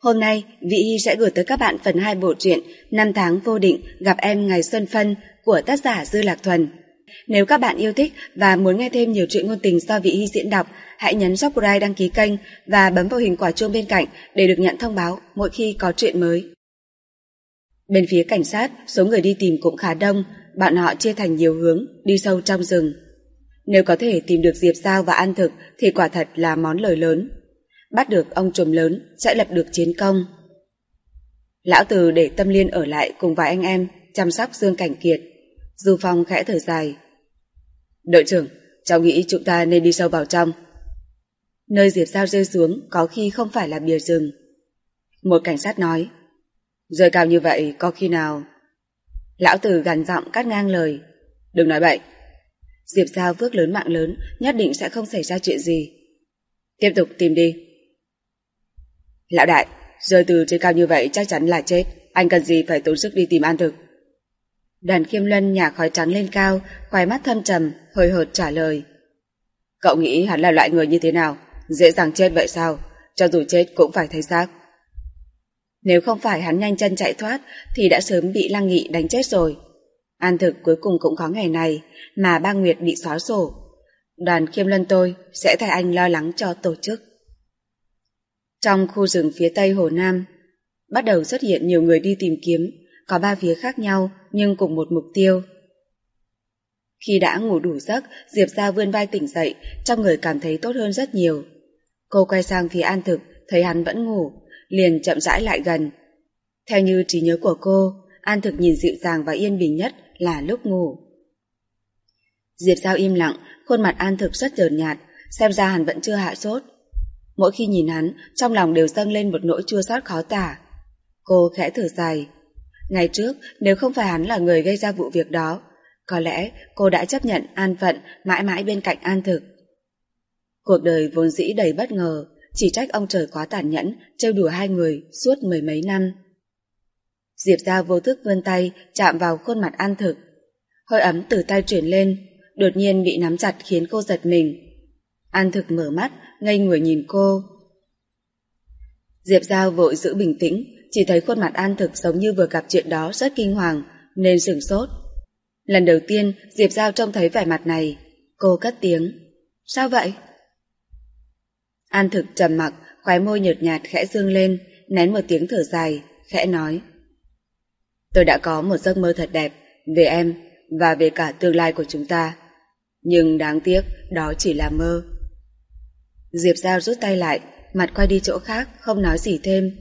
hôm nay Vị Hy sẽ gửi tới các bạn phần 2 bộ truyện Năm tháng vô định gặp em ngày xuân phân của tác giả Dư Lạc Thuần. Nếu các bạn yêu thích và muốn nghe thêm nhiều chuyện ngôn tình do Vị Hy diễn đọc, hãy nhấn subscribe đăng ký kênh và bấm vào hình quả chuông bên cạnh để được nhận thông báo mỗi khi có chuyện mới. Bên phía cảnh sát, số người đi tìm cũng khá đông, bọn họ chia thành nhiều hướng, đi sâu trong rừng. Nếu có thể tìm được Diệp Giao và An Thực thì quả thật là món lời lớn. Bắt được ông trùm lớn sẽ lập được chiến công. Lão Từ để Tâm Liên ở lại cùng vài anh em chăm sóc Dương Cảnh Kiệt. Du Phong khẽ thở dài. Đội trưởng, cháu nghĩ chúng ta nên đi sâu vào trong. Nơi Diệp Giao rơi xuống có khi không phải là bìa rừng. Một cảnh sát nói, rơi cao như vậy có khi nào... Lão Tử gằn giọng cắt ngang lời. Đừng nói bậy. Diệp Giao vước lớn mạng lớn, nhất định sẽ không xảy ra chuyện gì. Tiếp tục tìm đi. Lão đại, rơi từ trên cao như vậy chắc chắn là chết. Anh cần gì phải tốn sức đi tìm an thực. Đoàn khiêm luân nhả khói trắng lên cao, khoai mắt thâm trầm, hơi hợt trả lời. Cậu nghĩ hắn là loại người như thế nào? Dễ dàng chết vậy sao? Cho dù chết cũng phải thấy xác. Nếu không phải hắn nhanh chân chạy thoát thì đã sớm bị Lăng Nghị đánh chết rồi. An thực cuối cùng cũng có ngày này mà ba Nguyệt bị xóa sổ. Đoàn khiêm luân tôi sẽ thay anh lo lắng cho tổ chức. Trong khu rừng phía tây Hồ Nam, bắt đầu xuất hiện nhiều người đi tìm kiếm, có ba phía khác nhau nhưng cùng một mục tiêu. Khi đã ngủ đủ giấc, Diệp Gia vươn vai tỉnh dậy, trong người cảm thấy tốt hơn rất nhiều. Cô quay sang phía An Thực, thấy hắn vẫn ngủ, liền chậm rãi lại gần. Theo như trí nhớ của cô, An Thực nhìn dịu dàng và yên bình nhất là lúc ngủ. Diệp Giao im lặng, khuôn mặt An Thực rất nhợt nhạt, xem ra hắn vẫn chưa hạ sốt. Mỗi khi nhìn hắn, trong lòng đều dâng lên một nỗi chua xót khó tả. Cô khẽ thở dài. Ngày trước, nếu không phải hắn là người gây ra vụ việc đó, có lẽ cô đã chấp nhận an phận mãi mãi bên cạnh An Thực. Cuộc đời vốn dĩ đầy bất ngờ, chỉ trách ông trời quá tàn nhẫn, trêu đùa hai người suốt mười mấy năm. Diệp ra vô thức vươn tay, chạm vào khuôn mặt An Thực. Hơi ấm từ tay chuyển lên, đột nhiên bị nắm chặt khiến cô giật mình. An Thực mở mắt, ngây người nhìn cô. Diệp Giao vội giữ bình tĩnh, chỉ thấy khuôn mặt An Thực giống như vừa gặp chuyện đó rất kinh hoàng, nên sửng sốt. Lần đầu tiên Diệp Giao trông thấy vẻ mặt này, cô cất tiếng. Sao vậy? An Thực trầm mặc, khóe môi nhợt nhạt khẽ dương lên, nén một tiếng thở dài, khẽ nói. Tôi đã có một giấc mơ thật đẹp về em và về cả tương lai của chúng ta. Nhưng đáng tiếc, đó chỉ là mơ. Diệp Giao rút tay lại, mặt quay đi chỗ khác, không nói gì thêm.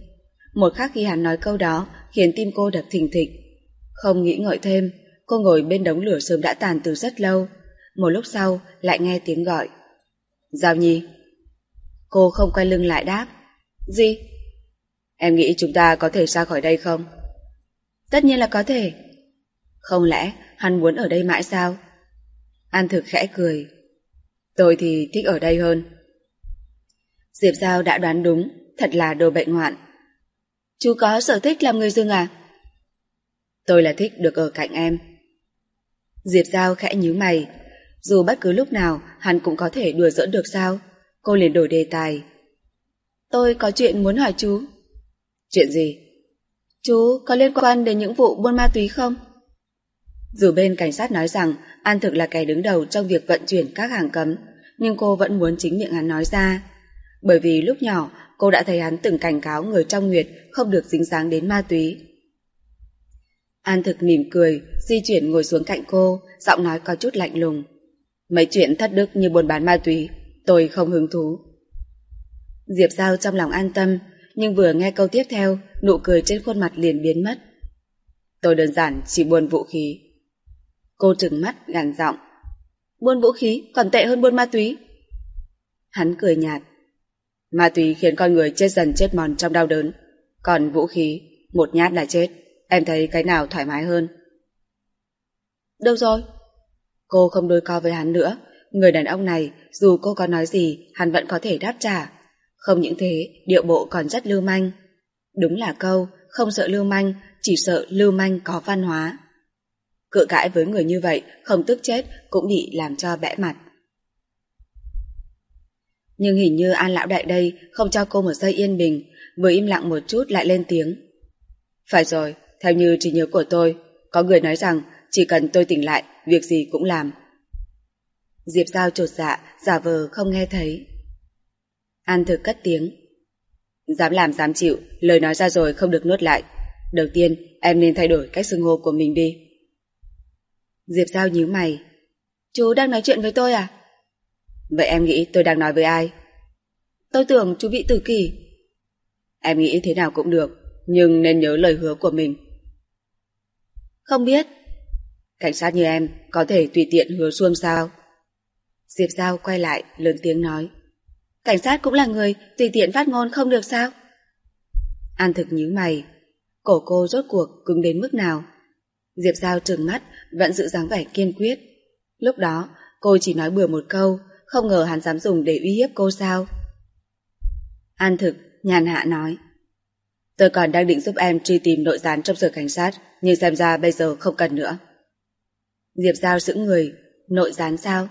Một khắc khi hắn nói câu đó, khiến tim cô đập thình thịch. Không nghĩ ngợi thêm, cô ngồi bên đống lửa sớm đã tàn từ rất lâu. Một lúc sau, lại nghe tiếng gọi. Giao Nhi. Cô không quay lưng lại đáp. Gì? Em nghĩ chúng ta có thể ra khỏi đây không? Tất nhiên là có thể. Không lẽ hắn muốn ở đây mãi sao? An thực khẽ cười. Tôi thì thích ở đây hơn. Diệp Giao đã đoán đúng, thật là đồ bệnh hoạn. Chú có sở thích làm người dưng à? Tôi là thích được ở cạnh em. Diệp Giao khẽ nhíu mày. Dù bất cứ lúc nào hắn cũng có thể đùa giỡn được sao? Cô liền đổi đề tài. Tôi có chuyện muốn hỏi chú. Chuyện gì? Chú có liên quan đến những vụ buôn ma túy không? Dù bên cảnh sát nói rằng An Thực là kẻ đứng đầu trong việc vận chuyển các hàng cấm, nhưng cô vẫn muốn chính miệng hắn nói ra. Bởi vì lúc nhỏ, cô đã thấy hắn từng cảnh cáo người trong Nguyệt không được dính dáng đến ma túy. An Thực mỉm cười, di chuyển ngồi xuống cạnh cô, giọng nói có chút lạnh lùng. Mấy chuyện thất đức như buôn bán ma túy, tôi không hứng thú. Diệp Giao trong lòng an tâm, nhưng vừa nghe câu tiếp theo, nụ cười trên khuôn mặt liền biến mất. Tôi đơn giản chỉ buôn vũ khí. Cô trừng mắt, gằn giọng. Buôn vũ khí còn tệ hơn buôn ma túy. Hắn cười nhạt. Ma túy khiến con người chết dần chết mòn trong đau đớn. Còn vũ khí, một nhát là chết. Em thấy cái nào thoải mái hơn? Đâu rồi? Cô không đôi co với hắn nữa. Người đàn ông này, dù cô có nói gì, hắn vẫn có thể đáp trả. Không những thế, điệu bộ còn rất lưu manh. Đúng là câu, không sợ lưu manh, chỉ sợ lưu manh có văn hóa. Cự cãi với người như vậy, không tức chết, cũng bị làm cho bẽ mặt. Nhưng hình như An Lão Đại đây không cho cô một giây yên bình, vừa im lặng một chút lại lên tiếng. Phải rồi, theo như trí nhớ của tôi, có người nói rằng chỉ cần tôi tỉnh lại, việc gì cũng làm. Diệp Giao trột dạ, giả vờ không nghe thấy. An thực cất tiếng. Dám làm dám chịu, lời nói ra rồi không được nuốt lại. Đầu tiên, em nên thay đổi cách xưng hô của mình đi. Diệp Giao nhíu mày. Chú đang nói chuyện với tôi à? Vậy em nghĩ tôi đang nói với ai? Tôi tưởng chú bị tử kỳ. Em nghĩ thế nào cũng được, nhưng nên nhớ lời hứa của mình. Không biết. Cảnh sát như em có thể tùy tiện hứa xuông sao? Diệp Giao quay lại, lớn tiếng nói. Cảnh sát cũng là người, tùy tiện phát ngôn không được sao? An thực nhíu mày. Cổ cô rốt cuộc cứng đến mức nào? Diệp Giao trừng mắt, vẫn giữ dáng vẻ kiên quyết. Lúc đó, cô chỉ nói bừa một câu, không ngờ hắn dám dùng để uy hiếp cô sao? An thực, nhàn hạ nói. Tôi còn đang định giúp em truy tìm nội gián trong sở cảnh sát, nhưng xem ra bây giờ không cần nữa. Diệp Giao giữ người, nội gián sao?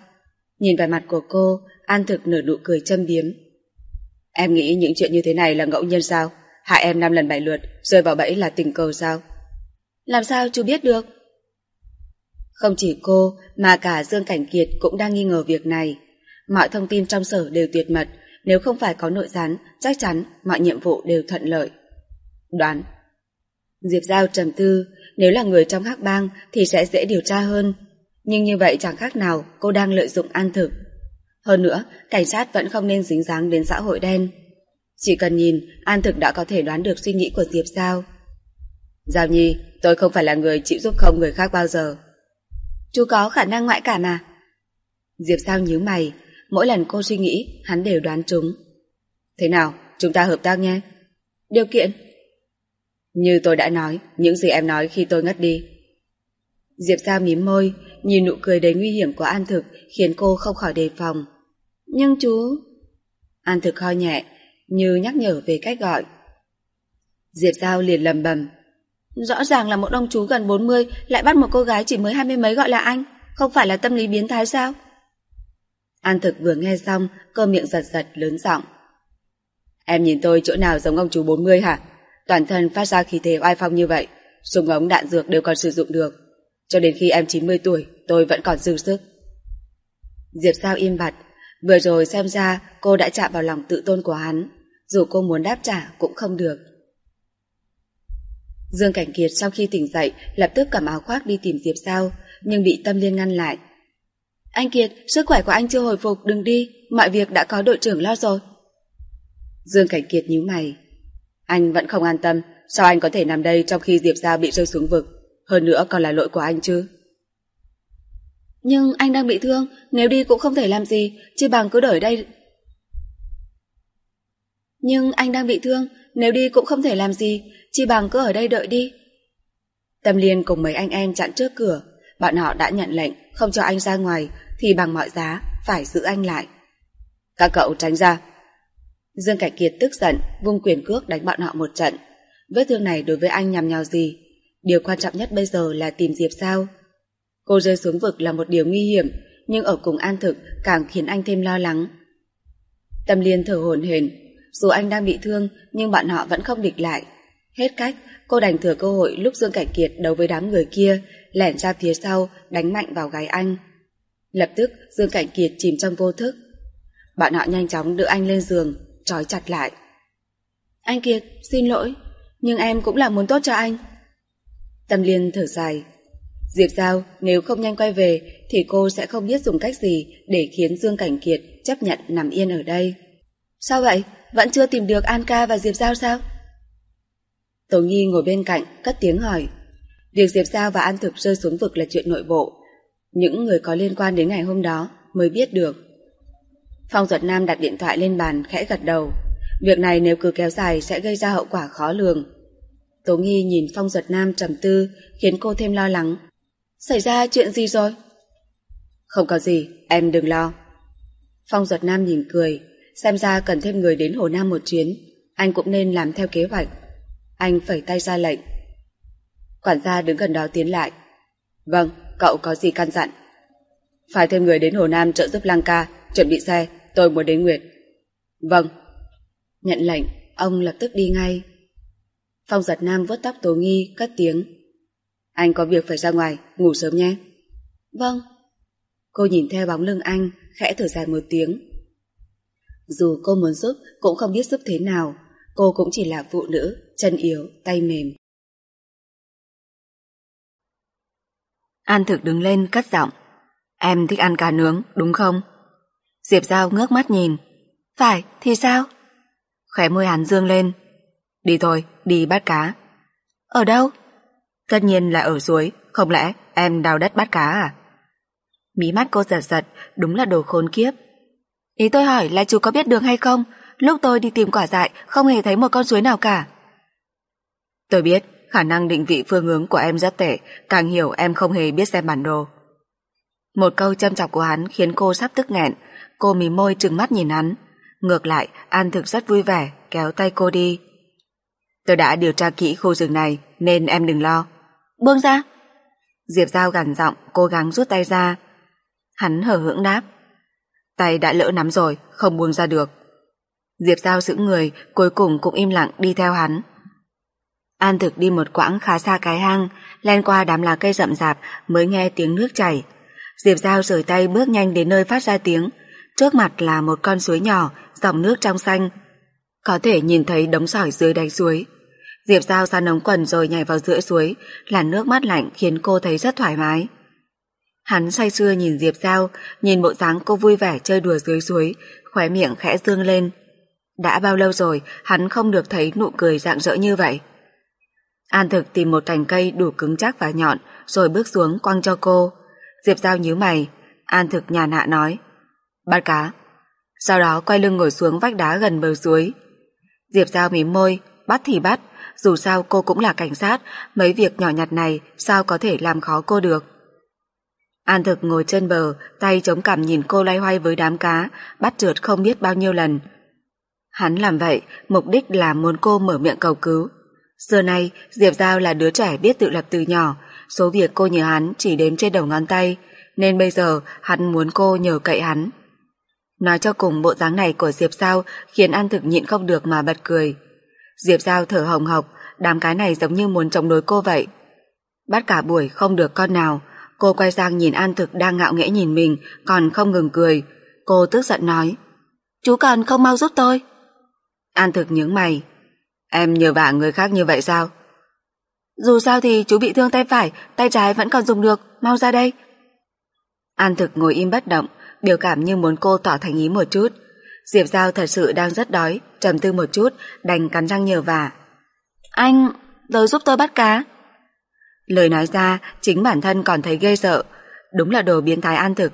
Nhìn vào mặt của cô, An thực nở nụ cười châm biếm. Em nghĩ những chuyện như thế này là ngẫu nhiên sao? Hại em năm lần bảy lượt, rơi vào bẫy là tình cờ sao? Làm sao chú biết được? Không chỉ cô, mà cả Dương Cảnh Kiệt cũng đang nghi ngờ việc này. Mọi thông tin trong sở đều tuyệt mật, nếu không phải có nội gián, chắc chắn mọi nhiệm vụ đều thuận lợi. Đoán Diệp Giao trầm tư, nếu là người trong hắc bang thì sẽ dễ điều tra hơn. Nhưng như vậy chẳng khác nào cô đang lợi dụng an thực. Hơn nữa, cảnh sát vẫn không nên dính dáng đến xã hội đen. Chỉ cần nhìn, An Thực đã có thể đoán được suy nghĩ của Diệp Giao. Giao Nhi, tôi không phải là người chịu giúp không người khác bao giờ. Chú có khả năng ngoại cảm à? Diệp Giao nhíu mày, mỗi lần cô suy nghĩ, hắn đều đoán trúng. Thế nào, chúng ta hợp tác nhé. Điều kiện? Như tôi đã nói, những gì em nói khi tôi ngất đi. Diệp Giao mím môi, nhìn nụ cười đầy nguy hiểm của An Thực khiến cô không khỏi đề phòng. Nhưng chú... An Thực ho nhẹ, như nhắc nhở về cách gọi. Diệp Giao liền lầm bầm. Rõ ràng là một ông chú gần 40 lại bắt một cô gái chỉ mới hai mươi mấy gọi là anh, không phải là tâm lý biến thái sao? An thực vừa nghe xong, cơ miệng giật giật lớn giọng. Em nhìn tôi chỗ nào giống ông chú 40 hả? Toàn thân phát ra khí thế oai phong như vậy, súng ống đạn dược đều còn sử dụng được. Cho đến khi em 90 tuổi, tôi vẫn còn dư sức. Diệp Sao im bặt, vừa rồi xem ra cô đã chạm vào lòng tự tôn của hắn, dù cô muốn đáp trả cũng không được. Dương Cảnh Kiệt sau khi tỉnh dậy lập tức cầm áo khoác đi tìm Diệp Sao, nhưng bị Tâm Liên ngăn lại. Anh Kiệt, sức khỏe của anh chưa hồi phục, đừng đi, mọi việc đã có đội trưởng lo rồi. Dương Cảnh Kiệt nhíu mày. Anh vẫn không an tâm, sao anh có thể nằm đây trong khi Diệp Giao bị rơi xuống vực? Hơn nữa còn là lỗi của anh chứ. Nhưng anh đang bị thương, nếu đi cũng không thể làm gì, chỉ bằng cứ đợi đây. Nhưng anh đang bị thương, nếu đi cũng không thể làm gì, chỉ bằng cứ ở đây đợi đi. Tâm Liên cùng mấy anh em chặn trước cửa, bọn họ đã nhận lệnh không cho anh ra ngoài, thì bằng mọi giá phải giữ anh lại. Các cậu tránh ra. Dương Cảnh Kiệt tức giận, vung quyền cước đánh bọn họ một trận. Vết thương này đối với anh nhằm nhào gì? Điều quan trọng nhất bây giờ là tìm Diệp sao. Cô rơi xuống vực là một điều nguy hiểm, nhưng ở cùng An Thực càng khiến anh thêm lo lắng. Tâm Liên thở hổn hển, dù anh đang bị thương nhưng bọn họ vẫn không địch lại. Hết cách, cô đành thừa cơ hội lúc Dương Cảnh Kiệt đấu với đám người kia, lẻn ra phía sau, đánh mạnh vào gáy anh. Lập tức Dương Cảnh Kiệt chìm trong vô thức. Bọn họ nhanh chóng đưa anh lên giường, trói chặt lại. Anh Kiệt, xin lỗi, nhưng em cũng là muốn tốt cho anh. Tâm Liên thở dài. Diệp Giao nếu không nhanh quay về thì cô sẽ không biết dùng cách gì để khiến Dương Cảnh Kiệt chấp nhận nằm yên ở đây. Sao vậy? Vẫn chưa tìm được An Ca và Diệp Giao sao? Tổ Nhi ngồi bên cạnh, cất tiếng hỏi. Việc Diệp Giao và An Thực rơi xuống vực là chuyện nội bộ. Những người có liên quan đến ngày hôm đó mới biết được. Phong Duật Nam đặt điện thoại lên bàn khẽ gật đầu. Việc này nếu cứ kéo dài sẽ gây ra hậu quả khó lường. Tố Nghi nhìn Phong Duật Nam trầm tư khiến cô thêm lo lắng. Xảy ra chuyện gì rồi? Không có gì, em đừng lo. Phong Duật Nam nhìn cười, xem ra cần thêm người đến Hồ Nam một chuyến. Anh cũng nên làm theo kế hoạch. Anh phẩy tay ra lệnh. Quản gia đứng gần đó tiến lại. Vâng, cậu có gì căn dặn? Phải thêm người đến Hồ Nam trợ giúp Lăng ca, chuẩn bị xe, tôi muốn đến Nguyệt. Vâng. Nhận lệnh, ông lập tức đi ngay. Phong giật nam vuốt tóc Tố Nghi, cất tiếng. Anh có việc phải ra ngoài, ngủ sớm nhé. Vâng. Cô nhìn theo bóng lưng anh, khẽ thở dài một tiếng. Dù cô muốn giúp, cũng không biết giúp thế nào. Cô cũng chỉ là phụ nữ, chân yếu, tay mềm. An thực đứng lên cất giọng. Em thích ăn cá nướng, đúng không? Diệp Giao ngước mắt nhìn. Phải, thì sao? Khóe môi hắn dương lên. Đi thôi, đi bắt cá. Ở đâu? Tất nhiên là ở suối, không lẽ em đào đất bắt cá à? Mí mắt cô giật giật, đúng là đồ khốn kiếp. Ý tôi hỏi là chú có biết đường hay không? Lúc tôi đi tìm quả dại, không hề thấy một con suối nào cả. Tôi biết, khả năng định vị phương hướng của em rất tệ, càng hiểu em không hề biết xem bản đồ. Một câu châm chọc của hắn khiến cô sắp tức nghẹn, cô mím môi trừng mắt nhìn hắn. Ngược lại, An thực rất vui vẻ, kéo tay cô đi. Tôi đã điều tra kỹ khu rừng này, nên em đừng lo. Buông ra! Diệp Giao gằn giọng, cố gắng rút tay ra. Hắn hở hững đáp. Tay đã lỡ nắm rồi, không buông ra được. Diệp Giao giữ người, cuối cùng cũng im lặng đi theo hắn. An thực đi một quãng khá xa cái hang, len qua đám lá cây rậm rạp mới nghe tiếng nước chảy. Diệp Giao rời tay bước nhanh đến nơi phát ra tiếng. Trước mặt là một con suối nhỏ, dòng nước trong xanh. Có thể nhìn thấy đống sỏi dưới đáy suối. Diệp Giao ra nóng quần rồi nhảy vào giữa suối, làn nước mát lạnh khiến cô thấy rất thoải mái. Hắn say sưa nhìn Diệp Giao, nhìn bộ dáng cô vui vẻ chơi đùa dưới suối, khóe miệng khẽ dương lên. Đã bao lâu rồi hắn không được thấy nụ cười rạng rỡ như vậy. An thực tìm một cành cây đủ cứng chắc và nhọn rồi bước xuống quăng cho cô. Diệp Giao nhíu mày, An thực nhàn hạ nói. Bắt cá. Sau đó quay lưng ngồi xuống vách đá gần bờ suối. Diệp Giao mím môi, bắt thì bắt, dù sao cô cũng là cảnh sát, mấy việc nhỏ nhặt này sao có thể làm khó cô được. An thực ngồi trên bờ, tay chống cằm nhìn cô loay hoay với đám cá, bắt trượt không biết bao nhiêu lần. Hắn làm vậy, mục đích là muốn cô mở miệng cầu cứu. Giờ này, Diệp Giao là đứa trẻ biết tự lập từ nhỏ, số việc cô nhờ hắn chỉ đếm trên đầu ngón tay, nên bây giờ hắn muốn cô nhờ cậy hắn. Nói cho cùng bộ dáng này của Diệp Giao khiến An thực nhịn không được mà bật cười. Diệp Giao thở hồng hộc, đám cái này giống như muốn chống đối cô vậy. Bắt cả buổi không được con nào, cô quay sang nhìn An thực đang ngạo nghễ nhìn mình, còn không ngừng cười. Cô tức giận nói, chú còn không mau giúp tôi. An thực nhướng mày, em nhờ vả người khác như vậy sao? Dù sao thì chú bị thương tay phải, tay trái vẫn còn dùng được, mau ra đây. An thực ngồi im bất động, biểu cảm như muốn cô tỏ thành ý một chút. Diệp Giao thật sự đang rất đói, trầm tư một chút, đành cắn răng nhờ vả. Anh, tới giúp tôi bắt cá. Lời nói ra, chính bản thân còn thấy ghê sợ. Đúng là đồ biến thái an thực.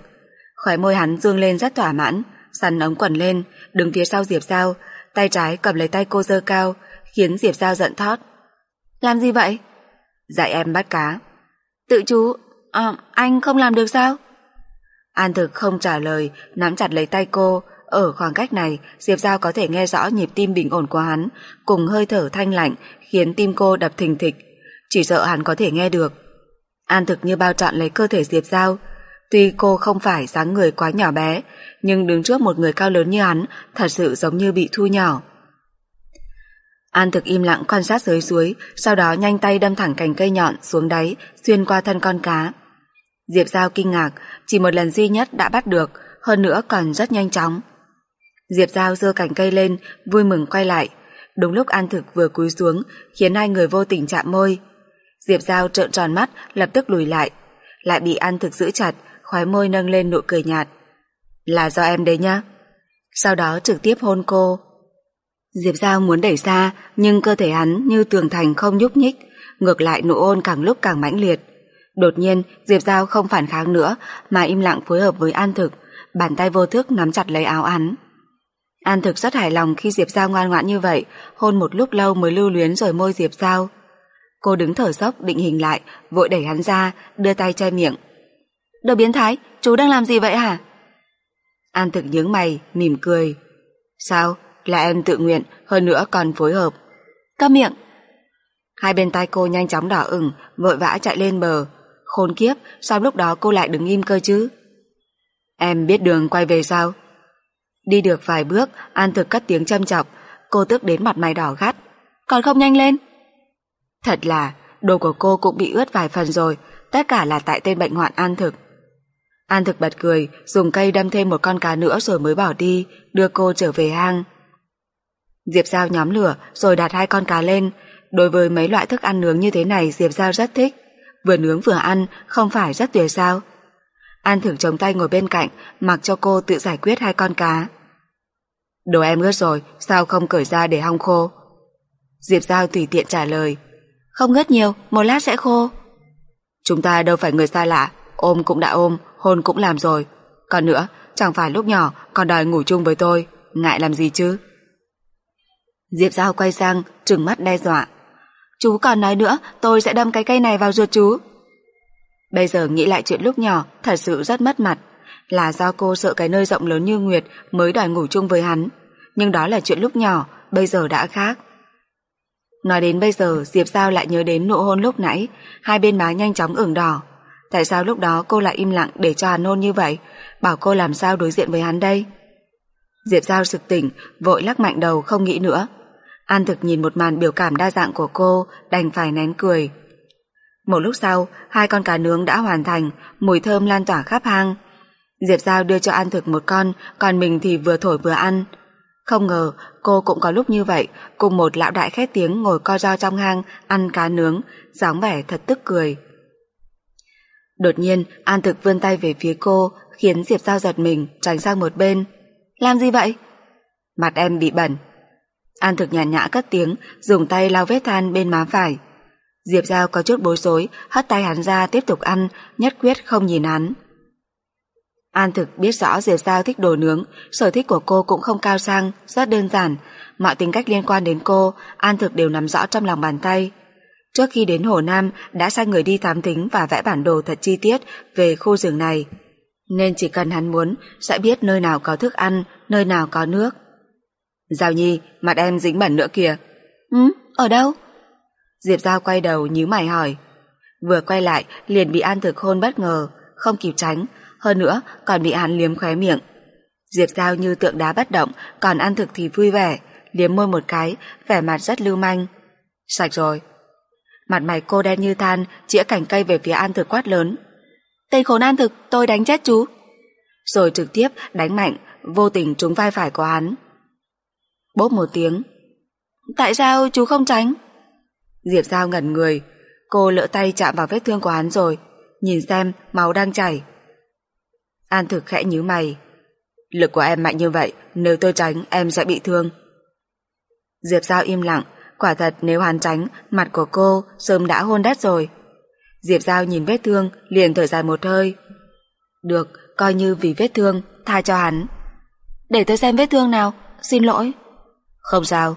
Khóe môi hắn dương lên rất thỏa mãn, sắn ống quần lên, đứng phía sau Diệp Giao, tay trái cầm lấy tay cô dơ cao, khiến Diệp Giao giận thót. Làm gì vậy? Dạy em bắt cá. Tự chú, à, anh không làm được sao? An thực không trả lời, nắm chặt lấy tay cô, ở khoảng cách này, Diệp Giao có thể nghe rõ nhịp tim bình ổn của hắn, cùng hơi thở thanh lạnh khiến tim cô đập thình thịch. Chỉ sợ hắn có thể nghe được. An thực như bao trọn lấy cơ thể Diệp Giao. Tuy cô không phải dáng người quá nhỏ bé, nhưng đứng trước một người cao lớn như hắn thật sự giống như bị thu nhỏ. An thực im lặng quan sát dưới suối, sau đó nhanh tay đâm thẳng cành cây nhọn xuống đáy, xuyên qua thân con cá. Diệp Giao kinh ngạc, chỉ một lần duy nhất đã bắt được, hơn nữa còn rất nhanh chóng. Diệp Giao giơ cành cây lên, vui mừng quay lại. Đúng lúc An Thực vừa cúi xuống, khiến hai người vô tình chạm môi. Diệp Giao trợn tròn mắt, lập tức lùi lại. Lại bị An Thực giữ chặt, khóe môi nâng lên nụ cười nhạt. Là do em đấy nhá. Sau đó trực tiếp hôn cô. Diệp Giao muốn đẩy xa, nhưng cơ thể hắn như tường thành không nhúc nhích, ngược lại nụ ôn càng lúc càng mãnh liệt. Đột nhiên, Diệp Giao không phản kháng nữa, mà im lặng phối hợp với An Thực, bàn tay vô thức nắm chặt lấy áo hắn. An thực rất hài lòng khi Diệp Giao ngoan ngoãn như vậy, hôn một lúc lâu mới lưu luyến rồi môi Diệp Giao. Cô đứng thở dốc định hình lại, vội đẩy hắn ra, đưa tay che miệng. Đồ biến thái, chú đang làm gì vậy hả? An thực nhướng mày, mỉm cười. Sao? Là em tự nguyện, hơn nữa còn phối hợp. Câm miệng! Hai bên tay cô nhanh chóng đỏ ửng, vội vã chạy lên bờ. Khốn kiếp, sao lúc đó cô lại đứng im cơ chứ? Em biết đường quay về sao? Đi được vài bước, An thực cất tiếng châm chọc. Cô tức đến mặt mày đỏ gắt. Còn không nhanh lên. Thật là, đồ của cô cũng bị ướt vài phần rồi, tất cả là tại tên bệnh hoạn an thực. An thực bật cười, dùng cây đâm thêm một con cá nữa rồi mới bỏ đi, đưa cô trở về hang. Diệp Giao nhóm lửa rồi đặt hai con cá lên. Đối với mấy loại thức ăn nướng như thế này Diệp Giao rất thích. Vừa nướng vừa ăn, không phải rất tuyệt sao? An thưởng chống tay ngồi bên cạnh, mặc cho cô tự giải quyết hai con cá. Đồ em ướt rồi, sao không cởi ra để hong khô? Diệp Giao tùy tiện trả lời. Không ngất nhiều, một lát sẽ khô. Chúng ta đâu phải người xa lạ, ôm cũng đã ôm, hôn cũng làm rồi. Còn nữa, chẳng phải lúc nhỏ còn đòi ngủ chung với tôi, ngại làm gì chứ? Diệp Giao quay sang, trừng mắt đe dọa. Chú còn nói nữa, tôi sẽ đâm cái cây này vào ruột chú. Bây giờ nghĩ lại chuyện lúc nhỏ, thật sự rất mất mặt. Là do cô sợ cái nơi rộng lớn như Nguyệt mới đòi ngủ chung với hắn. Nhưng đó là chuyện lúc nhỏ, bây giờ đã khác. Nói đến bây giờ, Diệp Giao lại nhớ đến nụ hôn lúc nãy, hai bên má nhanh chóng ửng đỏ. Tại sao lúc đó cô lại im lặng để cho hắn hôn như vậy, bảo cô làm sao đối diện với hắn đây? Diệp Giao sực tỉnh, vội lắc mạnh đầu không nghĩ nữa. An thực nhìn một màn biểu cảm đa dạng của cô, đành phải nén cười. Một lúc sau, hai con cá nướng đã hoàn thành, mùi thơm lan tỏa khắp hang. Diệp Giao đưa cho An thực một con, còn mình thì vừa thổi vừa ăn. Không ngờ, cô cũng có lúc như vậy, cùng một lão đại khét tiếng ngồi co ro trong hang, ăn cá nướng, dáng vẻ thật tức cười. Đột nhiên, An thực vươn tay về phía cô, khiến Diệp Giao giật mình, tránh sang một bên. Làm gì vậy? Mặt em bị bẩn, An thực nhàn nhã cất tiếng, dùng tay lau vết than bên má phải. Diệp Giao có chút bối rối, hất tay hắn ra tiếp tục ăn, nhất quyết không nhìn hắn. An thực biết rõ Diệp Giao thích đồ nướng, sở thích của cô cũng không cao sang, rất đơn giản. Mọi tính cách liên quan đến cô, An thực đều nắm rõ trong lòng bàn tay. Trước khi đến Hồ Nam, đã sai người đi thám tính và vẽ bản đồ thật chi tiết về khu rừng này. Nên chỉ cần hắn muốn, sẽ biết nơi nào có thức ăn, nơi nào có nước. Giao Nhi, mặt em dính bẩn nữa kìa. Ừ, ở đâu? Diệp Giao quay đầu nhíu mày hỏi. Vừa quay lại, liền bị An Thực hôn bất ngờ, không kịp tránh, hơn nữa còn bị hắn liếm khóe miệng. Diệp Giao như tượng đá bất động, còn An Thực thì vui vẻ, liếm môi một cái, vẻ mặt rất lưu manh. Sạch rồi. Mặt mày cô đen như than, chĩa cành cây về phía An Thực quát lớn. Tên khốn An Thực, tôi đánh chết chú. Rồi trực tiếp đánh mạnh, vô tình trúng vai phải của hắn. Bốp một tiếng. Tại sao chú không tránh? Diệp Giao ngẩn người. Cô lỡ tay chạm vào vết thương của hắn rồi. Nhìn xem máu đang chảy. An thực khẽ nhíu mày. Lực của em mạnh như vậy, nếu tôi tránh em sẽ bị thương. Diệp Giao im lặng, quả thật nếu hắn tránh, mặt của cô sớm đã hôn đất rồi. Diệp Giao nhìn vết thương, liền thở dài một hơi. Được, coi như vì vết thương, tha cho hắn. Để tôi xem vết thương nào, xin lỗi. Không sao.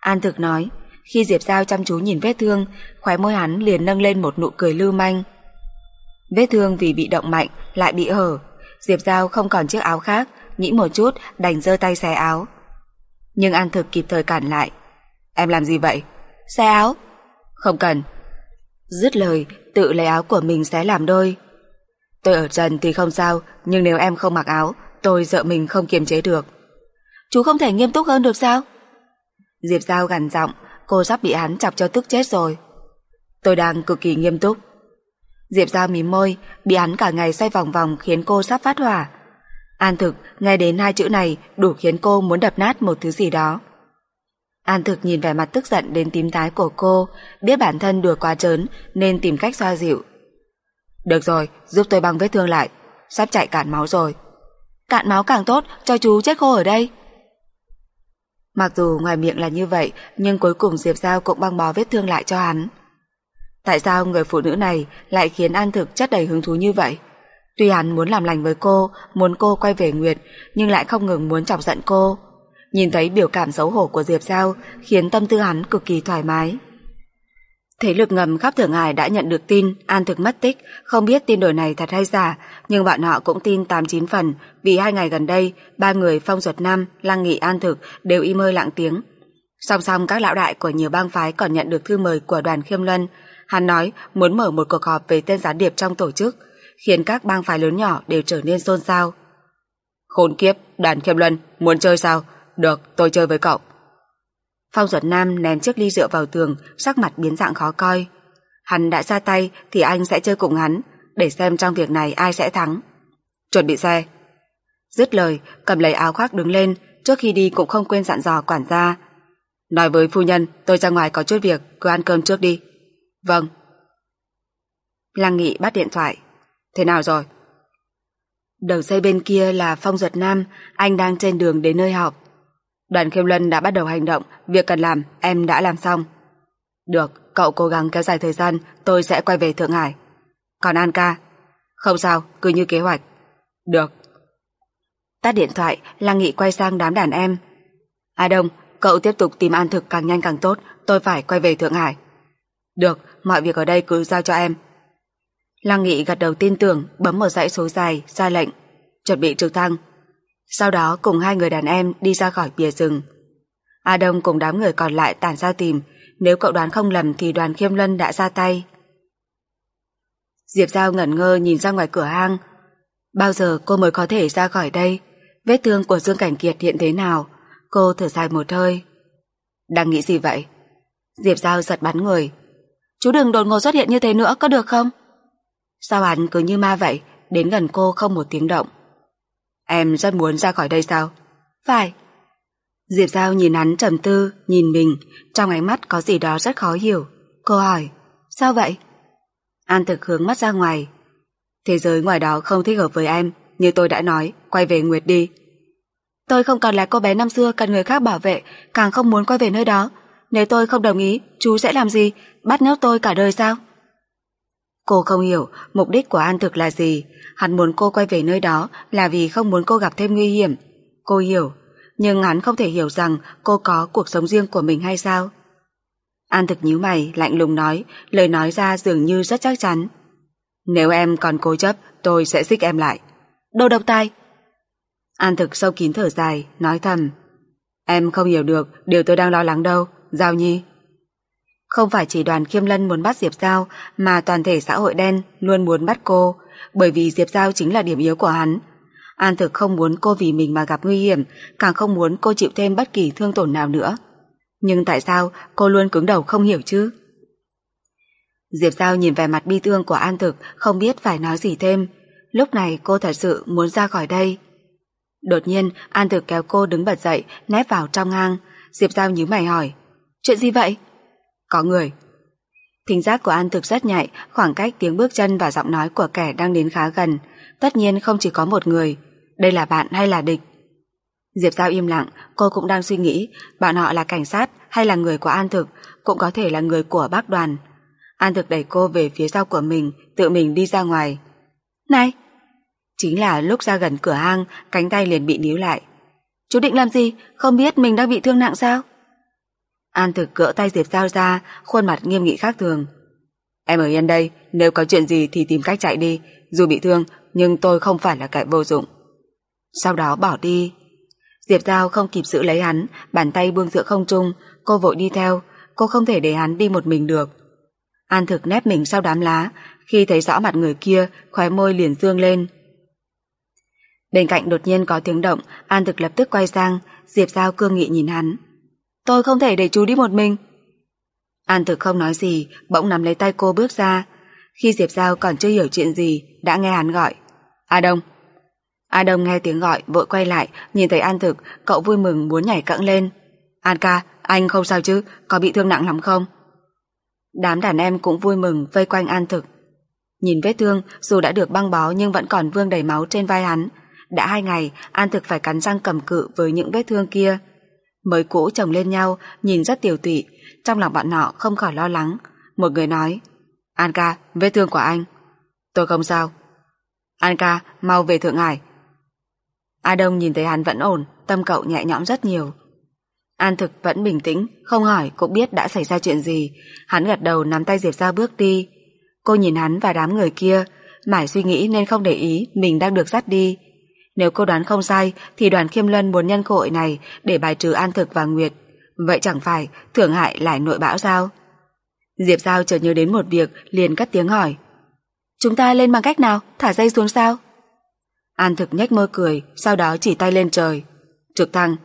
An thực nói, khi Diệp Giao chăm chú nhìn vết thương, khóe môi hắn liền nâng lên một nụ cười lưu manh. Vết thương vì bị động mạnh lại bị hở. Diệp Giao không còn chiếc áo khác, nghĩ một chút đành giơ tay xé áo. Nhưng An thực kịp thời cản lại. Em làm gì vậy? Xé áo? Không cần. Dứt lời, tự lấy áo của mình xé làm đôi. Tôi ở trần thì không sao, nhưng nếu em không mặc áo, tôi sợ mình không kiềm chế được. Chú không thể nghiêm túc hơn được sao? Diệp Giao gằn giọng, cô sắp bị hắn chọc cho tức chết rồi. Tôi đang cực kỳ nghiêm túc. Diệp Giao mím môi, bị hắn cả ngày xoay vòng vòng khiến cô sắp phát hỏa. An thực, nghe đến hai chữ này đủ khiến cô muốn đập nát một thứ gì đó. An thực nhìn vẻ mặt tức giận đến tím tái của cô, biết bản thân đùa quá trớn nên tìm cách xoa dịu. Được rồi, giúp tôi băng vết thương lại, sắp chạy cạn máu rồi. Cạn máu càng tốt, cho chú chết khô ở đây. Mặc dù ngoài miệng là như vậy, nhưng cuối cùng Diệp Giao cũng băng bó vết thương lại cho hắn. Tại sao người phụ nữ này lại khiến An Thực chất đầy hứng thú như vậy? Tuy hắn muốn làm lành với cô, muốn cô quay về Nguyệt, nhưng lại không ngừng muốn chọc giận cô. Nhìn thấy biểu cảm xấu hổ của Diệp Giao khiến tâm tư hắn cực kỳ thoải mái. Thế lực ngầm khắp Thượng Hải đã nhận được tin An Thực mất tích, không biết tin đồn này thật hay giả, nhưng bọn họ cũng tin 89 phần vì hai ngày gần đây, ba người Phong Duật Nam, Lăng Nghị An Thực đều im hơi lặng tiếng. Song song các lão đại của nhiều bang phái còn nhận được thư mời của đoàn Khiêm Luân. Hắn nói muốn mở một cuộc họp về tên gián điệp trong tổ chức, khiến các bang phái lớn nhỏ đều trở nên xôn xao. Khốn kiếp, đoàn Khiêm Luân, muốn chơi sao? Được, tôi chơi với cậu. Phong Duật Nam ném chiếc ly rượu vào tường, sắc mặt biến dạng khó coi. Hắn đã ra tay thì anh sẽ chơi cùng hắn, để xem trong việc này ai sẽ thắng. Chuẩn bị xe. Dứt lời, cầm lấy áo khoác đứng lên, trước khi đi cũng không quên dặn dò quản gia. Nói với phu nhân, tôi ra ngoài có chút việc, cứ ăn cơm trước đi. Vâng. Lăng Nghị bắt điện thoại. Thế nào rồi? Đầu dây bên kia là Phong Duật Nam, anh đang trên đường đến nơi họp. Đoàn Khiêm Luân đã bắt đầu hành động, việc cần làm em đã làm xong. Được, cậu cố gắng kéo dài thời gian, tôi sẽ quay về Thượng Hải. Còn An ca? Không sao, cứ như kế hoạch. Được. Tắt điện thoại, Lăng Nghị quay sang đám đàn em. A Đông, cậu tiếp tục tìm An Thực càng nhanh càng tốt, tôi phải quay về Thượng Hải. Được, mọi việc ở đây cứ giao cho em. Lăng Nghị gật đầu tin tưởng, bấm một dãy số dài, ra lệnh, chuẩn bị trực thăng. Sau đó cùng hai người đàn em đi ra khỏi bìa rừng. A Đông cùng đám người còn lại tản ra tìm, nếu cậu đoán không lầm thì đoàn khiêm lân đã ra tay. Diệp Giao ngẩn ngơ nhìn ra ngoài cửa hang. Bao giờ cô mới có thể ra khỏi đây? Vết thương của Dương Cảnh Kiệt hiện thế nào? Cô thở dài một hơi. Đang nghĩ gì vậy? Diệp Giao giật bắn người. Chú đừng đột ngột xuất hiện như thế nữa, có được không? Sao hắn cứ như ma vậy, đến gần cô không một tiếng động. Em rất muốn ra khỏi đây sao? Phải. Diệp Giao nhìn hắn trầm tư, nhìn mình, trong ánh mắt có gì đó rất khó hiểu. Cô hỏi, sao vậy? An thực hướng mắt ra ngoài. Thế giới ngoài đó không thích hợp với em, như tôi đã nói, quay về Nguyệt đi. Tôi không còn là cô bé năm xưa cần người khác bảo vệ, càng không muốn quay về nơi đó. Nếu tôi không đồng ý, chú sẽ làm gì? Bắt nhốt tôi cả đời sao? Cô không hiểu mục đích của An Thực là gì. Hắn muốn cô quay về nơi đó là vì không muốn cô gặp thêm nguy hiểm. Cô hiểu, nhưng hắn không thể hiểu rằng cô có cuộc sống riêng của mình hay sao. An Thực nhíu mày, lạnh lùng nói, lời nói ra dường như rất chắc chắn. Nếu em còn cố chấp, tôi sẽ xích em lại. Đồ độc tai! An Thực sâu kín thở dài, nói thầm. Em không hiểu được điều tôi đang lo lắng đâu, Giao Nhi. Không phải chỉ đoàn Khiêm Lân muốn bắt Diệp Giao, mà toàn thể xã hội đen luôn muốn bắt cô, bởi vì Diệp Giao chính là điểm yếu của hắn. An thực không muốn cô vì mình mà gặp nguy hiểm, càng không muốn cô chịu thêm bất kỳ thương tổn nào nữa. Nhưng tại sao cô luôn cứng đầu không hiểu chứ? Diệp Giao nhìn vẻ mặt bi thương của An thực, không biết phải nói gì thêm. Lúc này cô thật sự muốn ra khỏi đây. Đột nhiên, An thực kéo cô đứng bật dậy, nép vào trong hang. Diệp Giao nhíu mày hỏi, chuyện gì vậy? Có người. Thính giác của An thực rất nhạy, khoảng cách tiếng bước chân và giọng nói của kẻ đang đến khá gần. Tất nhiên không chỉ có một người. Đây là bạn hay là địch? Diệp Giao im lặng, cô cũng đang suy nghĩ bọn họ là cảnh sát hay là người của An Thực, cũng có thể là người của bác đoàn. An Thực đẩy cô về phía sau của mình, tự mình đi ra ngoài. Này! Chính là lúc ra gần cửa hang, cánh tay liền bị níu lại. Chú định làm gì? Không biết mình đang bị thương nặng sao? An thực cỡ tay Diệp Giao ra, khuôn mặt nghiêm nghị khác thường. Em ở yên đây, nếu có chuyện gì thì tìm cách chạy đi, dù bị thương, nhưng tôi không phải là kẻ vô dụng. Sau đó bỏ đi. Diệp Giao không kịp giữ lấy hắn, bàn tay buông giữa không trung, cô vội đi theo, cô không thể để hắn đi một mình được. An thực nép mình sau đám lá, khi thấy rõ mặt người kia, khóe môi liền dương lên. Bên cạnh đột nhiên có tiếng động, An thực lập tức quay sang, Diệp Giao cương nghị nhìn hắn. Tôi không thể để chú đi một mình. An thực không nói gì, bỗng nắm lấy tay cô bước ra. Khi Diệp Giao còn chưa hiểu chuyện gì, đã nghe hắn gọi. A Đông. A Đông nghe tiếng gọi, vội quay lại, nhìn thấy An thực, cậu vui mừng muốn nhảy cẫng lên. An ca, anh không sao chứ, có bị thương nặng lắm không? Đám đàn em cũng vui mừng vây quanh An thực. Nhìn vết thương, dù đã được băng bó nhưng vẫn còn vương đầy máu trên vai hắn. Đã hai ngày, An thực phải cắn răng cầm cự với những vết thương kia. Mới cũ chồng lên nhau, nhìn rất tiểu tụy, trong lòng bọn nọ không khỏi lo lắng. Một người nói, An ca, vết thương của anh. Tôi không sao. An ca, mau về Thượng Hải. A Đông nhìn thấy hắn vẫn ổn, tâm cậu nhẹ nhõm rất nhiều. An thực vẫn bình tĩnh, không hỏi cũng biết đã xảy ra chuyện gì. Hắn gật đầu nắm tay Diệp ra bước đi. Cô nhìn hắn và đám người kia, mãi suy nghĩ nên không để ý mình đang được dắt đi. Nếu cô đoán không sai thì đoàn Khiêm Luân muốn nhân cơ hội này để bài trừ An Thực và Nguyệt. Vậy chẳng phải thưởng hại lại nội bão sao? Diệp Giao chợt nhớ đến một việc liền cắt tiếng hỏi. Chúng ta lên bằng cách nào? Thả dây xuống sao? An Thực nhếch môi cười, sau đó chỉ tay lên trời. Trực thăng.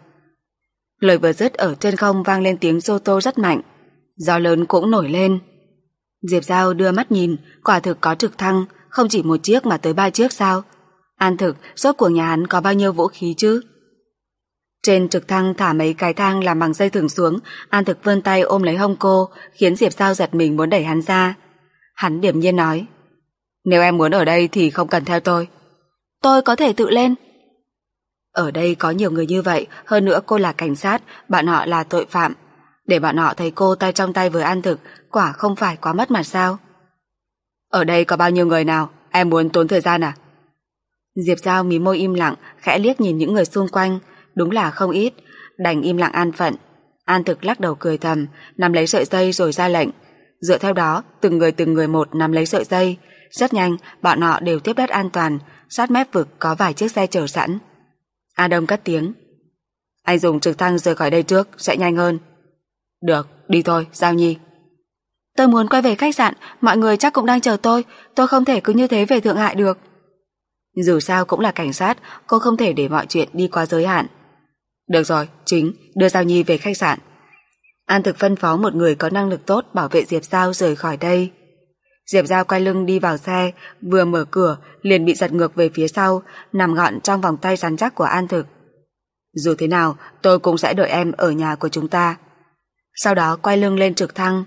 Lời vừa dứt ở trên không vang lên tiếng xô tô rất mạnh. Gió lớn cũng nổi lên. Diệp Giao đưa mắt nhìn, quả thực có trực thăng, không chỉ một chiếc mà tới ba chiếc sao. An thực, rốt của nhà hắn có bao nhiêu vũ khí chứ? Trên trực thăng thả mấy cái thang làm bằng dây thừng xuống, An thực vươn tay ôm lấy hông cô, khiến Diệp Giao giật mình muốn đẩy hắn ra. Hắn điểm nhiên nói, nếu em muốn ở đây thì không cần theo tôi. Tôi có thể tự lên. Ở đây có nhiều người như vậy, hơn nữa cô là cảnh sát, bạn họ là tội phạm. Để bọn họ thấy cô tay trong tay với An thực, quả không phải quá mất mặt sao? Ở đây có bao nhiêu người nào? Em muốn tốn thời gian à? Diệp Giao mí môi im lặng, khẽ liếc nhìn những người xung quanh, đúng là không ít, đành im lặng an phận. An thực lắc đầu cười thầm, nắm lấy sợi dây rồi ra lệnh. Dựa theo đó, từng người từng người một nắm lấy sợi dây. Rất nhanh, bọn họ đều tiếp đất an toàn, sát mép vực có vài chiếc xe chờ sẵn. A Đông cất tiếng. Anh dùng trực thăng rời khỏi đây trước, sẽ nhanh hơn. Được, đi thôi, Giao Nhi. Tôi muốn quay về khách sạn, mọi người chắc cũng đang chờ tôi, tôi không thể cứ như thế về Thượng Hải được. Dù sao cũng là cảnh sát, cô không thể để mọi chuyện đi qua giới hạn. Được rồi, chính, đưa Giao Nhi về khách sạn. An thực phân phó một người có năng lực tốt bảo vệ Diệp Giao rời khỏi đây. Diệp Giao quay lưng đi vào xe, vừa mở cửa liền bị giật ngược về phía sau, nằm gọn trong vòng tay rắn chắc của An thực. Dù thế nào, tôi cũng sẽ đợi em ở nhà của chúng ta. Sau đó quay lưng lên trực thăng.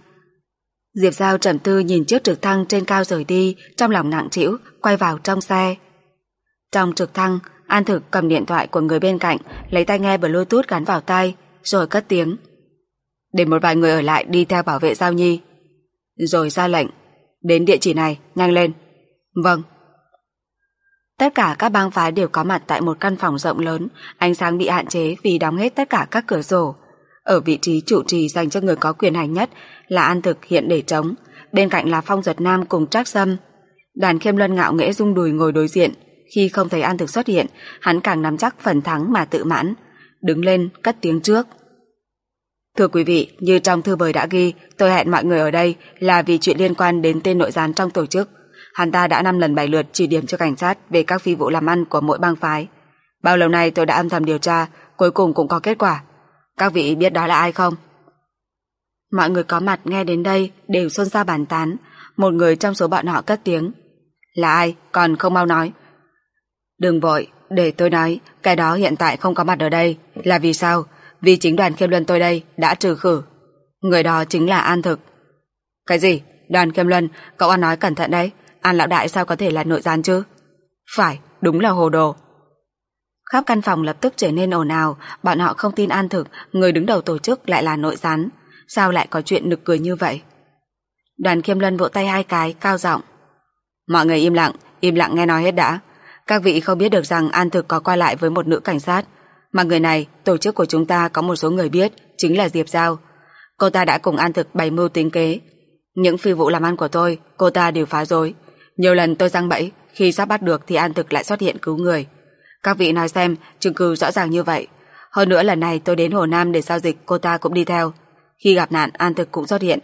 Diệp Giao trầm tư nhìn chiếc trực thăng trên cao rời đi, trong lòng nặng trĩu, quay vào trong xe. Trong trực thăng, An Thực cầm điện thoại của người bên cạnh, lấy tai nghe Bluetooth gắn vào tai, rồi cất tiếng. Để một vài người ở lại đi theo bảo vệ Giao Nhi. Rồi ra lệnh. Đến địa chỉ này, nhanh lên. Vâng. Tất cả các bang phái đều có mặt tại một căn phòng rộng lớn, ánh sáng bị hạn chế vì đóng hết tất cả các cửa sổ. Ở vị trí trụ trì dành cho người có quyền hành nhất là An Thực hiện để trống, bên cạnh là Phong Duật Nam cùng Trác Sâm. Đoàn khiêm luân ngạo nghễ rung đùi ngồi đối diện, khi không thấy An Thực xuất hiện, hắn càng nắm chắc phần thắng mà tự mãn. Đứng lên, cất tiếng trước. Thưa quý vị, như trong thư mời đã ghi, tôi hẹn mọi người ở đây là vì chuyện liên quan đến tên nội gián trong tổ chức. Hắn ta đã năm lần bảy lượt chỉ điểm cho cảnh sát về các phi vụ làm ăn của mỗi bang phái. Bao lâu nay tôi đã âm thầm điều tra, cuối cùng cũng có kết quả. Các vị biết đó là ai không? Mọi người có mặt nghe đến đây đều xôn xao bàn tán. Một người trong số bọn họ cất tiếng. Là ai? Còn không mau nói. Đừng vội, để tôi nói, cái đó hiện tại không có mặt ở đây. Là vì sao? Vì chính đoàn khiêm luân tôi đây đã trừ khử. Người đó chính là An Thực. Cái gì? Đoàn khiêm luân, cậu ăn nói cẩn thận đấy. An lão đại sao có thể là nội gián chứ? Phải, đúng là hồ đồ. Khắp căn phòng lập tức trở nên ồn ào, bọn họ không tin An Thực, người đứng đầu tổ chức lại là nội gián. Sao lại có chuyện nực cười như vậy? Đoàn khiêm luân vỗ tay hai cái, cao giọng. Mọi người im lặng, im lặng nghe nói hết đã. Các vị không biết được rằng An Thực có qua lại với một nữ cảnh sát, mà người này, tổ chức của chúng ta có một số người biết, chính là Diệp Giao. Cô ta đã cùng An Thực bày mưu tính kế. Những phi vụ làm ăn của tôi, cô ta đều phá rối. Nhiều lần tôi răng bẫy, khi sắp bắt được thì An Thực lại xuất hiện cứu người. Các vị nói xem, chứng cứ rõ ràng như vậy. Hơn nữa lần này tôi đến Hồ Nam để giao dịch, cô ta cũng đi theo. Khi gặp nạn, An Thực cũng xuất hiện.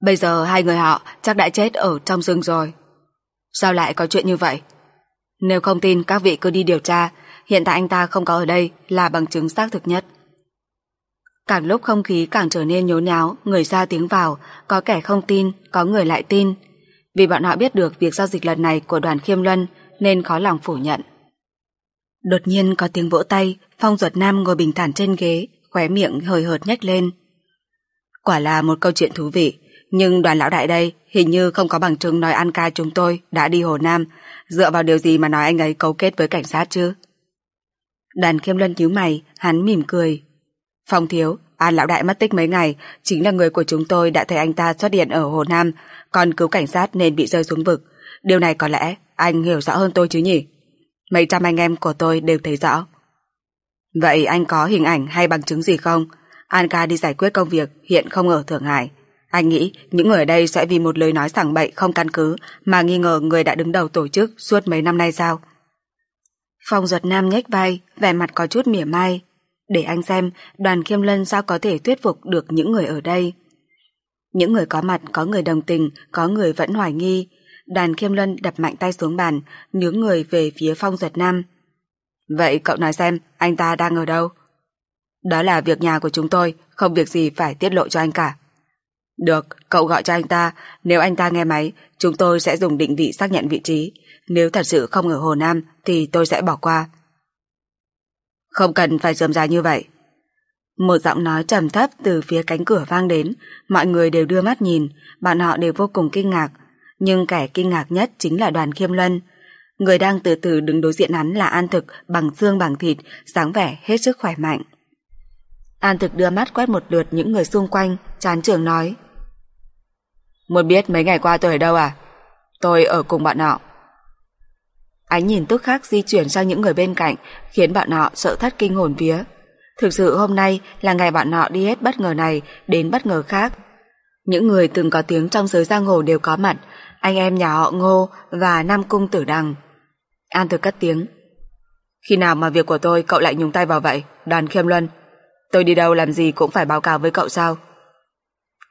Bây giờ hai người họ chắc đã chết ở trong rừng rồi. Sao lại có chuyện như vậy? Nếu không tin các vị cứ đi điều tra, hiện tại anh ta không có ở đây là bằng chứng xác thực nhất. Càng lúc không khí càng trở nên nhốn nháo, người ra tiếng vào, có kẻ không tin, có người lại tin. Vì bọn họ biết được việc giao dịch lần này của đoàn khiêm luân nên khó lòng phủ nhận. Đột nhiên có tiếng vỗ tay, Phong Duật Nam ngồi bình thản trên ghế, khóe miệng hơi hợt nhếch lên. Quả là một câu chuyện thú vị, nhưng đoàn lão đại đây hình như không có bằng chứng nói An ca chúng tôi đã đi Hồ Nam, dựa vào điều gì mà nói anh ấy cấu kết với cảnh sát chứ? đàn khiêm luân nhíu mày, hắn mỉm cười. Phong thiếu, An lão đại mất tích mấy ngày, chính là người của chúng tôi đã thấy anh ta xuất hiện ở Hồ Nam, còn cứu cảnh sát nên bị rơi xuống vực. Điều này có lẽ anh hiểu rõ hơn tôi chứ nhỉ? Mấy trăm anh em của tôi đều thấy rõ. Vậy anh có hình ảnh hay bằng chứng gì không? An ca đi giải quyết công việc hiện không ở Thượng Hải. Anh nghĩ những người ở đây sẽ vì một lời nói sảng bậy không căn cứ mà nghi ngờ người đã đứng đầu tổ chức suốt mấy năm nay sao? Phong giật nam nhếch vai, vẻ mặt có chút mỉa mai. Để anh xem đoàn khiêm lân sao có thể thuyết phục được những người ở đây. Những người có mặt có người đồng tình, có người vẫn hoài nghi. Đoàn khiêm lân đập mạnh tay xuống bàn, nhướng người về phía phong giật nam. Vậy cậu nói xem, anh ta đang ở đâu? Đó là việc nhà của chúng tôi, không việc gì phải tiết lộ cho anh cả. Được, cậu gọi cho anh ta, nếu anh ta nghe máy, chúng tôi sẽ dùng định vị xác nhận vị trí. Nếu thật sự không ở Hồ Nam thì tôi sẽ bỏ qua. Không cần phải dườm dài như vậy. Một giọng nói trầm thấp từ phía cánh cửa vang đến, mọi người đều đưa mắt nhìn, bọn họ đều vô cùng kinh ngạc. Nhưng kẻ kinh ngạc nhất chính là đoàn khiêm luân. Người đang từ từ đứng đối diện hắn là An Thực bằng xương bằng thịt, sáng vẻ hết sức khỏe mạnh. An Thực đưa mắt quét một lượt những người xung quanh, chán trường nói. Muốn biết mấy ngày qua tôi ở đâu à? Tôi ở cùng bạn họ. Ánh nhìn tức khắc di chuyển sang những người bên cạnh, khiến bạn họ sợ thất kinh hồn vía. Thực sự hôm nay là ngày bạn họ đi hết bất ngờ này đến bất ngờ khác. Những người từng có tiếng trong giới giang hồ đều có mặt, anh em nhà họ Ngô và Nam Cung Tử Đằng. An Thực cất tiếng. Khi nào mà việc của tôi cậu lại nhúng tay vào vậy, đoàn khiêm luân? Tôi đi đâu làm gì cũng phải báo cáo với cậu sao?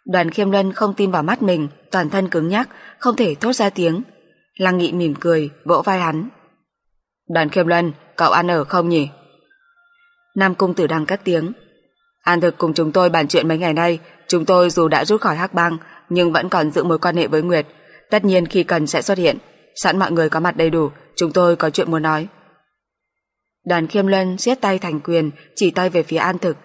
Đoàn khiêm luân không tin vào mắt mình, toàn thân cứng nhắc, không thể thốt ra tiếng. Lăng nghị mỉm cười, vỗ vai hắn. Đoàn khiêm luân, cậu ăn ở không nhỉ? Nam cung tử đang cất tiếng. An thực cùng chúng tôi bàn chuyện mấy ngày nay, chúng tôi dù đã rút khỏi hắc bang, nhưng vẫn còn giữ mối quan hệ với Nguyệt. Tất nhiên khi cần sẽ xuất hiện. Sẵn mọi người có mặt đầy đủ, chúng tôi có chuyện muốn nói. Đoàn khiêm luân siết tay thành quyền, chỉ tay về phía An thực.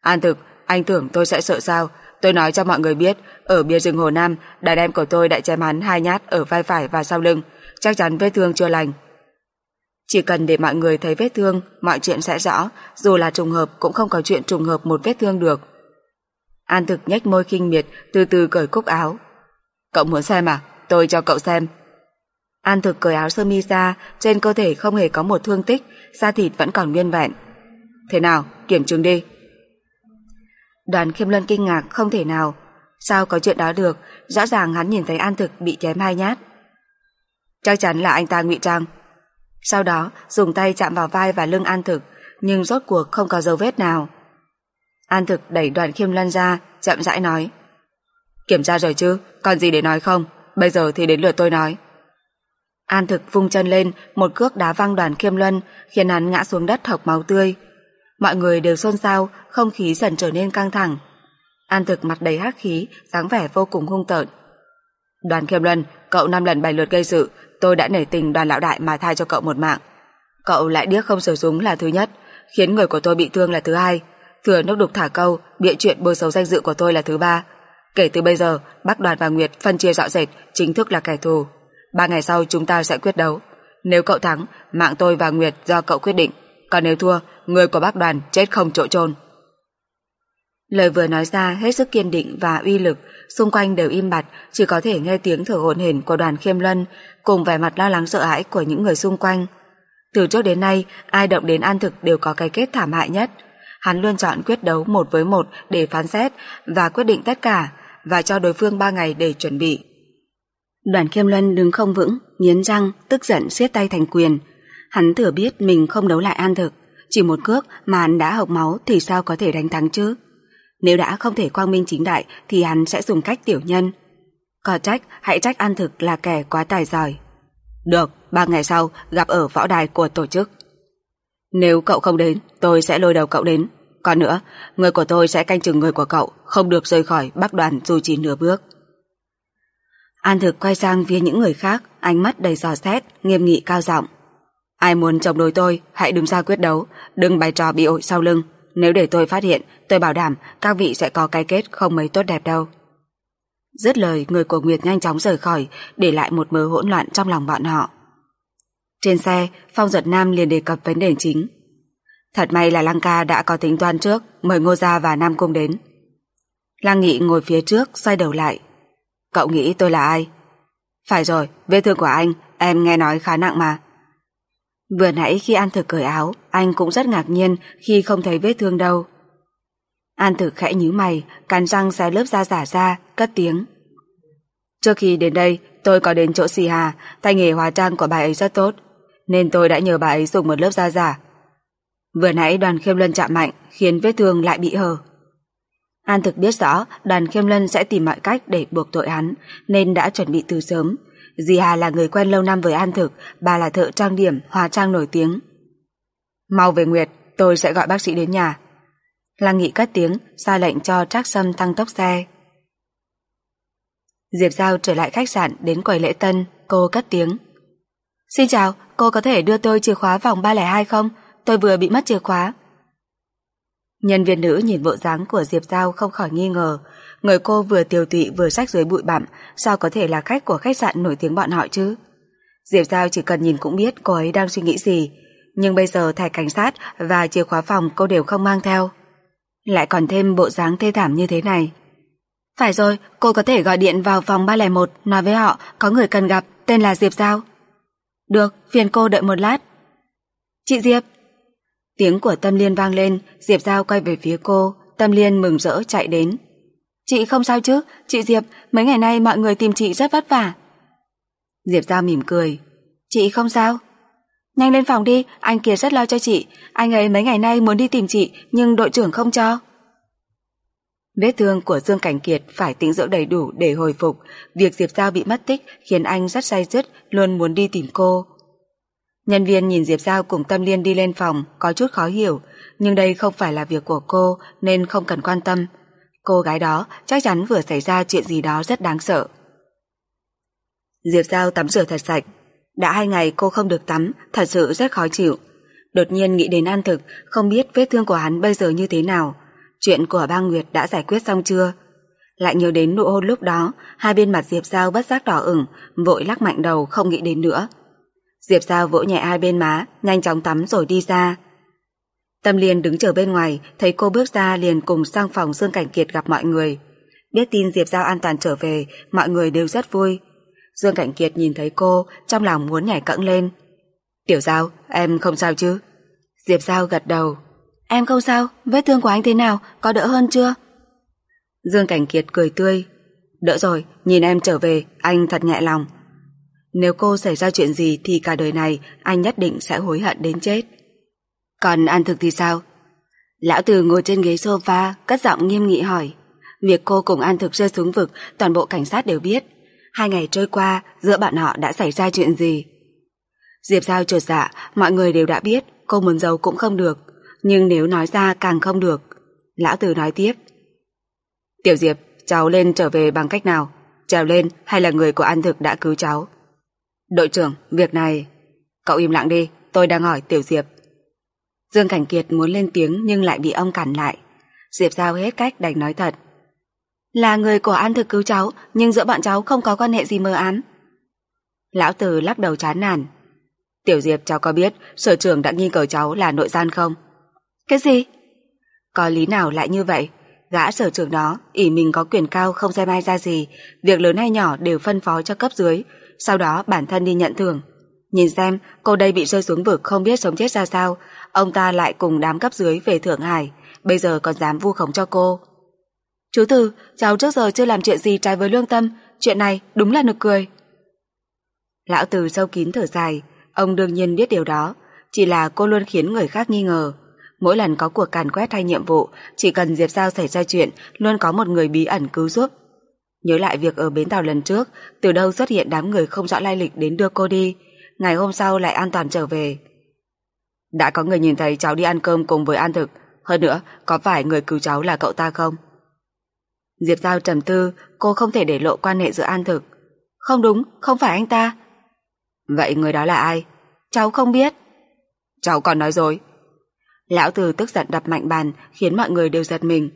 An thực, anh tưởng tôi sẽ sợ sao? Tôi nói cho mọi người biết, ở bia rừng Hồ Nam, đàn em của tôi đã chém hắn hai nhát ở vai phải và sau lưng, chắc chắn vết thương chưa lành. Chỉ cần để mọi người thấy vết thương, mọi chuyện sẽ rõ, dù là trùng hợp cũng không có chuyện trùng hợp một vết thương được. An thực nhếch môi khinh miệt, từ từ cởi cúc áo. Cậu muốn xem à? Tôi cho cậu xem. An thực cởi áo sơ mi ra, trên cơ thể không hề có một thương tích, da thịt vẫn còn nguyên vẹn. Thế nào, kiểm chứng đi. Đoàn khiêm luân kinh ngạc không thể nào. Sao có chuyện đó được, rõ ràng hắn nhìn thấy An thực bị chém hai nhát. Chắc chắn là anh ta ngụy trang, sau đó dùng tay chạm vào vai và lưng An Thực, nhưng rốt cuộc không có dấu vết nào. An Thực đẩy đoàn khiêm lân ra, chậm rãi nói. Kiểm tra rồi chứ, còn gì để nói không? Bây giờ thì đến lượt tôi nói. An Thực vung chân lên, một cước đá văng đoàn khiêm luân, khiến hắn ngã xuống đất thọc máu tươi. Mọi người đều xôn xao, không khí dần trở nên căng thẳng. An Thực mặt đầy hắc khí, dáng vẻ vô cùng hung tợn. Đoàn khiêm luân, cậu năm lần bảy lượt gây sự, tôi đã nể tình đoàn lão đại mà thay cho cậu một mạng. Cậu lại điếc không sử súng là thứ nhất, khiến người của tôi bị thương là thứ hai, thừa nước đục thả câu, bịa chuyện bôi xấu danh dự của tôi là thứ ba. Kể từ bây giờ, Bắc Đoàn và Nguyệt phân chia rõ rệt, chính thức là kẻ thù. Ba ngày sau chúng ta sẽ quyết đấu. Nếu cậu thắng, mạng tôi và Nguyệt do cậu quyết định. Còn nếu thua, người của bác Đoàn chết không chỗ chôn. Lời vừa nói ra hết sức kiên định và uy lực, xung quanh đều im bặt, chỉ có thể nghe tiếng thở hổn hển của đoàn khiêm luân, cùng vẻ mặt lo lắng sợ hãi của những người xung quanh. Từ trước đến nay, ai động đến an thực đều có cái kết thảm hại nhất. Hắn luôn chọn quyết đấu một với một để phán xét và quyết định tất cả, và cho đối phương ba ngày để chuẩn bị. Đoàn khiêm luân đứng không vững, nghiến răng, tức giận siết tay thành quyền. Hắn thừa biết mình không đấu lại an thực, chỉ một cước mà hắn đã học máu thì sao có thể đánh thắng chứ? Nếu đã không thể quang minh chính đại thì hắn sẽ dùng cách tiểu nhân. Có trách, hãy trách An Thực là kẻ quá tài giỏi. Được, ba ngày sau gặp ở võ đài của tổ chức. Nếu cậu không đến, tôi sẽ lôi đầu cậu đến. Còn nữa, người của tôi sẽ canh chừng người của cậu, không được rời khỏi bắc đoàn dù chỉ nửa bước. An Thực quay sang phía những người khác, ánh mắt đầy dò xét, nghiêm nghị cao giọng. Ai muốn chống đối tôi, hãy đứng ra quyết đấu, đừng bày trò bị ổi sau lưng. Nếu để tôi phát hiện, tôi bảo đảm các vị sẽ có cái kết không mấy tốt đẹp đâu. Dứt lời, người của Nguyệt nhanh chóng rời khỏi, để lại một mớ hỗn loạn trong lòng bọn họ. Trên xe, Phong Giật Nam liền đề cập vấn đề chính. Thật may là Lăng ca đã có tính toán trước, mời Ngô Gia và Nam Cung đến. Lăng Nghị ngồi phía trước, xoay đầu lại. Cậu nghĩ tôi là ai? Phải rồi, vết thương của anh, em nghe nói khá nặng mà. Vừa nãy khi An Thực cởi áo, anh cũng rất ngạc nhiên khi không thấy vết thương đâu. An Thực khẽ nhíu mày, cắn răng xé lớp da giả ra, cất tiếng. Trước khi đến đây, tôi có đến chỗ xì hà, tay nghề hóa trang của bà ấy rất tốt, nên tôi đã nhờ bà ấy dùng một lớp da giả. Vừa nãy đoàn khiêm lân chạm mạnh, khiến vết thương lại bị hở. An Thực biết rõ đoàn khiêm lân sẽ tìm mọi cách để buộc tội hắn, nên đã chuẩn bị từ sớm, Dì Hà là người quen lâu năm với An Thực, bà là thợ trang điểm, hóa trang nổi tiếng. Mau về Nguyệt, tôi sẽ gọi bác sĩ đến nhà. Lăng Nghị cất tiếng, ra lệnh cho Trác Sâm tăng tốc xe. Diệp Giao trở lại khách sạn đến quầy lễ tân, cô cất tiếng. Xin chào, cô có thể đưa tôi chìa khóa vòng 302 không? Tôi vừa bị mất chìa khóa. Nhân viên nữ nhìn bộ dáng của Diệp Giao không khỏi nghi ngờ. Người cô vừa tiều tụy vừa rách dưới bụi bặm, sao có thể là khách của khách sạn nổi tiếng bọn họ chứ? Diệp Giao chỉ cần nhìn cũng biết cô ấy đang suy nghĩ gì. Nhưng bây giờ thẻ cảnh sát và chìa khóa phòng cô đều không mang theo. Lại còn thêm bộ dáng thê thảm như thế này. Phải rồi, cô có thể gọi điện vào phòng 301 nói với họ có người cần gặp, tên là Diệp Giao. Được, phiền cô đợi một lát. Chị Diệp. Tiếng của Tâm Liên vang lên, Diệp Giao quay về phía cô, Tâm Liên mừng rỡ chạy đến. Chị không sao chứ, chị Diệp, mấy ngày nay mọi người tìm chị rất vất vả. Diệp Giao mỉm cười. Chị không sao. Nhanh lên phòng đi, anh kia rất lo cho chị. Anh ấy mấy ngày nay muốn đi tìm chị, nhưng đội trưởng không cho. Vết thương của Dương Cảnh Kiệt phải tĩnh dưỡng đầy đủ để hồi phục. Việc Diệp Giao bị mất tích khiến anh rất say dứt, luôn muốn đi tìm cô. Nhân viên nhìn Diệp Giao cùng Tâm Liên đi lên phòng, có chút khó hiểu, nhưng đây không phải là việc của cô nên không cần quan tâm. Cô gái đó chắc chắn vừa xảy ra chuyện gì đó rất đáng sợ. Diệp Giao tắm rửa thật sạch. Đã hai ngày cô không được tắm, thật sự rất khó chịu. Đột nhiên nghĩ đến An Thực, không biết vết thương của hắn bây giờ như thế nào. Chuyện của bang Nguyệt đã giải quyết xong chưa? Lại nhớ đến nụ hôn lúc đó, hai bên mặt Diệp Giao bất giác đỏ ửng, vội lắc mạnh đầu không nghĩ đến nữa. Diệp Giao vỗ nhẹ hai bên má, nhanh chóng tắm rồi đi ra. Tâm Liên đứng chờ bên ngoài, thấy cô bước ra liền cùng sang phòng Dương Cảnh Kiệt gặp mọi người. Biết tin Diệp Giao an toàn trở về, mọi người đều rất vui. Dương Cảnh Kiệt nhìn thấy cô, trong lòng muốn nhảy cẫng lên. Tiểu Giao, em không sao chứ? Diệp Giao gật đầu. Em không sao, vết thương của anh thế nào, có đỡ hơn chưa? Dương Cảnh Kiệt cười tươi. Đỡ rồi, nhìn em trở về, anh thật nhẹ lòng. Nếu cô xảy ra chuyện gì thì cả đời này anh nhất định sẽ hối hận đến chết. Còn An Thực thì sao? Lão Từ ngồi trên ghế sofa, cất giọng nghiêm nghị hỏi. Việc cô cùng An Thực rơi xuống vực, toàn bộ cảnh sát đều biết. Hai ngày trôi qua, giữa bạn họ đã xảy ra chuyện gì? Diệp Giao trột dạ, mọi người đều đã biết, cô muốn giấu cũng không được. Nhưng nếu nói ra càng không được. Lão Từ nói tiếp. Tiểu Diệp, cháu lên trở về bằng cách nào? Trèo lên hay là người của An Thực đã cứu cháu? Đội trưởng, việc này... Cậu im lặng đi, tôi đang hỏi Tiểu Diệp. Dương Cảnh Kiệt muốn lên tiếng nhưng lại bị ông cản lại. Diệp Giao hết cách đành nói thật. Là người của An Thực cứu cháu, nhưng giữa bọn cháu không có quan hệ gì mơ ám. Lão Từ lắc đầu chán nản. Tiểu Diệp cháu có biết sở trưởng đã nghi ngờ cháu là nội gian không? Cái gì? Có lý nào lại như vậy? Gã sở trưởng đó, ỷ mình có quyền cao không xem ai ra gì, việc lớn hay nhỏ đều phân phó cho cấp dưới, sau đó bản thân đi nhận thưởng. Nhìn xem, cô đây bị rơi xuống vực không biết sống chết ra sao, ông ta lại cùng đám cấp dưới về Thượng Hải, bây giờ còn dám vu khống cho cô. Chú Từ, cháu trước giờ chưa làm chuyện gì trái với lương tâm, chuyện này đúng là nực cười. Lão Từ sâu kín thở dài, ông đương nhiên biết điều đó, chỉ là cô luôn khiến người khác nghi ngờ. Mỗi lần có cuộc càn quét hay nhiệm vụ, chỉ cần Diệp Giao xảy ra chuyện, luôn có một người bí ẩn cứu giúp. Nhớ lại việc ở bến tàu lần trước, từ đâu xuất hiện đám người không rõ lai lịch đến đưa cô đi, ngày hôm sau lại an toàn trở về. Đã có người nhìn thấy cháu đi ăn cơm cùng với An Thực, hơn nữa, có phải người cứu cháu là cậu ta không? Diệp Giao trầm tư, cô không thể để lộ quan hệ giữa An Thực. Không đúng, không phải anh ta. Vậy người đó là ai? Cháu không biết. Cháu còn nói dối. Lão Từ tức giận đập mạnh bàn, khiến mọi người đều giật mình.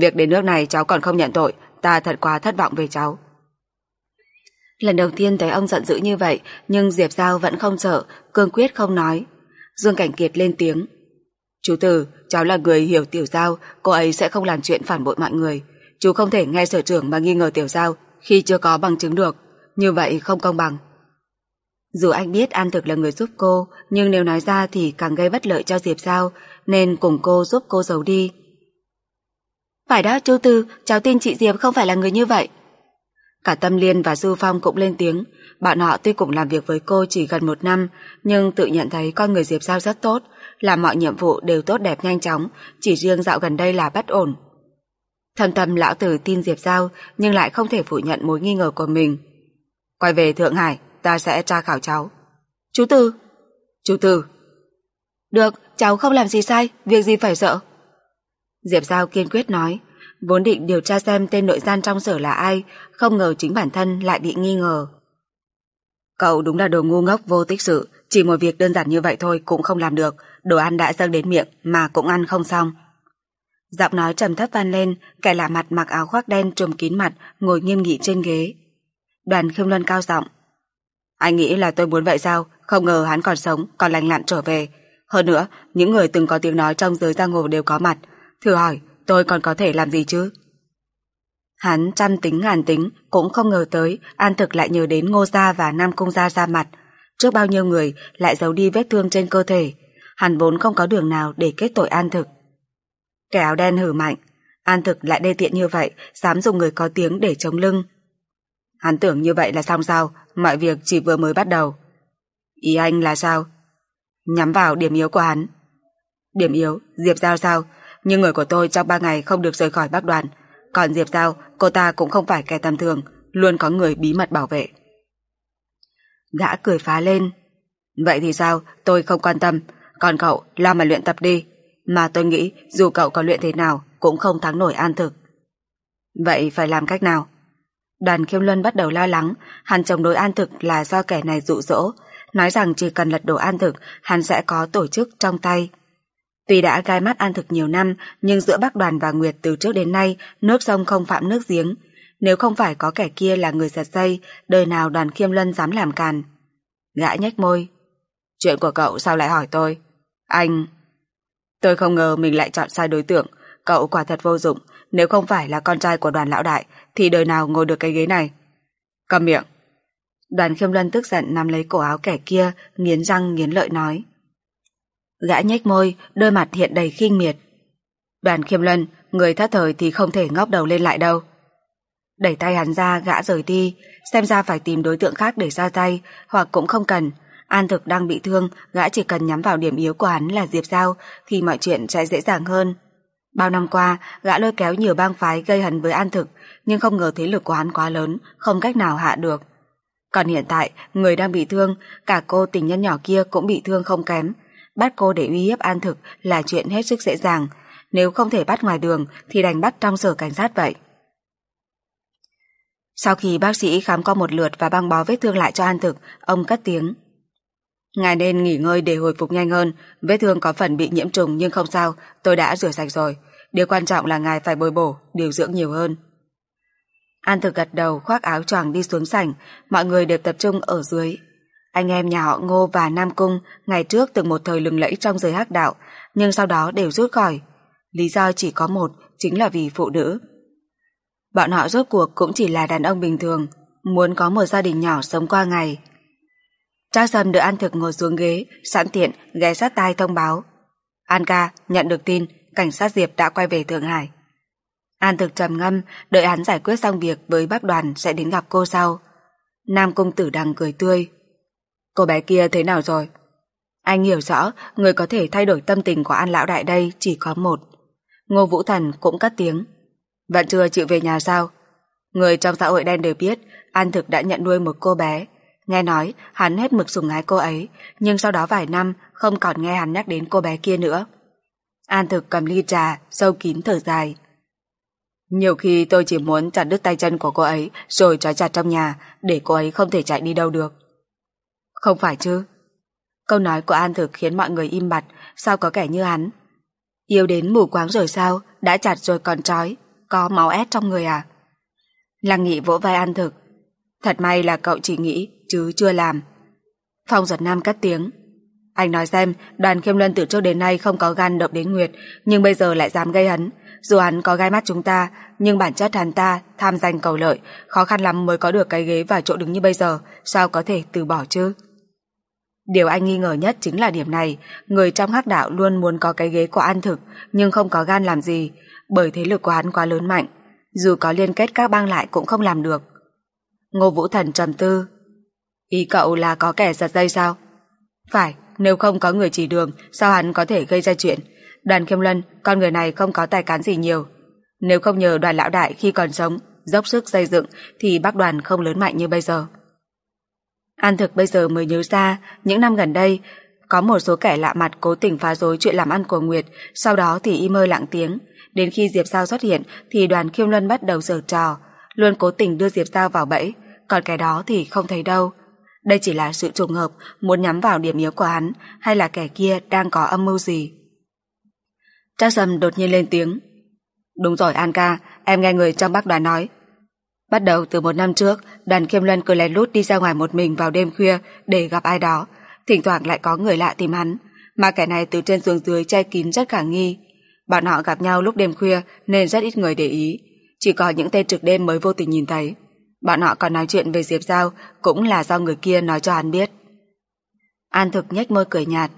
Việc đến nước này cháu còn không nhận tội, ta thật quá thất vọng về cháu. Lần đầu tiên thấy ông giận dữ như vậy, nhưng Diệp Giao vẫn không sợ, cương quyết không nói. Dương Cảnh Kiệt lên tiếng. Chú Tử, cháu là người hiểu Tiểu Giao, cô ấy sẽ không làm chuyện phản bội mọi người. Chú không thể nghe sở trưởng mà nghi ngờ Tiểu Giao khi chưa có bằng chứng được. Như vậy không công bằng. Dù anh biết An Thực là người giúp cô, nhưng nếu nói ra thì càng gây bất lợi cho Diệp Giao, nên cùng cô giúp cô giấu đi. Phải đó, chú Tư, cháu tin chị Diệp không phải là người như vậy. Cả Tâm Liên và Du Phong cũng lên tiếng, bọn họ tuy cùng làm việc với cô chỉ gần một năm, nhưng tự nhận thấy con người Diệp Giao rất tốt, làm mọi nhiệm vụ đều tốt đẹp nhanh chóng, chỉ riêng dạo gần đây là bất ổn. Thâm tâm lão tử tin Diệp Giao, nhưng lại không thể phủ nhận mối nghi ngờ của mình. Quay về Thượng Hải, ta sẽ tra khảo cháu. Chú Tư. Chú Tư. Được, cháu không làm gì sai, việc gì phải sợ. Diệp Giao kiên quyết nói, vốn định điều tra xem tên nội gian trong sở là ai, không ngờ chính bản thân lại bị nghi ngờ. Cậu đúng là đồ ngu ngốc vô tích sự, chỉ một việc đơn giản như vậy thôi cũng không làm được, đồ ăn đã dâng đến miệng mà cũng ăn không xong. Giọng nói trầm thấp vang lên, kẻ lạ mặt mặc áo khoác đen trùm kín mặt, ngồi nghiêm nghị trên ghế. Đoàn khiêm luân cao giọng. Anh nghĩ là tôi muốn vậy sao? Không ngờ hắn còn sống, còn lành lặn trở về. Hơn nữa, những người từng có tiếng nói trong giới giang hồ đều có mặt. Thử hỏi, tôi còn có thể làm gì chứ? Hắn trăm tính ngàn tính, cũng không ngờ tới An Thực lại nhớ đến Ngô Gia và Nam Cung Gia ra mặt. Trước bao nhiêu người lại giấu đi vết thương trên cơ thể. Hắn vốn không có đường nào để kết tội An Thực. Kẻ áo đen hử mạnh, An Thực lại đê tiện như vậy, dám dùng người có tiếng để chống lưng. Hắn tưởng như vậy là xong sao, mọi việc chỉ vừa mới bắt đầu. Ý anh là sao? Nhắm vào điểm yếu của hắn. Điểm yếu, Diệp Giao sao? Nhưng người của tôi trong ba ngày không được rời khỏi bác đoàn. Còn Diệp Giao, cô ta cũng không phải kẻ tầm thường, luôn có người bí mật bảo vệ. Gã cười phá lên. Vậy thì sao, tôi không quan tâm, còn cậu lo mà luyện tập đi. Mà tôi nghĩ dù cậu có luyện thế nào cũng không thắng nổi an thực. Vậy phải làm cách nào? Đoàn Khiêm Luân bắt đầu lo lắng, hắn chống đối an thực là do kẻ này dụ dỗ, nói rằng chỉ cần lật đổ an thực, hắn sẽ có tổ chức trong tay. Tuy đã gai mắt an thực nhiều năm, nhưng giữa Bắc Đoàn và Nguyệt từ trước đến nay, nước sông không phạm nước giếng. Nếu không phải có kẻ kia là người giật dây, đời nào đoàn Khiêm lân dám làm càn. Gã nhếch môi. Chuyện của cậu sao lại hỏi tôi? Anh... Tôi không ngờ mình lại chọn sai đối tượng, cậu quả thật vô dụng, nếu không phải là con trai của đoàn lão đại, thì đời nào ngồi được cái ghế này. Cầm miệng. Đoàn khiêm lân tức giận nắm lấy cổ áo kẻ kia, nghiến răng nghiến lợi nói. Gã nhếch môi, đôi mặt hiện đầy khinh miệt. Đoàn khiêm luân, người thất thời thì không thể ngóc đầu lên lại đâu. Đẩy tay hắn ra, gã rời đi, xem ra phải tìm đối tượng khác để ra tay, hoặc cũng không cần. An thực đang bị thương, gã chỉ cần nhắm vào điểm yếu của hắn là Diệp Giao, thì mọi chuyện sẽ dễ dàng hơn. Bao năm qua, gã lôi kéo nhiều bang phái gây hấn với An Thực, nhưng không ngờ thế lực của hắn quá lớn, không cách nào hạ được. Còn hiện tại, người đang bị thương, cả cô tình nhân nhỏ kia cũng bị thương không kém. Bắt cô để uy hiếp An Thực là chuyện hết sức dễ dàng. Nếu không thể bắt ngoài đường thì đành bắt trong sở cảnh sát vậy. Sau khi bác sĩ khám qua một lượt và băng bó vết thương lại cho An Thực, ông cất tiếng. Ngài nên nghỉ ngơi để hồi phục nhanh hơn, vết thương có phần bị nhiễm trùng nhưng không sao, tôi đã rửa sạch rồi. Điều quan trọng là ngài phải bồi bổ, điều dưỡng nhiều hơn. An thực gật đầu khoác áo choàng đi xuống sảnh, mọi người đều tập trung ở dưới. Anh em nhà họ Ngô và Nam Cung ngày trước từng một thời lừng lẫy trong giới hắc đạo, nhưng sau đó đều rút khỏi. Lý do chỉ có một, chính là vì phụ nữ. Bọn họ rốt cuộc cũng chỉ là đàn ông bình thường, muốn có một gia đình nhỏ sống qua ngày. cha Sâm được An Thực ngồi xuống ghế, sẵn tiện, ghé sát tai thông báo. An ca, nhận được tin, cảnh sát Diệp đã quay về Thượng Hải. An Thực trầm ngâm, đợi hắn giải quyết xong việc với bác đoàn sẽ đến gặp cô sau. Nam Cung Tử Đằng cười tươi. Cô bé kia thế nào rồi? Anh hiểu rõ, người có thể thay đổi tâm tình của An Lão Đại đây chỉ có một. Ngô Vũ Thần cũng cất tiếng. Vẫn chưa chịu về nhà sao? Người trong xã hội đen đều biết An Thực đã nhận nuôi một cô bé Nghe nói hắn hết mực sủng ái cô ấy, nhưng sau đó vài năm không còn nghe hắn nhắc đến cô bé kia nữa. An thực cầm ly trà, sâu kín thở dài. Nhiều khi tôi chỉ muốn chặt đứt tay chân của cô ấy rồi trói chặt trong nhà để cô ấy không thể chạy đi đâu được. Không phải chứ? Câu nói của An thực khiến mọi người im bặt, sao có kẻ như hắn? Yêu đến mù quáng rồi sao, đã chặt rồi còn trói, có máu ép trong người à? Lăng nghị vỗ vai An thực. Thật may là cậu chỉ nghĩ chứ chưa làm. Phong giật nam cất tiếng. Anh nói xem, đoàn khiêm luân từ trước đến nay không có gan động đến Nguyệt, nhưng bây giờ lại dám gây hấn. Dù hắn có gai mắt chúng ta, nhưng bản chất hắn ta tham danh cầu lợi, khó khăn lắm mới có được cái ghế và chỗ đứng như bây giờ, sao có thể từ bỏ chứ? Điều anh nghi ngờ nhất chính là điểm này, người trong hắc đạo luôn muốn có cái ghế của an thực, nhưng không có gan làm gì, bởi thế lực của hắn quá lớn mạnh. Dù có liên kết các bang lại cũng không làm được. Ngô Vũ Thần trầm tư, Ý cậu là có kẻ giật dây sao? Phải, nếu không có người chỉ đường, sao hắn có thể gây ra chuyện? Đoàn Khiêm lân con người này không có tài cán gì nhiều. Nếu không nhờ đoàn lão đại khi còn sống, dốc sức xây dựng, thì bác đoàn không lớn mạnh như bây giờ. An thực bây giờ mới nhớ ra, những năm gần đây, có một số kẻ lạ mặt cố tình phá rối chuyện làm ăn của Nguyệt, sau đó thì im mơ lặng tiếng. Đến khi Diệp Giao xuất hiện thì đoàn Khiêm Luân bắt đầu giở trò, luôn cố tình đưa Diệp Giao vào bẫy, còn cái đó thì không thấy đâu. Đây chỉ là sự trùng hợp muốn nhắm vào điểm yếu của hắn hay là kẻ kia đang có âm mưu gì. Trác Sâm đột nhiên lên tiếng. Đúng rồi An ca, em nghe người trong bác đoàn nói. Bắt đầu từ một năm trước, đoàn Khiêm Luân cứ lén lút đi ra ngoài một mình vào đêm khuya để gặp ai đó. Thỉnh thoảng lại có người lạ tìm hắn, mà kẻ này từ trên xuống dưới che kín rất khả nghi. Bọn họ gặp nhau lúc đêm khuya nên rất ít người để ý, chỉ có những tên trực đêm mới vô tình nhìn thấy. Bọn họ còn nói chuyện về Diệp Giao cũng là do người kia nói cho hắn biết. An thực nhếch môi cười nhạt.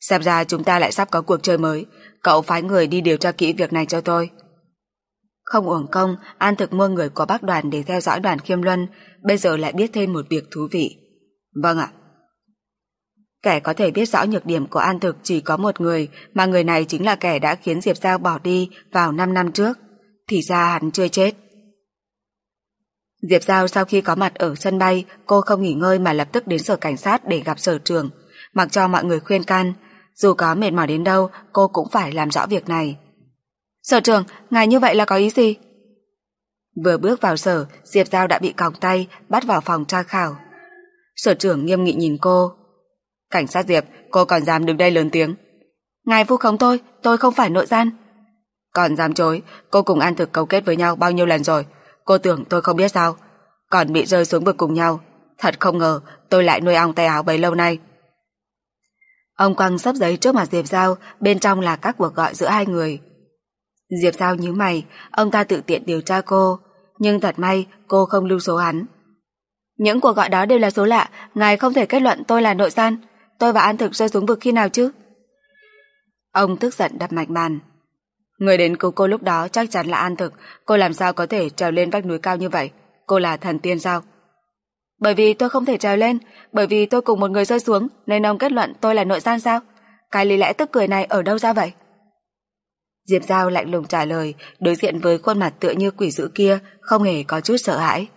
Xem ra chúng ta lại sắp có cuộc chơi mới, cậu phái người đi điều tra kỹ việc này cho tôi. Không uổng công, An thực mua người của bác đoàn để theo dõi đoàn Khiêm Luân, bây giờ lại biết thêm một việc thú vị. Vâng ạ. Kẻ có thể biết rõ nhược điểm của An thực chỉ có một người, mà người này chính là kẻ đã khiến Diệp Giao bỏ đi vào 5 năm trước. Thì ra hắn chưa chết. Diệp Giao sau khi có mặt ở sân bay, cô không nghỉ ngơi mà lập tức đến sở cảnh sát để gặp sở trường. Mặc cho mọi người khuyên can, dù có mệt mỏi đến đâu, cô cũng phải làm rõ việc này. Sở trường, ngài như vậy là có ý gì? Vừa bước vào sở, Diệp Giao đã bị còng tay, bắt vào phòng tra khảo. Sở trưởng nghiêm nghị nhìn cô. Cảnh sát Diệp, cô còn dám đứng đây lớn tiếng. Ngài vu khống tôi, tôi không phải nội gian. Còn dám chối, cô cùng An Thực cấu kết với nhau bao nhiêu lần rồi. Cô tưởng tôi không biết sao. Còn bị rơi xuống vực cùng nhau. Thật không ngờ tôi lại nuôi ong tay áo bấy lâu nay. Ông quăng sắp giấy trước mặt Diệp Giao, bên trong là các cuộc gọi giữa hai người. Diệp Giao nhíu mày, ông ta tự tiện điều tra cô, nhưng thật may cô không lưu số hắn. Những cuộc gọi đó đều là số lạ, ngài không thể kết luận tôi là nội gian. Tôi và An Thực rơi xuống vực khi nào chứ? Ông tức giận đập mạch bàn. Người đến cứu cô lúc đó chắc chắn là An Thực, cô làm sao có thể trèo lên vách núi cao như vậy? Cô là thần tiên sao? Bởi vì tôi không thể trèo lên, bởi vì tôi cùng một người rơi xuống nên ông kết luận tôi là nội gian sao? Cái lý lẽ tức cười này ở đâu ra vậy? Diệp Giao lạnh lùng trả lời, đối diện với khuôn mặt tựa như quỷ dữ kia, không hề có chút sợ hãi.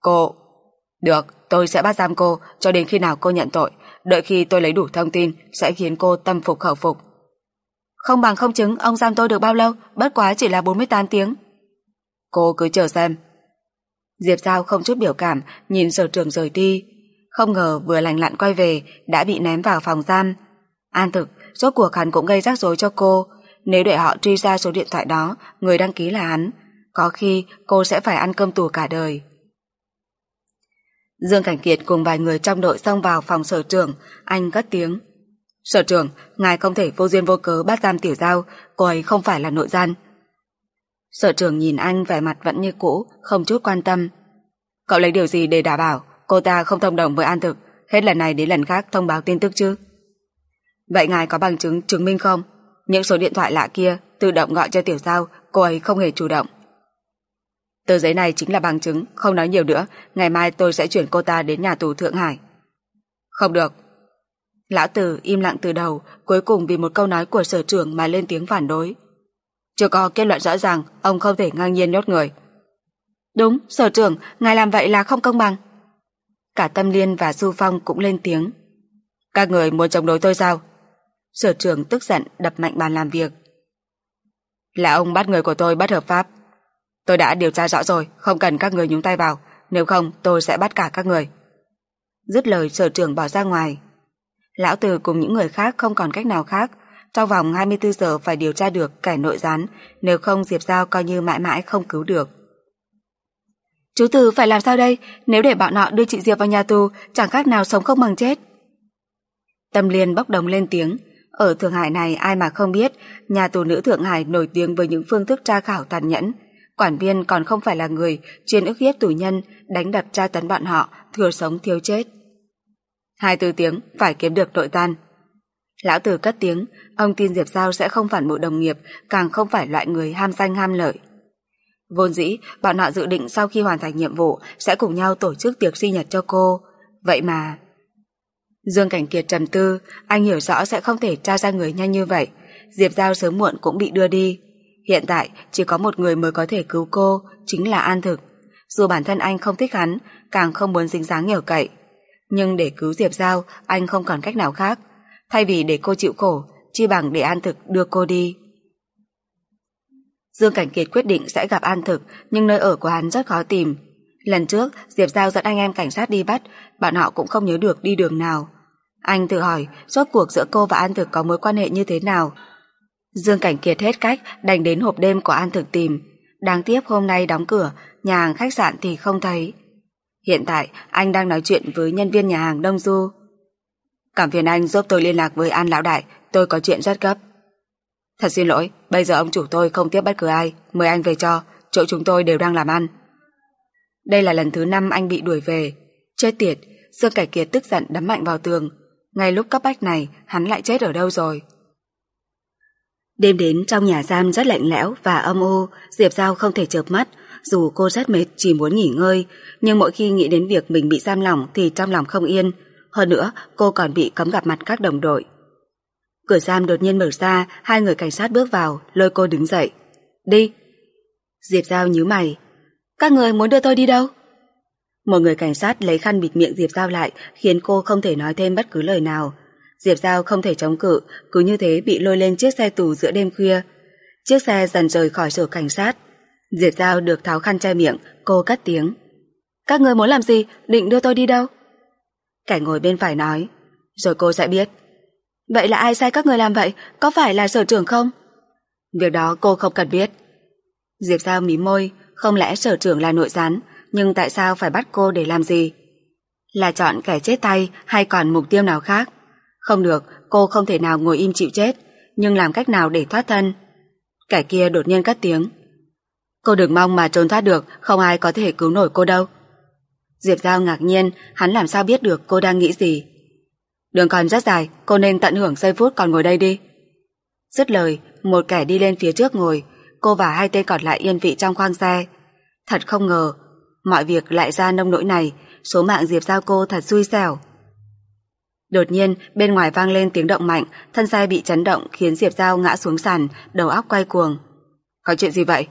Cô... Được, tôi sẽ bắt giam cô cho đến khi nào cô nhận tội. Đợi khi tôi lấy đủ thông tin, sẽ khiến cô tâm phục khẩu phục. Không bằng không chứng, ông giam tôi được bao lâu, bất quá chỉ là 48 tiếng. Cô cứ chờ xem. Diệp Giao không chút biểu cảm, nhìn sở trường rời đi. Không ngờ vừa lành lặn quay về, đã bị ném vào phòng giam. An thực, rốt cuộc hắn cũng gây rắc rối cho cô, nếu để họ truy ra số điện thoại đó, người đăng ký là hắn, có khi cô sẽ phải ăn cơm tù cả đời. Dương Cảnh Kiệt cùng vài người trong đội xông vào phòng sở trưởng, anh cất tiếng. Sở trưởng, ngài không thể vô duyên vô cớ bắt giam tiểu giao, cô ấy không phải là nội gian. Sở trưởng nhìn anh vẻ mặt vẫn như cũ, không chút quan tâm. Cậu lấy điều gì để đảm bảo cô ta không thông đồng với an thực, hết lần này đến lần khác thông báo tin tức chứ? Vậy ngài có bằng chứng chứng minh không? Những số điện thoại lạ kia tự động gọi cho tiểu giao, cô ấy không hề chủ động. Tờ giấy này chính là bằng chứng, không nói nhiều nữa, ngày mai tôi sẽ chuyển cô ta đến nhà tù Thượng Hải. Không được. Lão Tử im lặng từ đầu, cuối cùng vì một câu nói của sở trưởng mà lên tiếng phản đối. Chưa có kết luận rõ ràng, ông không thể ngang nhiên nhốt người. Đúng, sở trưởng, ngài làm vậy là không công bằng. Cả Tâm Liên và Du Phong cũng lên tiếng. Các người muốn chống đối tôi sao? Sở trưởng tức giận đập mạnh bàn làm việc. Là ông bắt người của tôi bất hợp pháp. Tôi đã điều tra rõ rồi, không cần các người nhúng tay vào, nếu không tôi sẽ bắt cả các người. Dứt lời sở trưởng bỏ ra ngoài. Lão Từ cùng những người khác không còn cách nào khác, trong vòng 24 giờ phải điều tra được kẻ nội gián, nếu không Diệp Giao coi như mãi mãi không cứu được. Chú Từ phải làm sao đây? Nếu để bọn họ đưa chị Diệp vào nhà tù, chẳng khác nào sống không bằng chết. Tâm Liên bốc đồng lên tiếng, ở Thượng Hải này ai mà không biết, nhà tù nữ Thượng Hải nổi tiếng với những phương thức tra khảo tàn nhẫn. Quản viên còn không phải là người chuyên ức hiếp tù nhân, đánh đập tra tấn bọn họ, thừa sống thiếu chết. Hai từ tiếng, phải kiếm được nội tan. Lão Tử cất tiếng, ông tin Diệp Giao sẽ không phản bội đồng nghiệp, càng không phải loại người ham danh ham lợi. Vốn dĩ, bọn họ dự định sau khi hoàn thành nhiệm vụ sẽ cùng nhau tổ chức tiệc sinh nhật cho cô. Vậy mà... Dương Cảnh Kiệt trầm tư, anh hiểu rõ sẽ không thể tra ra người nhanh như vậy. Diệp Giao sớm muộn cũng bị đưa đi. Hiện tại chỉ có một người mới có thể cứu cô, chính là An Thực. Dù bản thân anh không thích hắn, càng không muốn dính dáng nhở cậy. Nhưng để cứu Diệp Giao, anh không còn cách nào khác. Thay vì để cô chịu khổ, chi bằng để An Thực đưa cô đi. Dương Cảnh Kiệt quyết định sẽ gặp An Thực, nhưng nơi ở của hắn rất khó tìm. Lần trước, Diệp Giao dẫn anh em cảnh sát đi bắt, bọn họ cũng không nhớ được đi đường nào. Anh tự hỏi, rốt cuộc giữa cô và An Thực có mối quan hệ như thế nào? Dương Cảnh Kiệt hết cách, đành đến hộp đêm của An Thực tìm. Đáng tiếc hôm nay đóng cửa, nhà hàng khách sạn thì không thấy. Hiện tại, anh đang nói chuyện với nhân viên nhà hàng Đông Du. Cảm phiền anh giúp tôi liên lạc với An Lão Đại, tôi có chuyện rất gấp. Thật xin lỗi, bây giờ ông chủ tôi không tiếp bất cứ ai, mời anh về cho, chỗ chúng tôi đều đang làm ăn. Đây là lần thứ năm anh bị đuổi về. Chết tiệt, Dương cải Kiệt tức giận đấm mạnh vào tường. Ngay lúc cấp bách này, hắn lại chết ở đâu rồi? Đêm đến trong nhà giam rất lạnh lẽo và âm u, Diệp Giao không thể chợp mắt, dù cô rất mệt chỉ muốn nghỉ ngơi, nhưng mỗi khi nghĩ đến việc mình bị giam lỏng thì trong lòng không yên. Hơn nữa, cô còn bị cấm gặp mặt các đồng đội. Cửa giam đột nhiên mở ra, hai người cảnh sát bước vào, lôi cô đứng dậy. Đi. Diệp Giao nhíu mày. Các người muốn đưa tôi đi đâu? Một người cảnh sát lấy khăn bịt miệng Diệp Giao lại, khiến cô không thể nói thêm bất cứ lời nào. Diệp Giao không thể chống cự, cứ như thế bị lôi lên chiếc xe tù giữa đêm khuya. Chiếc xe dần rời khỏi sở cảnh sát. Diệp Giao được tháo khăn che miệng, cô cất tiếng. Các người muốn làm gì? Định đưa tôi đi đâu? Cảnh ngồi bên phải nói. Rồi cô sẽ biết. Vậy là ai sai các người làm vậy? Có phải là sở trưởng không? Việc đó cô không cần biết. Diệp Giao mím môi, không lẽ sở trưởng là nội gián, nhưng tại sao phải bắt cô để làm gì? Là chọn kẻ chết tay hay còn mục tiêu nào khác? Không được, cô không thể nào ngồi im chịu chết, nhưng làm cách nào để thoát thân? Kẻ kia đột nhiên cất tiếng. Cô đừng mong mà trốn thoát được, không ai có thể cứu nổi cô đâu. Diệp Giao ngạc nhiên, hắn làm sao biết được cô đang nghĩ gì. Đường còn rất dài, cô nên tận hưởng giây phút còn ngồi đây đi. Dứt lời, một kẻ đi lên phía trước ngồi, cô và hai tên còn lại yên vị trong khoang xe. Thật không ngờ, mọi việc lại ra nông nỗi này, số mạng Diệp Giao cô thật xui xẻo. Đột nhiên, bên ngoài vang lên tiếng động mạnh, thân xe bị chấn động khiến Diệp Giao ngã xuống sàn, đầu óc quay cuồng. Có chuyện gì vậy?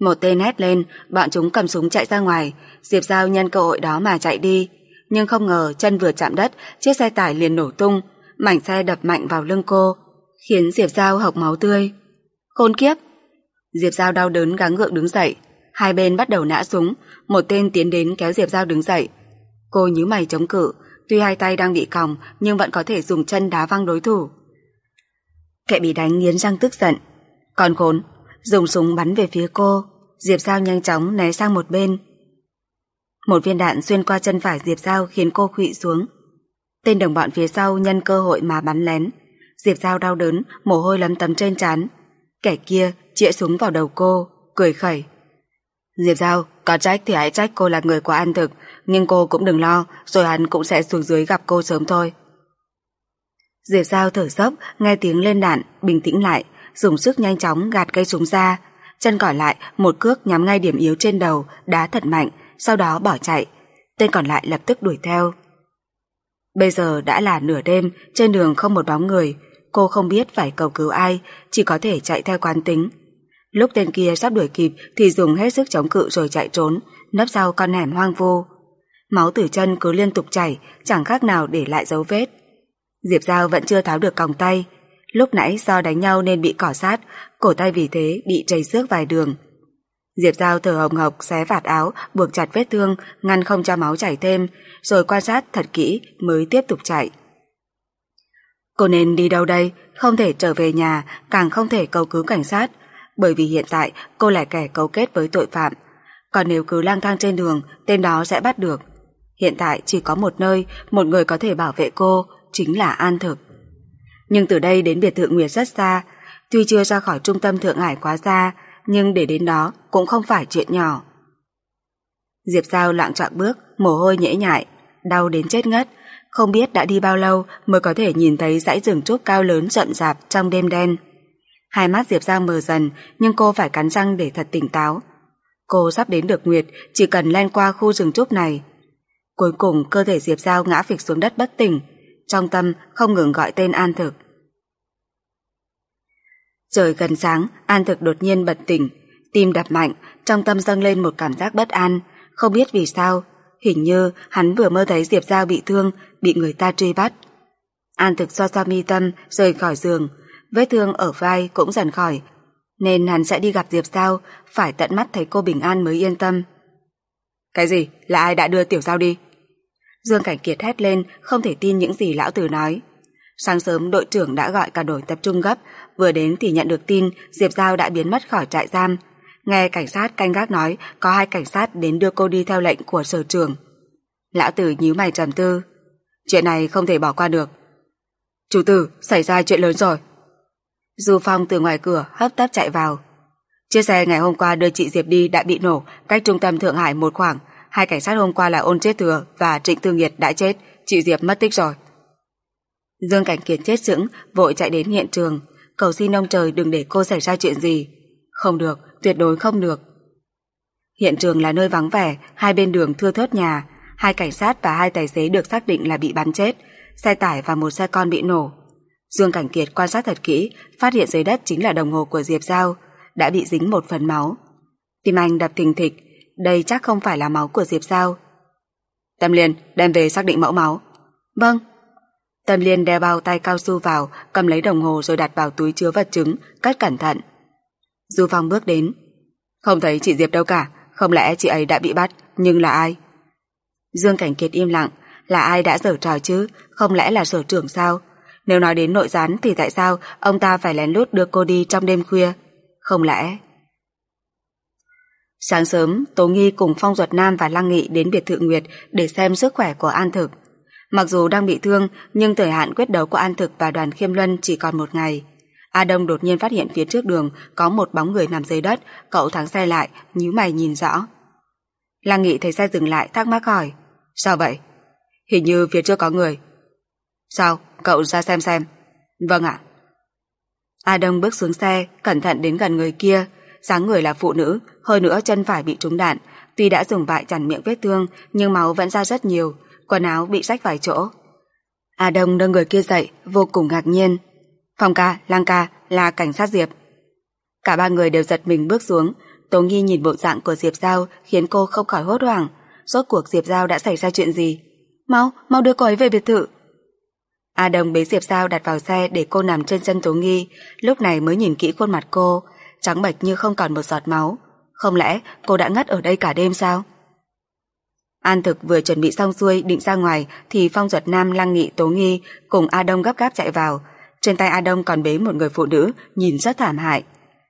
Một tên hét lên, bọn chúng cầm súng chạy ra ngoài, Diệp Giao nhân cơ hội đó mà chạy đi. Nhưng không ngờ chân vừa chạm đất, chiếc xe tải liền nổ tung, mảnh xe đập mạnh vào lưng cô, khiến Diệp Giao hộc máu tươi. Khôn kiếp! Diệp Giao đau đớn gắng gượng đứng dậy, hai bên bắt đầu nã súng, một tên tiến đến kéo Diệp Giao đứng dậy. Cô nhíu mày chống cự, tuy hai tay đang bị còng nhưng vẫn có thể dùng chân đá văng đối thủ. Kẻ bị đánh nghiến răng tức giận. Còn khốn, dùng súng bắn về phía cô, Diệp Giao nhanh chóng né sang một bên. Một viên đạn xuyên qua chân phải Diệp Giao khiến cô khụy xuống. Tên đồng bọn phía sau nhân cơ hội mà bắn lén. Diệp Giao đau đớn, mồ hôi lấm tấm trên trán. Kẻ kia chĩa súng vào đầu cô, cười khẩy. Diệp Giao, có trách thì hãy trách cô là người quá ăn Thực, nhưng cô cũng đừng lo, rồi hắn cũng sẽ xuống dưới gặp cô sớm thôi. Diệp Giao thở dốc, nghe tiếng lên đạn, bình tĩnh lại, dùng sức nhanh chóng gạt cây súng ra. Chân còn lại, một cước nhắm ngay điểm yếu trên đầu, đá thật mạnh, sau đó bỏ chạy. Tên còn lại lập tức đuổi theo. Bây giờ đã là nửa đêm, trên đường không một bóng người, cô không biết phải cầu cứu ai, chỉ có thể chạy theo quán tính. Lúc tên kia sắp đuổi kịp thì dùng hết sức chống cự rồi chạy trốn, nấp sau con hẻm hoang vô. Máu từ chân cứ liên tục chảy, chẳng khác nào để lại dấu vết. Diệp Giao vẫn chưa tháo được còng tay. Lúc nãy do đánh nhau nên bị cỏ sát, cổ tay vì thế bị chảy xước vài đường. Diệp Giao thở hồng hộc xé vạt áo, buộc chặt vết thương, ngăn không cho máu chảy thêm, rồi quan sát thật kỹ mới tiếp tục chạy. Cô nên đi đâu đây? Không thể trở về nhà, càng không thể cầu cứu cảnh sát, bởi vì hiện tại cô là kẻ cấu kết với tội phạm. Còn nếu cứ lang thang trên đường, tên đó sẽ bắt được. Hiện tại chỉ có một nơi, một người có thể bảo vệ cô, chính là An Thực. Nhưng từ đây đến biệt thự Nguyệt rất xa, tuy chưa ra khỏi trung tâm Thượng Hải quá xa, nhưng để đến đó cũng không phải chuyện nhỏ. Diệp Giao lạng trọng bước, mồ hôi nhễ nhại, đau đến chết ngất, không biết đã đi bao lâu mới có thể nhìn thấy dãy rừng trúc cao lớn rậm rạp trong đêm đen. Hai mắt Diệp Giao mờ dần, nhưng cô phải cắn răng để thật tỉnh táo. Cô sắp đến được Nguyệt, chỉ cần len qua khu rừng trúc này. Cuối cùng cơ thể Diệp Giao ngã phịch xuống đất bất tỉnh, trong tâm không ngừng gọi tên An Thực. Trời gần sáng, An Thực đột nhiên bật tỉnh, tim đập mạnh, trong tâm dâng lên một cảm giác bất an, không biết vì sao, hình như hắn vừa mơ thấy Diệp Giao bị thương, bị người ta truy bắt. An Thực xoa xoa mi tâm, rời khỏi giường, vết thương ở vai cũng dần khỏi. Nên hắn sẽ đi gặp Diệp Giao, phải tận mắt thấy cô bình an mới yên tâm. Cái gì? Là ai đã đưa Tiểu Giao đi? Dương Cảnh Kiệt hét lên, không thể tin những gì lão tử nói. Sáng sớm đội trưởng đã gọi cả đội tập trung gấp, vừa đến thì nhận được tin Diệp Giao đã biến mất khỏi trại giam. Nghe cảnh sát canh gác nói có hai cảnh sát đến đưa cô đi theo lệnh của sở trưởng. Lão tử nhíu mày trầm tư. Chuyện này không thể bỏ qua được. Chủ tử, xảy ra chuyện lớn rồi. Du Phong từ ngoài cửa hấp tấp chạy vào. Chiếc xe ngày hôm qua đưa chị Diệp đi đã bị nổ cách trung tâm Thượng Hải một khoảng. Hai cảnh sát hôm qua là Ôn Chết Thừa và Trịnh Tư Nghiệt đã chết. Chị Diệp mất tích rồi. Dương Cảnh Kiệt chết sững, vội chạy đến hiện trường, cầu xin ông trời đừng để cô xảy ra chuyện gì. Không được, tuyệt đối không được. Hiện trường là nơi vắng vẻ, hai bên đường thưa thớt nhà, hai cảnh sát và hai tài xế được xác định là bị bắn chết, xe tải và một xe con bị nổ. Dương Cảnh Kiệt quan sát thật kỹ, phát hiện dưới đất chính là đồng hồ của Diệp Giao, đã bị dính một phần máu. Tim anh đập thình thịch, đây chắc không phải là máu của Diệp Giao. Tâm Liên, đem về xác định mẫu máu. Vâng. Tâm Liên đeo bao tay cao su vào, cầm lấy đồng hồ rồi đặt vào túi chứa vật chứng, cất cẩn thận. Du Phong bước đến. Không thấy chị Diệp đâu cả, không lẽ chị ấy đã bị bắt, nhưng là ai? Dương Cảnh Kiệt im lặng, là ai đã dở trò chứ, không lẽ là sở trưởng sao? Nếu nói đến nội gián thì tại sao ông ta phải lén lút đưa cô đi trong đêm khuya? Không lẽ... Sáng sớm, Tố Nghi cùng Phong Duật Nam và Lăng Nghị đến biệt thự Nguyệt để xem sức khỏe của An Thực. Mặc dù đang bị thương, nhưng thời hạn quyết đấu của An Thực và đoàn Khiêm Luân chỉ còn một ngày. A Đông đột nhiên phát hiện phía trước đường có một bóng người nằm dưới đất, cậu thắng xe lại, nhíu mày nhìn rõ. Lăng Nghị thấy xe dừng lại, thắc mắc hỏi. Sao vậy? Hình như phía trước có người. Sao? Cậu ra xem xem. Vâng ạ. A Đông bước xuống xe, cẩn thận đến gần người kia. dáng người là phụ nữ, hơn nữa chân phải bị trúng đạn. Tuy đã dùng vải chặn miệng vết thương, nhưng máu vẫn ra rất nhiều, quần áo bị rách vài chỗ. A Đông nâng người kia dậy, vô cùng ngạc nhiên. Phong ca, Lang ca, là cảnh sát Diệp. Cả ba người đều giật mình bước xuống, Tố Nghi nhìn bộ dạng của Diệp Giao khiến cô không khỏi hốt hoảng. Rốt cuộc Diệp Giao đã xảy ra chuyện gì? Mau, mau đưa cô ấy về biệt thự. A Đồng bế Diệp Giao đặt vào xe để cô nằm trên chân Tố Nghi, lúc này mới nhìn kỹ khuôn mặt cô, trắng bệch như không còn một giọt máu. Không lẽ cô đã ngất ở đây cả đêm sao? An Thực vừa chuẩn bị xong xuôi định ra ngoài thì Phong Duật Nam lăng nghị Tố Nghi cùng A Đông gấp gáp chạy vào. Trên tay A Đông còn bế một người phụ nữ nhìn rất thảm hại.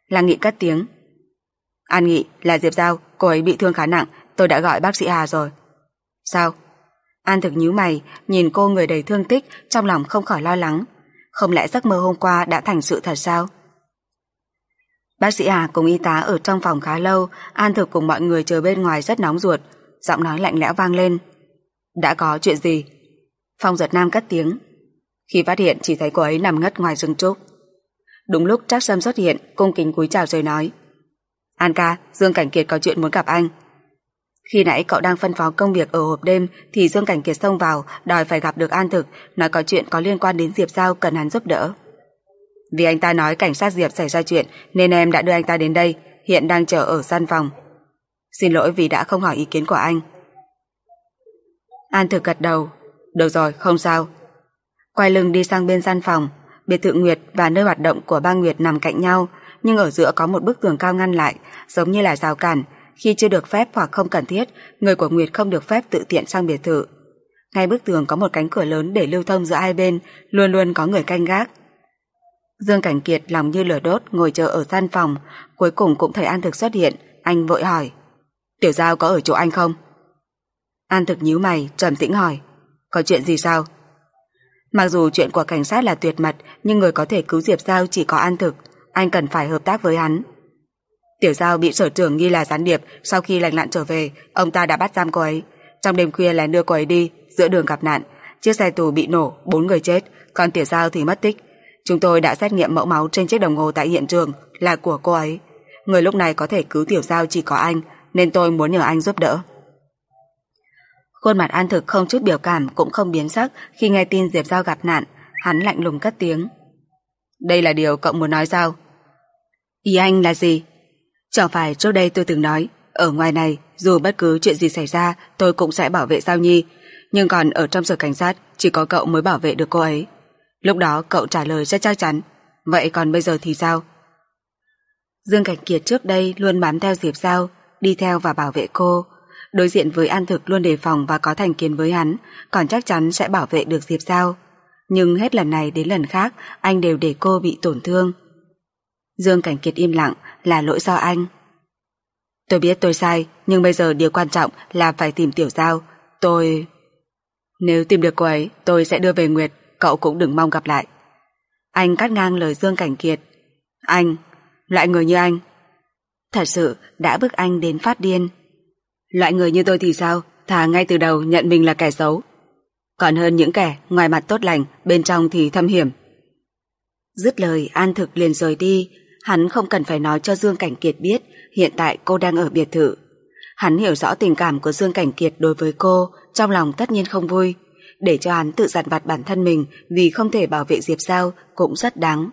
Lăng nghị cất tiếng. An Nghị là Diệp Giao, cô ấy bị thương khá nặng, tôi đã gọi bác sĩ Hà rồi. Sao? An thực nhíu mày, nhìn cô người đầy thương tích, trong lòng không khỏi lo lắng. Không lẽ giấc mơ hôm qua đã thành sự thật sao? Bác sĩ Hà cùng y tá ở trong phòng khá lâu, An thực cùng mọi người chờ bên ngoài rất nóng ruột, giọng nói lạnh lẽo vang lên. Đã có chuyện gì? Phong giật nam cất tiếng. Khi phát hiện chỉ thấy cô ấy nằm ngất ngoài rừng trúc. Đúng lúc Trác Sâm xuất hiện, cung kính cúi chào rồi nói. An ca, Dương Cảnh Kiệt có chuyện muốn gặp anh. Khi nãy cậu đang phân phó công việc ở hộp đêm thì Dương Cảnh Kiệt xông vào đòi phải gặp được An Thực, nói có chuyện có liên quan đến Diệp Giao cần hắn giúp đỡ. Vì anh ta nói cảnh sát Diệp xảy ra chuyện nên em đã đưa anh ta đến đây, hiện đang chờ ở gian phòng. Xin lỗi vì đã không hỏi ý kiến của anh. An Thực gật đầu. Được rồi, không sao. Quay lưng đi sang bên gian phòng, biệt thự Nguyệt và nơi hoạt động của ba Nguyệt nằm cạnh nhau, nhưng ở giữa có một bức tường cao ngăn lại, giống như là rào cản, khi chưa được phép hoặc không cần thiết, người của Nguyệt không được phép tự tiện sang biệt thự. Ngay bức tường có một cánh cửa lớn để lưu thông giữa hai bên, luôn luôn có người canh gác. Dương Cảnh Kiệt lòng như lửa đốt ngồi chờ ở gian phòng, cuối cùng cũng thấy An Thực xuất hiện, anh vội hỏi. Tiểu Giao có ở chỗ anh không? An Thực nhíu mày, trầm tĩnh hỏi. Có chuyện gì sao? Mặc dù chuyện của cảnh sát là tuyệt mật, nhưng người có thể cứu Diệp Giao chỉ có An Thực, anh cần phải hợp tác với hắn. Tiểu Giao bị sở trưởng nghi là gián điệp, sau khi lành nạn trở về, ông ta đã bắt giam cô ấy. Trong đêm khuya lén đưa cô ấy đi, giữa đường gặp nạn, chiếc xe tù bị nổ, bốn người chết, còn Tiểu Giao thì mất tích. Chúng tôi đã xét nghiệm mẫu máu trên chiếc đồng hồ tại hiện trường là của cô ấy. Người lúc này có thể cứu Tiểu Giao chỉ có anh, nên tôi muốn nhờ anh giúp đỡ. Khuôn mặt An Thực không chút biểu cảm cũng không biến sắc khi nghe tin Diệp Giao gặp nạn, hắn lạnh lùng cất tiếng. Đây là điều cậu muốn nói sao? Ý anh là gì? Chẳng phải trước đây tôi từng nói, ở ngoài này, dù bất cứ chuyện gì xảy ra, tôi cũng sẽ bảo vệ Giao Nhi, nhưng còn ở trong sở cảnh sát, chỉ có cậu mới bảo vệ được cô ấy. Lúc đó cậu trả lời rất chắc chắn, vậy còn bây giờ thì sao? Dương Cảnh Kiệt trước đây luôn bám theo Diệp Giao, đi theo và bảo vệ cô. Đối diện với An Thực luôn đề phòng và có thành kiến với hắn, còn chắc chắn sẽ bảo vệ được Diệp Giao. Nhưng hết lần này đến lần khác, anh đều để cô bị tổn thương. Dương Cảnh Kiệt im lặng là lỗi do anh. Tôi biết tôi sai, nhưng bây giờ điều quan trọng là phải tìm Tiểu Giao. Tôi... Nếu tìm được cô ấy, tôi sẽ đưa về Nguyệt, cậu cũng đừng mong gặp lại. Anh cắt ngang lời Dương Cảnh Kiệt. Anh, loại người như anh. Thật sự đã bức anh đến phát điên. Loại người như tôi thì sao? Thà ngay từ đầu nhận mình là kẻ xấu. Còn hơn những kẻ ngoài mặt tốt lành, bên trong thì thâm hiểm. Dứt lời An Thực liền rời đi, hắn không cần phải nói cho Dương Cảnh Kiệt biết hiện tại cô đang ở biệt thự. Hắn hiểu rõ tình cảm của Dương Cảnh Kiệt đối với cô, trong lòng tất nhiên không vui. Để cho hắn tự dặn vặt bản thân mình vì không thể bảo vệ Diệp giao cũng rất đáng.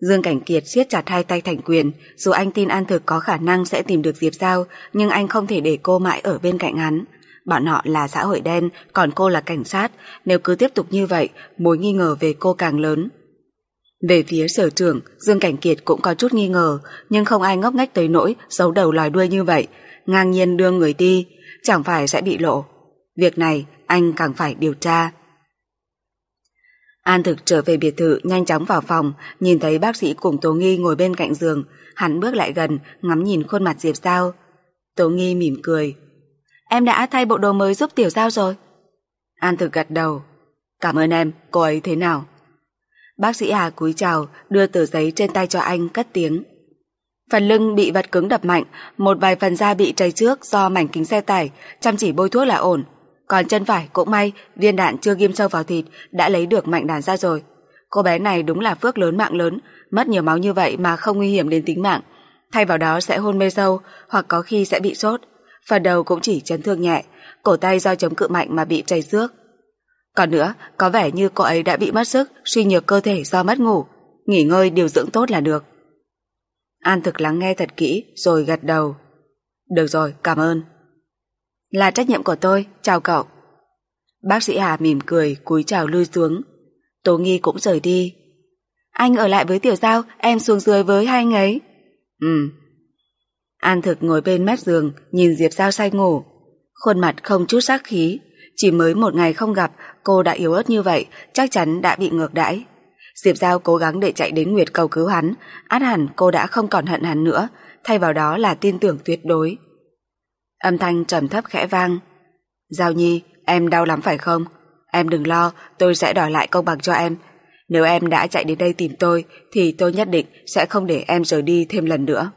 Dương Cảnh Kiệt siết chặt hai tay thành quyền, dù anh tin An Thực có khả năng sẽ tìm được Diệp Giao, nhưng anh không thể để cô mãi ở bên cạnh hắn. Bọn họ là xã hội đen, còn cô là cảnh sát, nếu cứ tiếp tục như vậy, mối nghi ngờ về cô càng lớn. Về phía sở trưởng, Dương Cảnh Kiệt cũng có chút nghi ngờ, nhưng không ai ngốc ngách tới nỗi giấu đầu lòi đuôi như vậy, ngang nhiên đưa người đi, chẳng phải sẽ bị lộ. Việc này anh càng phải điều tra. An thực trở về biệt thự nhanh chóng vào phòng, nhìn thấy bác sĩ cùng Tố Nghi ngồi bên cạnh giường, hắn bước lại gần, ngắm nhìn khuôn mặt Diệp Giao. Tố Nghi mỉm cười. Em đã thay bộ đồ mới giúp Tiểu Giao rồi. An thực gật đầu. Cảm ơn em, cô ấy thế nào? Bác sĩ Hà cúi chào, đưa tờ giấy trên tay cho anh cất tiếng. Phần lưng bị vật cứng đập mạnh, một vài phần da bị trầy trước do mảnh kính xe tải, chăm chỉ bôi thuốc là ổn. Còn chân phải cũng may, viên đạn chưa ghim sâu vào thịt, đã lấy được mạnh đàn ra rồi. Cô bé này đúng là phước lớn mạng lớn, mất nhiều máu như vậy mà không nguy hiểm đến tính mạng. Thay vào đó sẽ hôn mê sâu, hoặc có khi sẽ bị sốt. Phần đầu cũng chỉ chấn thương nhẹ, cổ tay do chống cự mạnh mà bị chảy xước. Còn nữa, có vẻ như cô ấy đã bị mất sức, suy nhược cơ thể do mất ngủ. Nghỉ ngơi điều dưỡng tốt là được. An thực lắng nghe thật kỹ rồi gật đầu. Được rồi, cảm ơn. Là trách nhiệm của tôi, chào cậu. Bác sĩ Hà mỉm cười, cúi chào lui xuống. Tố Nghi cũng rời đi. Anh ở lại với Tiểu Giao, em xuống dưới với hai anh ấy. Ừ. An thực ngồi bên mép giường, nhìn Diệp Giao say ngủ. Khuôn mặt không chút sắc khí. Chỉ mới một ngày không gặp, cô đã yếu ớt như vậy, chắc chắn đã bị ngược đãi. Diệp Giao cố gắng để chạy đến Nguyệt cầu cứu hắn, át hẳn cô đã không còn hận hắn nữa, thay vào đó là tin tưởng tuyệt đối. Âm thanh trầm thấp khẽ vang. Giao Nhi, em đau lắm phải không? Em đừng lo, tôi sẽ đòi lại công bằng cho em. Nếu em đã chạy đến đây tìm tôi, thì tôi nhất định sẽ không để em rời đi thêm lần nữa.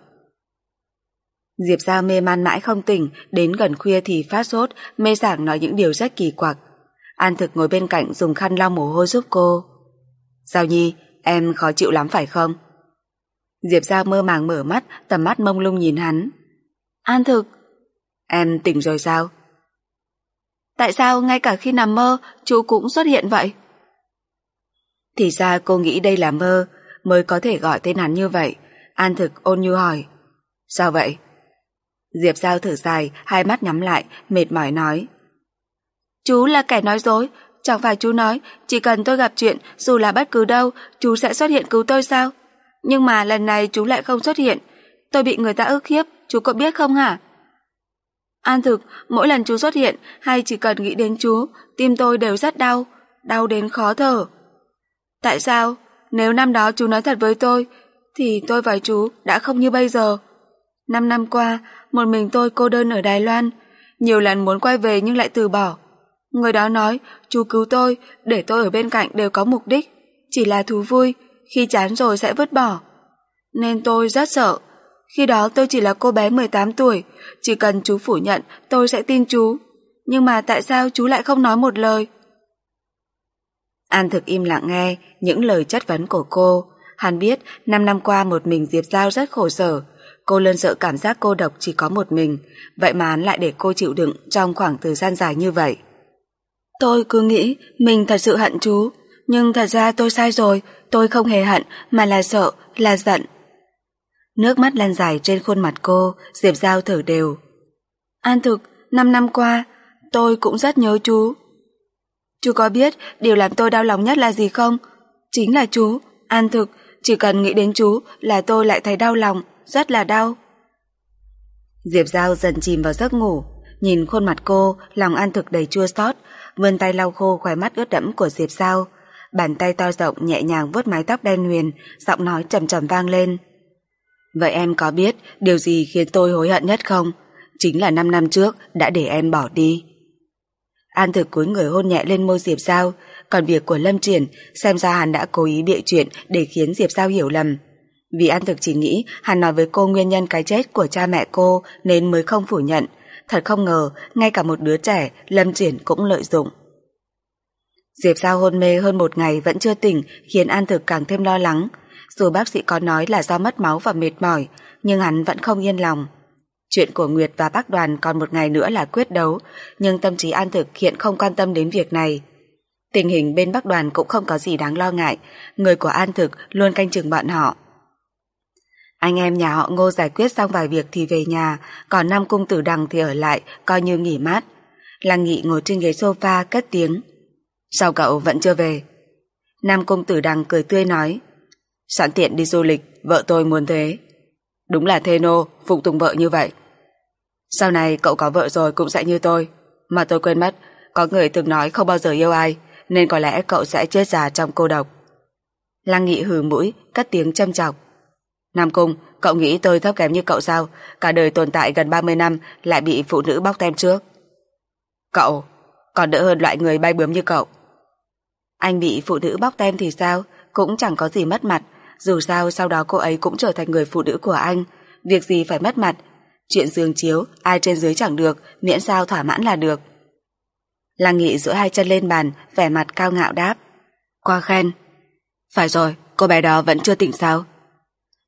Diệp Giao mê man mãi không tỉnh, đến gần khuya thì phát sốt, mê giảng nói những điều rất kỳ quặc. An thực ngồi bên cạnh dùng khăn lau mồ hôi giúp cô. Giao Nhi, em khó chịu lắm phải không? Diệp Giao mơ màng mở mắt, tầm mắt mông lung nhìn hắn. An thực, Em tỉnh rồi sao? Tại sao ngay cả khi nằm mơ chú cũng xuất hiện vậy? Thì ra cô nghĩ đây là mơ mới có thể gọi tên hắn như vậy. An thực ôn nhu hỏi. Sao vậy? Diệp Giao thở dài, hai mắt nhắm lại, mệt mỏi nói. Chú là kẻ nói dối, chẳng phải chú nói chỉ cần tôi gặp chuyện dù là bất cứ đâu chú sẽ xuất hiện cứu tôi sao? Nhưng mà lần này chú lại không xuất hiện. Tôi bị người ta ức hiếp, chú có biết không hả? An thực, mỗi lần chú xuất hiện hay chỉ cần nghĩ đến chú, tim tôi đều rất đau, đau đến khó thở. Tại sao? Nếu năm đó chú nói thật với tôi, thì tôi và chú đã không như bây giờ. Năm năm qua, một mình tôi cô đơn ở Đài Loan, nhiều lần muốn quay về nhưng lại từ bỏ. Người đó nói, chú cứu tôi, để tôi ở bên cạnh đều có mục đích, chỉ là thú vui, khi chán rồi sẽ vứt bỏ. Nên tôi rất sợ, khi đó tôi chỉ là cô bé 18 tuổi, chỉ cần chú phủ nhận tôi sẽ tin chú. Nhưng mà tại sao chú lại không nói một lời? An thực im lặng nghe những lời chất vấn của cô. Hắn biết 5 năm qua một mình Diệp Giao rất khổ sở. Cô luôn sợ cảm giác cô độc chỉ có một mình, vậy mà hắn lại để cô chịu đựng trong khoảng thời gian dài như vậy. Tôi cứ nghĩ mình thật sự hận chú, nhưng thật ra tôi sai rồi, tôi không hề hận mà là sợ, là giận. Nước mắt lan dài trên khuôn mặt cô, Diệp Giao thở đều. An thực, năm năm qua, tôi cũng rất nhớ chú. Chú có biết điều làm tôi đau lòng nhất là gì không? Chính là chú, An thực, chỉ cần nghĩ đến chú là tôi lại thấy đau lòng, rất là đau. Diệp Giao dần chìm vào giấc ngủ, nhìn khuôn mặt cô, lòng an thực đầy chua xót, vươn tay lau khô khóe mắt ướt đẫm của Diệp Giao. Bàn tay to rộng nhẹ nhàng vuốt mái tóc đen huyền, giọng nói trầm trầm vang lên. Vậy em có biết điều gì khiến tôi hối hận nhất không? Chính là 5 năm trước đã để em bỏ đi. An thực cúi người hôn nhẹ lên môi Diệp Giao, còn việc của Lâm Triển xem ra hắn đã cố ý bịa chuyện để khiến Diệp Giao hiểu lầm. Vì An thực chỉ nghĩ hắn nói với cô nguyên nhân cái chết của cha mẹ cô nên mới không phủ nhận. Thật không ngờ, ngay cả một đứa trẻ Lâm Triển cũng lợi dụng. Diệp Giao hôn mê hơn một ngày vẫn chưa tỉnh khiến An thực càng thêm lo lắng. Dù bác sĩ có nói là do mất máu và mệt mỏi, nhưng hắn vẫn không yên lòng. Chuyện của Nguyệt và bác đoàn còn một ngày nữa là quyết đấu, nhưng tâm trí An Thực hiện không quan tâm đến việc này. Tình hình bên bác đoàn cũng không có gì đáng lo ngại, người của An Thực luôn canh chừng bọn họ. Anh em nhà họ ngô giải quyết xong vài việc thì về nhà, còn năm cung tử đằng thì ở lại, coi như nghỉ mát. Lăng nghị ngồi trên ghế sofa cất tiếng. Sao cậu vẫn chưa về? Nam cung tử đằng cười tươi nói. Sẵn tiện đi du lịch, vợ tôi muốn thế. Đúng là thê nô, phục tùng vợ như vậy. Sau này cậu có vợ rồi cũng sẽ như tôi. Mà tôi quên mất, có người từng nói không bao giờ yêu ai, nên có lẽ cậu sẽ chết già trong cô độc. Lăng nghị hừ mũi, cất tiếng châm chọc. Nam Cung, cậu nghĩ tôi thấp kém như cậu sao? Cả đời tồn tại gần 30 năm lại bị phụ nữ bóc tem trước. Cậu, còn đỡ hơn loại người bay bướm như cậu. Anh bị phụ nữ bóc tem thì sao? Cũng chẳng có gì mất mặt. Dù sao sau đó cô ấy cũng trở thành người phụ nữ của anh. Việc gì phải mất mặt. Chuyện giường chiếu, ai trên dưới chẳng được, miễn sao thỏa mãn là được. Lăng nghị giữa hai chân lên bàn, vẻ mặt cao ngạo đáp. Qua khen. Phải rồi, cô bé đó vẫn chưa tỉnh sao?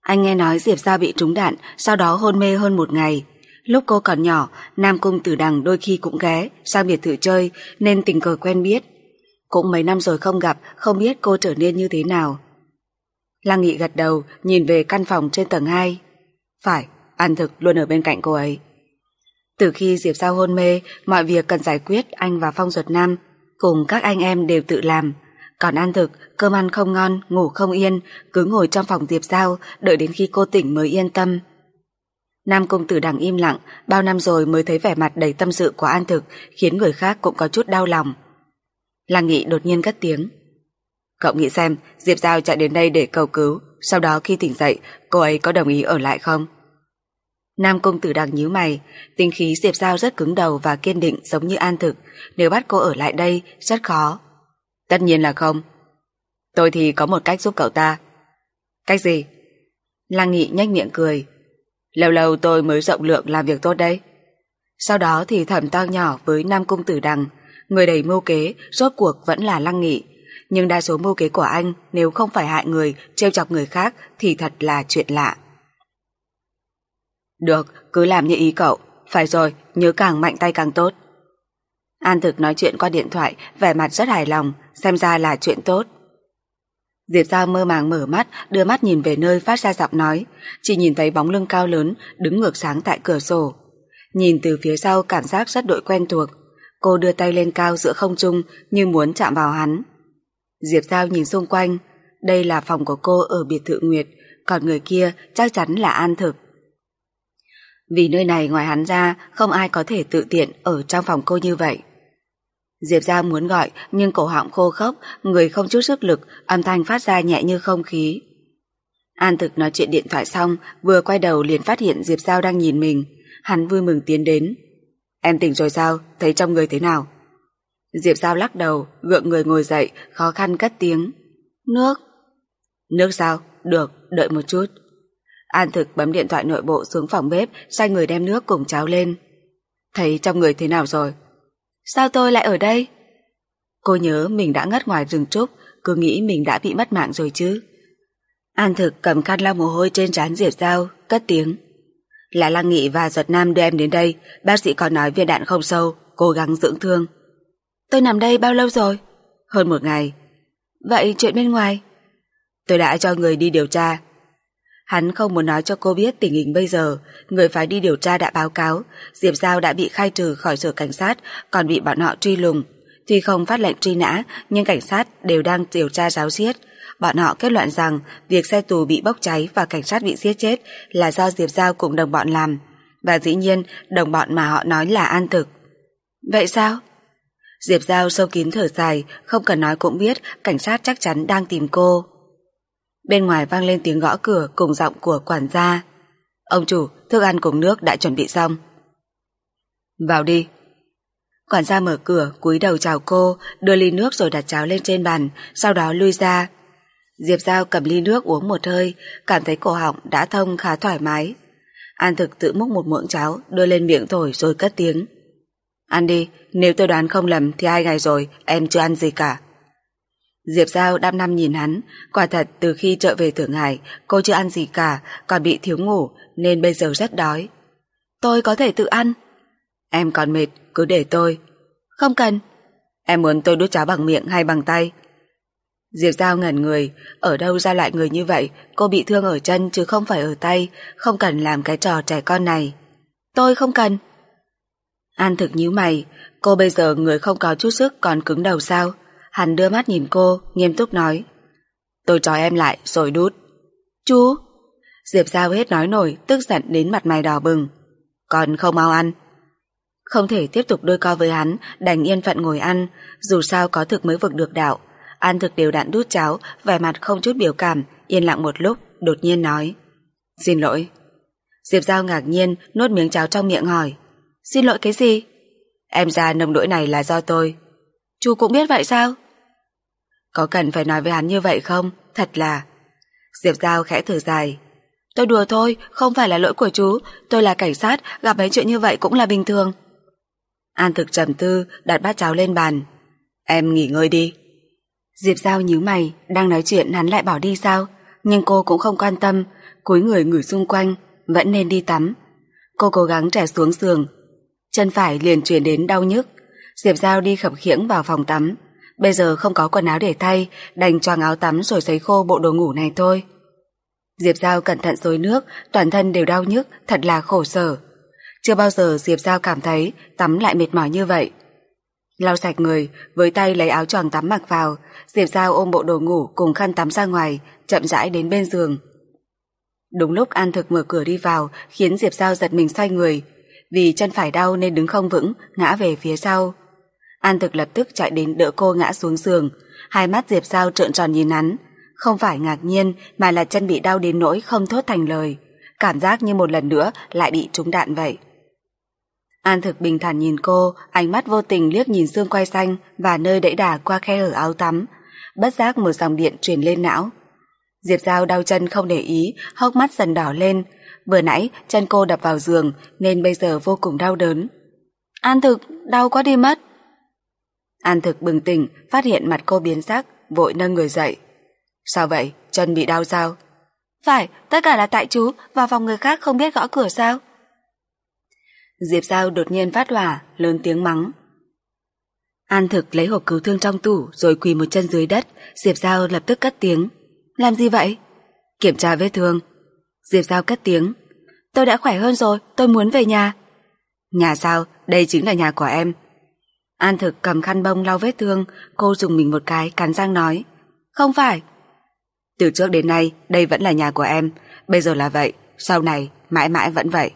Anh nghe nói Diệp Gia bị trúng đạn, sau đó hôn mê hơn một ngày. Lúc cô còn nhỏ, Nam Cung Tử Đằng đôi khi cũng ghé, sang biệt thự chơi, nên tình cờ quen biết. Cũng mấy năm rồi không gặp, không biết cô trở nên như thế nào. Lăng Nghị gật đầu, nhìn về căn phòng trên tầng 2. Phải, An Thực luôn ở bên cạnh cô ấy. Từ khi Diệp Giao hôn mê, mọi việc cần giải quyết anh và Phong Duật Nam, cùng các anh em đều tự làm. Còn An Thực, cơm ăn không ngon, ngủ không yên, cứ ngồi trong phòng Diệp Giao, đợi đến khi cô tỉnh mới yên tâm. Nam công tử đằng im lặng, bao năm rồi mới thấy vẻ mặt đầy tâm sự của An Thực, khiến người khác cũng có chút đau lòng. Lăng Nghị đột nhiên cất tiếng. Cậu nghĩ xem, Diệp Giao chạy đến đây để cầu cứu, sau đó khi tỉnh dậy, cô ấy có đồng ý ở lại không? Nam công tử đằng nhíu mày, tinh khí Diệp Giao rất cứng đầu và kiên định giống như An Thực, nếu bắt cô ở lại đây, rất khó. Tất nhiên là không. Tôi thì có một cách giúp cậu ta. Cách gì? Lăng Nghị nhếch miệng cười. Lâu lâu tôi mới rộng lượng làm việc tốt đấy. Sau đó thì thẩm to nhỏ với Nam Cung Tử Đằng, người đầy mưu kế, rốt cuộc vẫn là Lăng Nghị. Nhưng đa số mưu kế của anh nếu không phải hại người, trêu chọc người khác thì thật là chuyện lạ. Được, cứ làm như ý cậu. Phải rồi, nhớ càng mạnh tay càng tốt. An Thực nói chuyện qua điện thoại, vẻ mặt rất hài lòng, xem ra là chuyện tốt. Diệp Giao mơ màng mở mắt, đưa mắt nhìn về nơi phát ra giọng nói, chỉ nhìn thấy bóng lưng cao lớn đứng ngược sáng tại cửa sổ. Nhìn từ phía sau cảm giác rất đội quen thuộc, cô đưa tay lên cao giữa không trung như muốn chạm vào hắn. Diệp Giao nhìn xung quanh, đây là phòng của cô ở biệt thự Nguyệt, còn người kia chắc chắn là An Thực. Vì nơi này ngoài hắn ra không ai có thể tự tiện ở trong phòng cô như vậy. Diệp Giang muốn gọi nhưng cổ họng khô khốc, người không chút sức lực, âm thanh phát ra nhẹ như không khí. An thực nói chuyện điện thoại xong, vừa quay đầu liền phát hiện Diệp Giao đang nhìn mình. Hắn vui mừng tiến đến. Em tỉnh rồi sao? Thấy trong người thế nào? Diệp Giao lắc đầu, gượng người ngồi dậy, khó khăn cất tiếng. Nước. Nước sao? Được, đợi một chút. An thực bấm điện thoại nội bộ xuống phòng bếp, sai người đem nước cùng cháo lên. Thấy trong người thế nào rồi? Sao tôi lại ở đây? Cô nhớ mình đã ngất ngoài rừng trúc, cứ nghĩ mình đã bị mất mạng rồi chứ. An thực cầm khăn lau mồ hôi trên trán Diệp Giao, cất tiếng. Là Lăng Nghị và Giật Nam đưa em đến đây, bác sĩ còn nói viên đạn không sâu, cố gắng dưỡng thương. Tôi nằm đây bao lâu rồi? Hơn một ngày. Vậy chuyện bên ngoài? Tôi đã cho người đi điều tra, Hắn không muốn nói cho cô biết tình hình bây giờ, người phải đi điều tra đã báo cáo, Diệp Giao đã bị khai trừ khỏi sở cảnh sát, còn bị bọn họ truy lùng. Tuy không phát lệnh truy nã, nhưng cảnh sát đều đang điều tra giáo giết. bọn họ kết luận rằng việc xe tù bị bốc cháy và cảnh sát bị giết chết là do Diệp Giao cùng đồng bọn làm. Và dĩ nhiên, đồng bọn mà họ nói là An Thực. Vậy sao? Diệp Giao sâu kín thở dài, không cần nói cũng biết cảnh sát chắc chắn đang tìm cô. Bên ngoài vang lên tiếng gõ cửa cùng giọng của quản gia. Ông chủ, thức ăn cùng nước đã chuẩn bị xong. Vào đi. Quản gia mở cửa, cúi đầu chào cô, đưa ly nước rồi đặt cháo lên trên bàn, sau đó lui ra. Diệp Giao cầm ly nước uống một hơi, cảm thấy cổ họng đã thông khá thoải mái. An thực tự múc một muỗng cháo, đưa lên miệng thổi rồi cất tiếng. Ăn đi, nếu tôi đoán không lầm thì hai ngày rồi em chưa ăn gì cả. Diệp Giao đăm năm nhìn hắn, quả thật từ khi trở về Thượng Hải cô chưa ăn gì cả, còn bị thiếu ngủ nên bây giờ rất đói. Tôi có thể tự ăn. Em còn mệt, cứ để tôi. Không cần. Em muốn tôi đút cháo bằng miệng hay bằng tay? Diệp Giao ngẩn người, ở đâu ra lại người như vậy, cô bị thương ở chân chứ không phải ở tay, không cần làm cái trò trẻ con này. Tôi không cần. An thực nhíu mày, cô bây giờ người không có chút sức còn cứng đầu sao? Hắn đưa mắt nhìn cô, nghiêm túc nói. Tôi trói em lại rồi đút. Chú! Diệp Giao hết nói nổi, tức giận đến mặt mày đỏ bừng. Còn không mau ăn. Không thể tiếp tục đôi co với hắn, đành yên phận ngồi ăn, dù sao có thực mới vực được đạo. An thực đều đặn đút cháo, vẻ mặt không chút biểu cảm, yên lặng một lúc, đột nhiên nói. Xin lỗi. Diệp Giao ngạc nhiên, nuốt miếng cháo trong miệng hỏi. Xin lỗi cái gì? Em ra nồng nỗi này là do tôi. Chú cũng biết vậy sao? Có cần phải nói với hắn như vậy không? Thật là... Diệp Giao khẽ thở dài. Tôi đùa thôi, không phải là lỗi của chú. Tôi là cảnh sát, gặp mấy chuyện như vậy cũng là bình thường. An thực trầm tư, đặt bát cháo lên bàn. Em nghỉ ngơi đi. Diệp Giao nhíu mày, đang nói chuyện hắn lại bỏ đi sao? Nhưng cô cũng không quan tâm, cúi người ngửi xung quanh, vẫn nên đi tắm. Cô cố gắng trẻ xuống giường, chân phải liền truyền đến đau nhức. Diệp Giao đi khập khiễng vào phòng tắm. Bây giờ không có quần áo để thay, đành choàng áo tắm rồi sấy khô bộ đồ ngủ này thôi. Diệp Giao cẩn thận xối nước, toàn thân đều đau nhức, thật là khổ sở. Chưa bao giờ Diệp Giao cảm thấy tắm lại mệt mỏi như vậy. Lau sạch người, với tay lấy áo choàng tắm mặc vào, Diệp Giao ôm bộ đồ ngủ cùng khăn tắm ra ngoài, chậm rãi đến bên giường. Đúng lúc An Thực mở cửa đi vào, khiến Diệp Giao giật mình xoay người. Vì chân phải đau nên đứng không vững, ngã về phía sau. An Thực lập tức chạy đến đỡ cô ngã xuống giường, hai mắt Diệp Giao trợn tròn nhìn hắn. Không phải ngạc nhiên mà là chân bị đau đến nỗi không thốt thành lời. Cảm giác như một lần nữa lại bị trúng đạn vậy. An thực bình thản nhìn cô, ánh mắt vô tình liếc nhìn xương quay xanh và nơi đẫy đà qua khe hở áo tắm. Bất giác một dòng điện truyền lên não. Diệp Giao đau chân không để ý, hốc mắt dần đỏ lên. Vừa nãy chân cô đập vào giường nên bây giờ vô cùng đau đớn. An thực, đau quá đi mất. An thực bừng tỉnh, phát hiện mặt cô biến sắc, vội nâng người dậy. Sao vậy? Chân bị đau sao? Phải, tất cả là tại chú, vào phòng người khác không biết gõ cửa sao? Diệp Giao đột nhiên phát hỏa, lớn tiếng mắng. An thực lấy hộp cứu thương trong tủ rồi quỳ một chân dưới đất, Diệp Giao lập tức cất tiếng. Làm gì vậy? Kiểm tra vết thương. Diệp Giao cất tiếng. Tôi đã khỏe hơn rồi, tôi muốn về nhà. Nhà sao? Đây chính là nhà của em. An thực cầm khăn bông lau vết thương, cô dùng mình một cái, cắn răng nói. Không phải. Từ trước đến nay, đây vẫn là nhà của em. Bây giờ là vậy, sau này, mãi mãi vẫn vậy.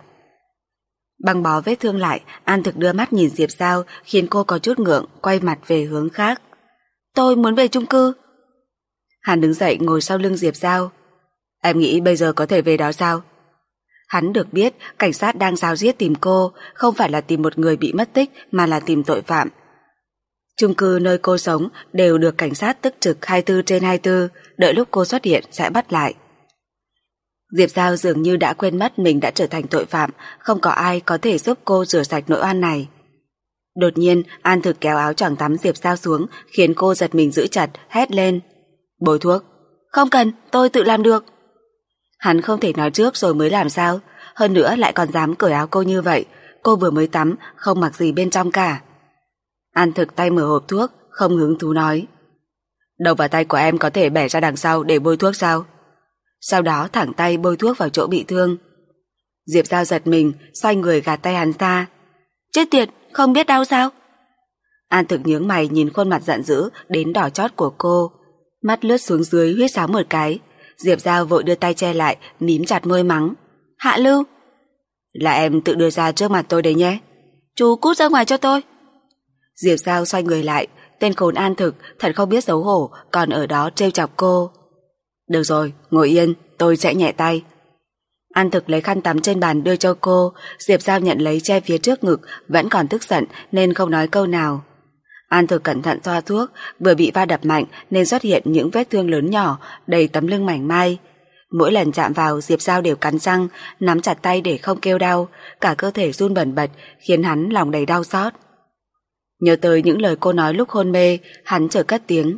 Băng bó vết thương lại, An thực đưa mắt nhìn Diệp Giao khiến cô có chút ngượng, quay mặt về hướng khác. Tôi muốn về chung cư. Hàn đứng dậy ngồi sau lưng Diệp Giao. Em nghĩ bây giờ có thể về đó sao? Hắn được biết cảnh sát đang giao giết tìm cô, không phải là tìm một người bị mất tích mà là tìm tội phạm. Chung cư nơi cô sống đều được cảnh sát tức trực 24 trên 24, đợi lúc cô xuất hiện sẽ bắt lại. Diệp Giao dường như đã quên mất mình đã trở thành tội phạm, không có ai có thể giúp cô rửa sạch nỗi oan này. Đột nhiên, An thực kéo áo choàng tắm Diệp Giao xuống, khiến cô giật mình giữ chặt, hét lên. Bồi thuốc. Không cần, tôi tự làm được. Hắn không thể nói trước rồi mới làm sao, hơn nữa lại còn dám cởi áo cô như vậy, cô vừa mới tắm, không mặc gì bên trong cả. An thực tay mở hộp thuốc, không hứng thú nói. Đầu và tay của em có thể bẻ ra đằng sau để bôi thuốc sao? sau đó thẳng tay bôi thuốc vào chỗ bị thương. Diệp Giao giật mình, xoay người gạt tay hắn ra. Chết tiệt, không biết đau sao? An thực nhướng mày nhìn khuôn mặt giận dữ đến đỏ chót của cô. Mắt lướt xuống dưới huyết sáo một cái. Diệp Giao vội đưa tay che lại, mím chặt môi mắng. Hạ Lưu! Là em tự đưa ra trước mặt tôi đấy nhé. Chú cút ra ngoài cho tôi. Diệp Giao xoay người lại, tên khốn an thực, thật không biết xấu hổ, còn ở đó trêu chọc cô. Được rồi, ngồi yên, tôi sẽ nhẹ tay. An thực lấy khăn tắm trên bàn đưa cho cô, Diệp Giao nhận lấy che phía trước ngực, vẫn còn tức giận nên không nói câu nào. An thực cẩn thận thoa thuốc, vừa bị va đập mạnh nên xuất hiện những vết thương lớn nhỏ, đầy tấm lưng mảnh mai. Mỗi lần chạm vào Diệp Giao đều cắn răng, nắm chặt tay để không kêu đau, cả cơ thể run bẩn bật khiến hắn lòng đầy đau xót. Nhớ tới những lời cô nói lúc hôn mê, hắn trở cất tiếng.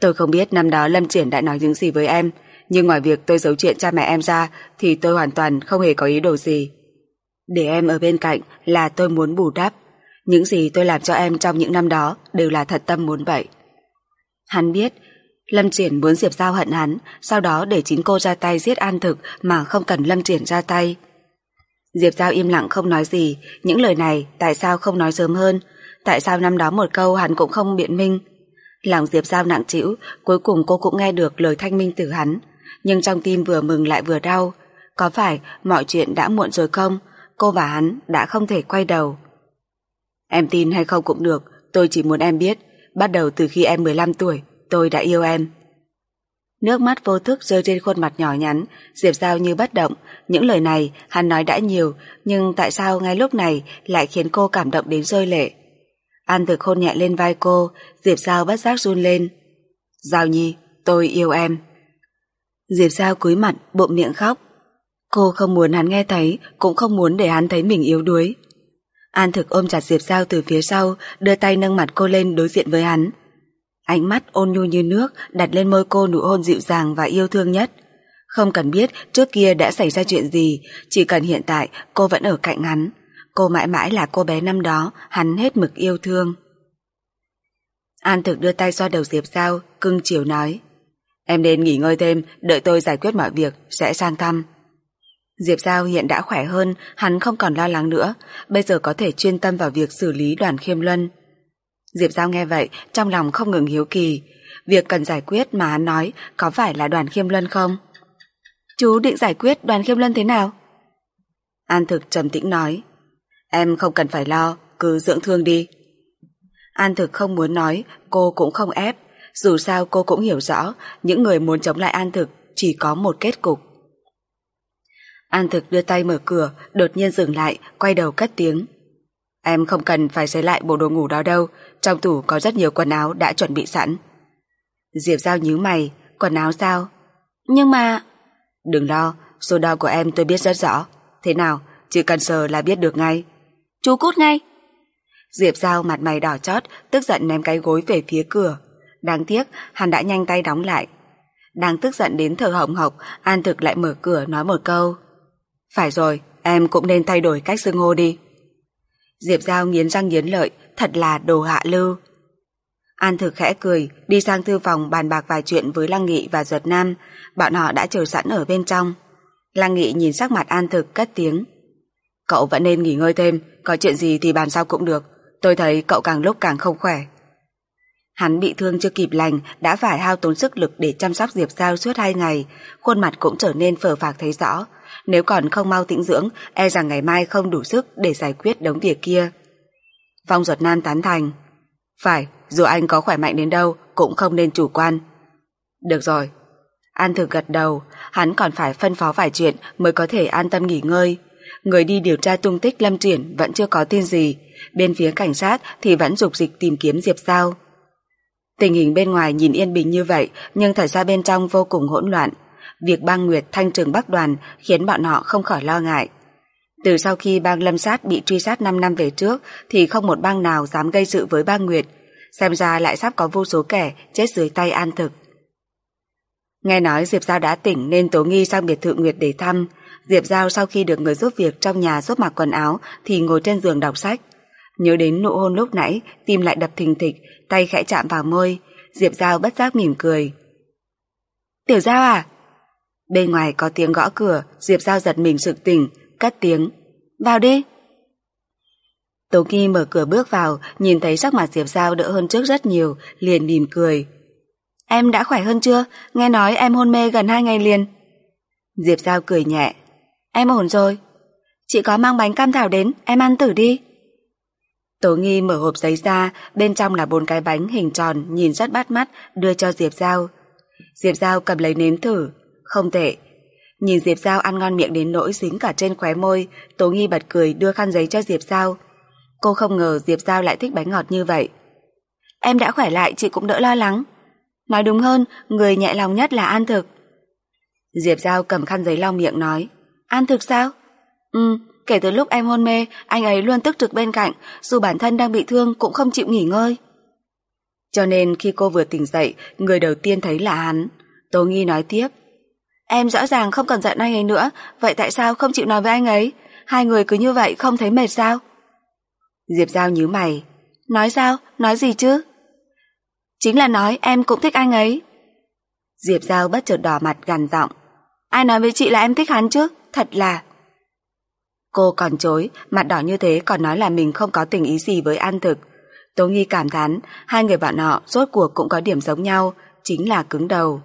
Tôi không biết năm đó Lâm Triển đã nói những gì với em, nhưng ngoài việc tôi giấu chuyện cha mẹ em ra thì tôi hoàn toàn không hề có ý đồ gì. Để em ở bên cạnh là tôi muốn bù đắp. Những gì tôi làm cho em trong những năm đó đều là thật tâm muốn vậy. Hắn biết Lâm Triển muốn Diệp Giao hận hắn, sau đó để chính cô ra tay giết An Thực mà không cần Lâm Triển ra tay. Diệp Giao im lặng không nói gì, những lời này tại sao không nói sớm hơn, tại sao năm đó một câu hắn cũng không biện minh. Lòng Diệp Giao nặng trĩu, cuối cùng cô cũng nghe được lời thanh minh từ hắn, nhưng trong tim vừa mừng lại vừa đau. Có phải mọi chuyện đã muộn rồi không? Cô và hắn đã không thể quay đầu. Em tin hay không cũng được, tôi chỉ muốn em biết, bắt đầu từ khi em 15 tuổi, tôi đã yêu em. Nước mắt vô thức rơi trên khuôn mặt nhỏ nhắn, Diệp Giao như bất động. Những lời này hắn nói đã nhiều, nhưng tại sao ngay lúc này lại khiến cô cảm động đến rơi lệ? An thực hôn nhẹ lên vai cô, Diệp Giao bất giác run lên. Giao Nhi, tôi yêu em. Diệp Giao cúi mặt, bụng miệng khóc. Cô không muốn hắn nghe thấy, cũng không muốn để hắn thấy mình yếu đuối. An thực ôm chặt Diệp Giao từ phía sau, đưa tay nâng mặt cô lên đối diện với hắn. Ánh mắt ôn nhu như nước đặt lên môi cô nụ hôn dịu dàng và yêu thương nhất. Không cần biết trước kia đã xảy ra chuyện gì, chỉ cần hiện tại cô vẫn ở cạnh hắn. Cô mãi mãi là cô bé năm đó, hắn hết mực yêu thương. An thực đưa tay xoa đầu Diệp Giao, cưng chiều nói. Em nên nghỉ ngơi thêm, đợi tôi giải quyết mọi việc, sẽ sang thăm. Diệp Giao hiện đã khỏe hơn, hắn không còn lo lắng nữa, bây giờ có thể chuyên tâm vào việc xử lý đoàn khiêm luân. Diệp Giao nghe vậy, trong lòng không ngừng hiếu kỳ. Việc cần giải quyết mà hắn nói có phải là đoàn khiêm luân không? Chú định giải quyết đoàn khiêm luân thế nào? An thực trầm tĩnh nói. Em không cần phải lo, cứ dưỡng thương đi. An thực không muốn nói, cô cũng không ép. Dù sao cô cũng hiểu rõ, những người muốn chống lại An thực chỉ có một kết cục. An thực đưa tay mở cửa, đột nhiên dừng lại, quay đầu cất tiếng. Em không cần phải xấy lại bộ đồ ngủ đó đâu, trong tủ có rất nhiều quần áo đã chuẩn bị sẵn. Diệp Giao nhíu mày, quần áo sao? Nhưng mà... Đừng lo, số đo của em tôi biết rất rõ. Thế nào, chỉ cần sờ là biết được ngay. Chú cút ngay. Diệp Giao mặt mày đỏ chót, tức giận ném cái gối về phía cửa. Đáng tiếc, hắn đã nhanh tay đóng lại. Đang tức giận đến thở hồng hộc, An Thực lại mở cửa nói một câu. Phải rồi, em cũng nên thay đổi cách xưng hô đi. Diệp Giao nghiến răng nghiến lợi, thật là đồ hạ lưu. An thực khẽ cười, đi sang thư phòng bàn bạc vài chuyện với Lăng Nghị và Duật Nam, bọn họ đã chờ sẵn ở bên trong. Lăng Nghị nhìn sắc mặt An thực cất tiếng. Cậu vẫn nên nghỉ ngơi thêm, có chuyện gì thì bàn sau cũng được, tôi thấy cậu càng lúc càng không khỏe. Hắn bị thương chưa kịp lành, đã phải hao tốn sức lực để chăm sóc Diệp Giao suốt hai ngày, khuôn mặt cũng trở nên phờ phạc thấy rõ. Nếu còn không mau tĩnh dưỡng, e rằng ngày mai không đủ sức để giải quyết đống việc kia. Phong ruột Nam tán thành. Phải, dù anh có khỏe mạnh đến đâu, cũng không nên chủ quan. Được rồi. An thực gật đầu, hắn còn phải phân phó vài chuyện mới có thể an tâm nghỉ ngơi. Người đi điều tra tung tích Lâm Triển vẫn chưa có tin gì, bên phía cảnh sát thì vẫn dục dịch tìm kiếm Diệp Giao. Tình hình bên ngoài nhìn yên bình như vậy, nhưng thật ra bên trong vô cùng hỗn loạn. Việc bang Nguyệt thanh trường Bắc đoàn khiến bọn họ không khỏi lo ngại. Từ sau khi bang Lâm Sát bị truy sát 5 năm về trước thì không một bang nào dám gây sự với bang Nguyệt, xem ra lại sắp có vô số kẻ chết dưới tay an thực. Nghe nói Diệp Giao đã tỉnh nên Tố Nghi sang biệt thự Nguyệt để thăm. Diệp Giao sau khi được người giúp việc trong nhà giúp mặc quần áo thì ngồi trên giường đọc sách. Nhớ đến nụ hôn lúc nãy, tim lại đập thình thịch, tay khẽ chạm vào môi. Diệp Giao bất giác mỉm cười. Tiểu Giao à? Bên ngoài có tiếng gõ cửa, Diệp Giao giật mình sực tỉnh, cất tiếng. Vào đi. Tố Kỳ mở cửa bước vào, nhìn thấy sắc mặt Diệp Giao đỡ hơn trước rất nhiều, liền mỉm cười. Em đã khỏe hơn chưa? Nghe nói em hôn mê gần hai ngày liền. Diệp Giao cười nhẹ. Em ổn rồi. Chị có mang bánh cam thảo đến, em ăn thử đi. Tố Nghi mở hộp giấy ra, bên trong là bốn cái bánh hình tròn nhìn rất bắt mắt, đưa cho Diệp Giao. Diệp Giao cầm lấy nếm thử, không tệ. Nhìn Diệp Giao ăn ngon miệng đến nỗi dính cả trên khóe môi, Tố Nghi bật cười đưa khăn giấy cho Diệp Giao. Cô không ngờ Diệp Giao lại thích bánh ngọt như vậy. Em đã khỏe lại chị cũng đỡ lo lắng. Nói đúng hơn, người nhẹ lòng nhất là An Thực. Diệp Giao cầm khăn giấy lau miệng nói. An Thực sao? Ừ, kể từ lúc em hôn mê, anh ấy luôn tức trực bên cạnh, dù bản thân đang bị thương cũng không chịu nghỉ ngơi. Cho nên khi cô vừa tỉnh dậy, người đầu tiên thấy là hắn. Tố Nghi nói tiếp. Em rõ ràng không cần giận anh ấy nữa, vậy tại sao không chịu nói với anh ấy? Hai người cứ như vậy không thấy mệt sao? Diệp Giao nhíu mày. Nói sao? Nói gì chứ? Chính là nói em cũng thích anh ấy. Diệp Giao bất chợt đỏ mặt gằn giọng. Ai nói với chị là em thích hắn chứ? Thật là... Cô còn chối, mặt đỏ như thế còn nói là mình không có tình ý gì với An Thực. Tố Nghi cảm thán, hai người bạn họ rốt cuộc cũng có điểm giống nhau, chính là cứng đầu.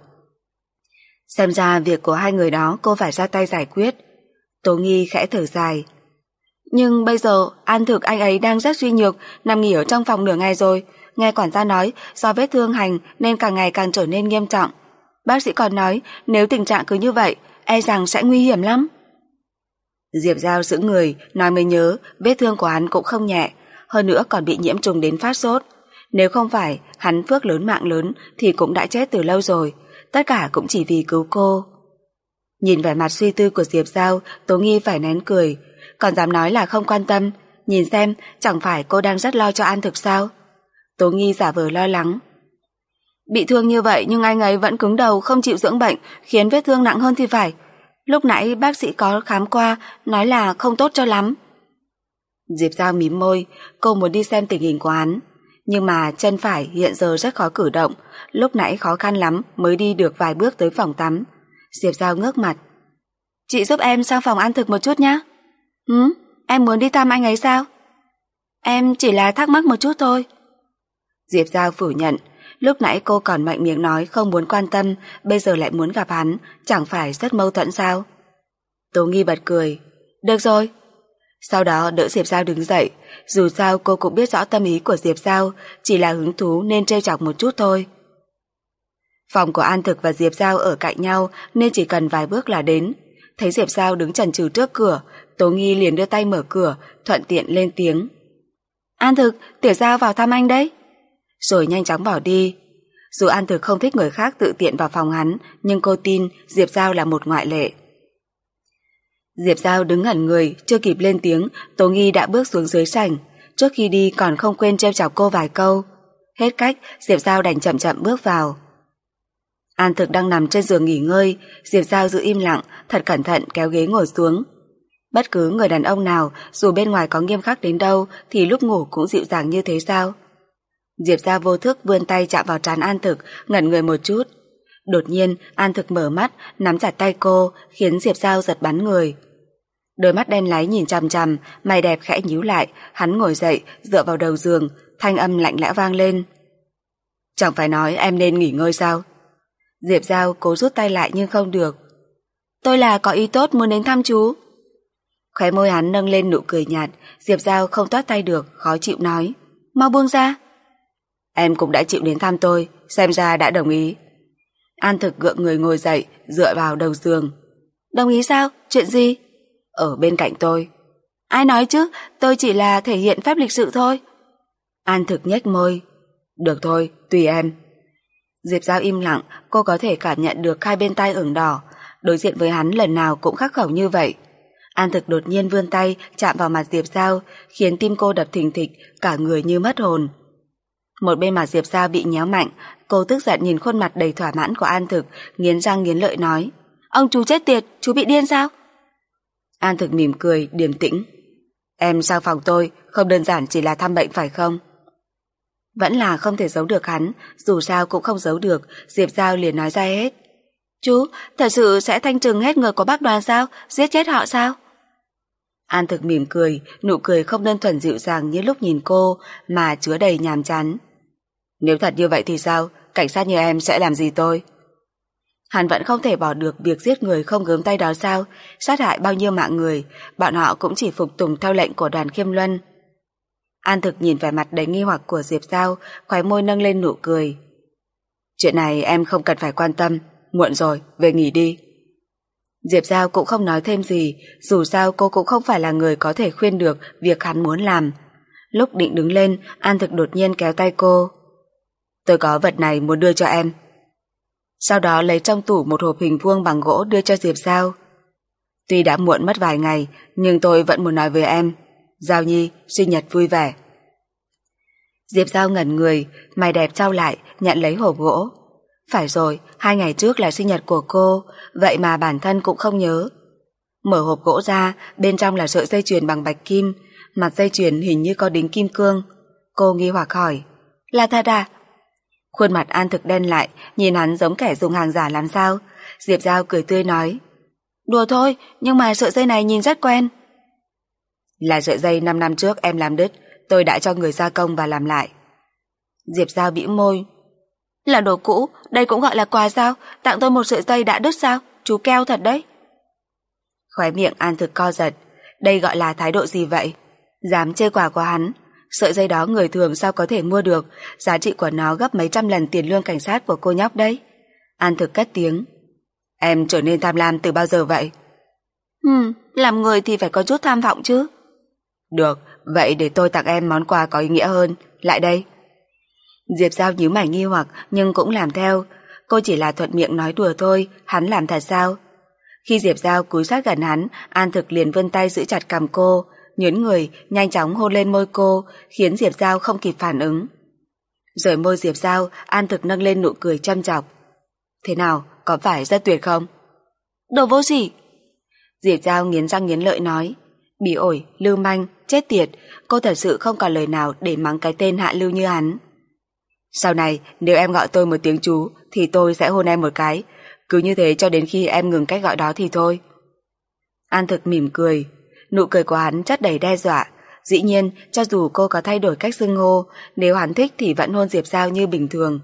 Xem ra việc của hai người đó cô phải ra tay giải quyết. Tố Nghi khẽ thở dài. Nhưng bây giờ An Thực anh ấy đang rất suy nhược, nằm nghỉ ở trong phòng nửa ngày rồi. Nghe quản gia nói do vết thương hành nên càng ngày càng trở nên nghiêm trọng. Bác sĩ còn nói nếu tình trạng cứ như vậy, e rằng sẽ nguy hiểm lắm. Diệp Giao giữ người, nói mới nhớ vết thương của hắn cũng không nhẹ, hơn nữa còn bị nhiễm trùng đến phát sốt. Nếu không phải hắn phước lớn mạng lớn thì cũng đã chết từ lâu rồi, tất cả cũng chỉ vì cứu cô. Nhìn vẻ mặt suy tư của Diệp Giao, Tố Nghi phải nén cười, còn dám nói là không quan tâm, nhìn xem chẳng phải cô đang rất lo cho An Thực sao. Tố Nghi giả vờ lo lắng. Bị thương như vậy nhưng anh ấy vẫn cứng đầu không chịu dưỡng bệnh, khiến vết thương nặng hơn thì phải. Lúc nãy bác sĩ có khám qua, nói là không tốt cho lắm. Diệp Giao mím môi, cô muốn đi xem tình hình của hắn. Nhưng mà chân phải hiện giờ rất khó cử động, lúc nãy khó khăn lắm mới đi được vài bước tới phòng tắm. Diệp Giao ngước mặt. Chị giúp em sang phòng ăn thực một chút nhé. Ừ, em muốn đi thăm anh ấy sao? Em chỉ là thắc mắc một chút thôi. Diệp Giao phủ nhận, lúc nãy cô còn mạnh miệng nói không muốn quan tâm, bây giờ lại muốn gặp hắn, chẳng phải rất mâu thuẫn sao? Tố Nghi bật cười, được rồi. Sau đó đỡ Diệp Giao đứng dậy, dù sao cô cũng biết rõ tâm ý của Diệp Giao, chỉ là hứng thú nên trêu chọc một chút thôi. Phòng của An Thực và Diệp Giao ở cạnh nhau nên chỉ cần vài bước là đến. Thấy Diệp Giao đứng chần chừ trước cửa, Tố Nghi liền đưa tay mở cửa, thuận tiện lên tiếng. An Thực, Tiểu Giao vào thăm anh đấy rồi nhanh chóng bỏ đi. Dù An Thực không thích người khác tự tiện vào phòng hắn, nhưng cô tin Diệp Giao là một ngoại lệ. Diệp Giao đứng ngẩn người, chưa kịp lên tiếng, Tố Nghi đã bước xuống dưới sảnh. Trước khi đi còn không quên treo chọc cô vài câu. Hết cách, Diệp Giao đành chậm chậm bước vào. An Thực đang nằm trên giường nghỉ ngơi, Diệp Giao giữ im lặng, thật cẩn thận kéo ghế ngồi xuống. Bất cứ người đàn ông nào, dù bên ngoài có nghiêm khắc đến đâu, thì lúc ngủ cũng dịu dàng như thế sao? Diệp Giao vô thức vươn tay chạm vào trán An Thực, ngẩn người một chút. Đột nhiên, An Thực mở mắt, nắm chặt tay cô, khiến Diệp Giao giật bắn người. Đôi mắt đen láy nhìn chằm chằm, mày đẹp khẽ nhíu lại, hắn ngồi dậy, dựa vào đầu giường, thanh âm lạnh lẽo vang lên. Chẳng phải nói em nên nghỉ ngơi sao? Diệp Giao cố rút tay lại nhưng không được. Tôi là có ý tốt muốn đến thăm chú. Khóe môi hắn nâng lên nụ cười nhạt, Diệp Giao không toát tay được, khó chịu nói. Mau buông ra. Em cũng đã chịu đến thăm tôi, xem ra đã đồng ý. An thực gượng người ngồi dậy, dựa vào đầu giường. Đồng ý sao? Chuyện gì? Ở bên cạnh tôi. Ai nói chứ, tôi chỉ là thể hiện phép lịch sự thôi. An thực nhếch môi. Được thôi, tùy em. Diệp Giao im lặng, cô có thể cảm nhận được hai bên tay ửng đỏ. Đối diện với hắn lần nào cũng khắc khẩu như vậy. An thực đột nhiên vươn tay chạm vào mặt Diệp Giao, khiến tim cô đập thình thịch, cả người như mất hồn. Một bên mặt Diệp Giao bị nhéo mạnh, cô tức giận nhìn khuôn mặt đầy thỏa mãn của An Thực, nghiến răng nghiến lợi nói. Ông chú chết tiệt, chú bị điên sao? An Thực mỉm cười, điềm tĩnh. Em sang phòng tôi, không đơn giản chỉ là thăm bệnh phải không? Vẫn là không thể giấu được hắn, dù sao cũng không giấu được, Diệp Giao liền nói ra hết. Chú, thật sự sẽ thanh trừng hết người của bác đoàn sao? Giết chết họ sao? An thực mỉm cười, nụ cười không đơn thuần dịu dàng như lúc nhìn cô, mà chứa đầy nhàm chán. Nếu thật như vậy thì sao? cảnh sát như em sẽ làm gì tôi? Hắn vẫn không thể bỏ được việc giết người không gớm tay đó sao, sát hại bao nhiêu mạng người, bọn họ cũng chỉ phục tùng theo lệnh của đoàn Khiêm Luân. An thực nhìn vẻ mặt đầy nghi hoặc của Diệp Giao, khóe môi nâng lên nụ cười. Chuyện này em không cần phải quan tâm, muộn rồi, về nghỉ đi. Diệp Giao cũng không nói thêm gì, dù sao cô cũng không phải là người có thể khuyên được việc hắn muốn làm. Lúc định đứng lên, An thực đột nhiên kéo tay cô. Tôi có vật này muốn đưa cho em. Sau đó lấy trong tủ một hộp hình vuông bằng gỗ đưa cho Diệp Giao. Tuy đã muộn mất vài ngày, nhưng tôi vẫn muốn nói với em. Giao Nhi, sinh nhật vui vẻ. Diệp Giao ngẩn người, mày đẹp trao lại, nhận lấy hộp gỗ. Phải rồi, hai ngày trước là sinh nhật của cô, vậy mà bản thân cũng không nhớ. Mở hộp gỗ ra, bên trong là sợi dây chuyền bằng bạch kim, mặt dây chuyền hình như có đính kim cương. Cô nghi hoặc hỏi, là thật à? Khuôn mặt An thực đen lại, nhìn hắn giống kẻ dùng hàng giả làm sao. Diệp Giao cười tươi nói, đùa thôi, nhưng mà sợi dây này nhìn rất quen. Là sợi dây 5 năm trước em làm đứt, tôi đã cho người gia công và làm lại. Diệp Giao bĩu môi, là đồ cũ, đây cũng gọi là quà sao? Tặng tôi một sợi dây đã đứt sao? Chú keo thật đấy. Khóe miệng An thực co giật. Đây gọi là thái độ gì vậy? Dám chê quà của hắn. Sợi dây đó người thường sao có thể mua được, giá trị của nó gấp mấy trăm lần tiền lương cảnh sát của cô nhóc đấy. An thực cất tiếng. Em trở nên tham lam từ bao giờ vậy? Hmm, làm người thì phải có chút tham vọng chứ. Được, vậy để tôi tặng em món quà có ý nghĩa hơn. Lại đây. Diệp Giao nhíu mày nghi hoặc nhưng cũng làm theo. Cô chỉ là thuận miệng nói đùa thôi, hắn làm thật sao? Khi Diệp Giao cúi sát gần hắn, An Thực liền vươn tay giữ chặt cầm cô, nhớn người, nhanh chóng hôn lên môi cô, khiến Diệp Giao không kịp phản ứng. Rồi môi Diệp Giao, An Thực nâng lên nụ cười chăm chọc. Thế nào, có phải rất tuyệt không? Đồ vô sỉ! Diệp Giao nghiến răng nghiến lợi nói. Bị ổi, lưu manh, chết tiệt, cô thật sự không còn lời nào để mắng cái tên hạ lưu như hắn. Sau này, nếu em gọi tôi một tiếng chú, thì tôi sẽ hôn em một cái. Cứ như thế cho đến khi em ngừng cách gọi đó thì thôi. An thực mỉm cười. Nụ cười của hắn chất đầy đe dọa. Dĩ nhiên, cho dù cô có thay đổi cách xưng hô, nếu hắn thích thì vẫn hôn Diệp Giao như bình thường.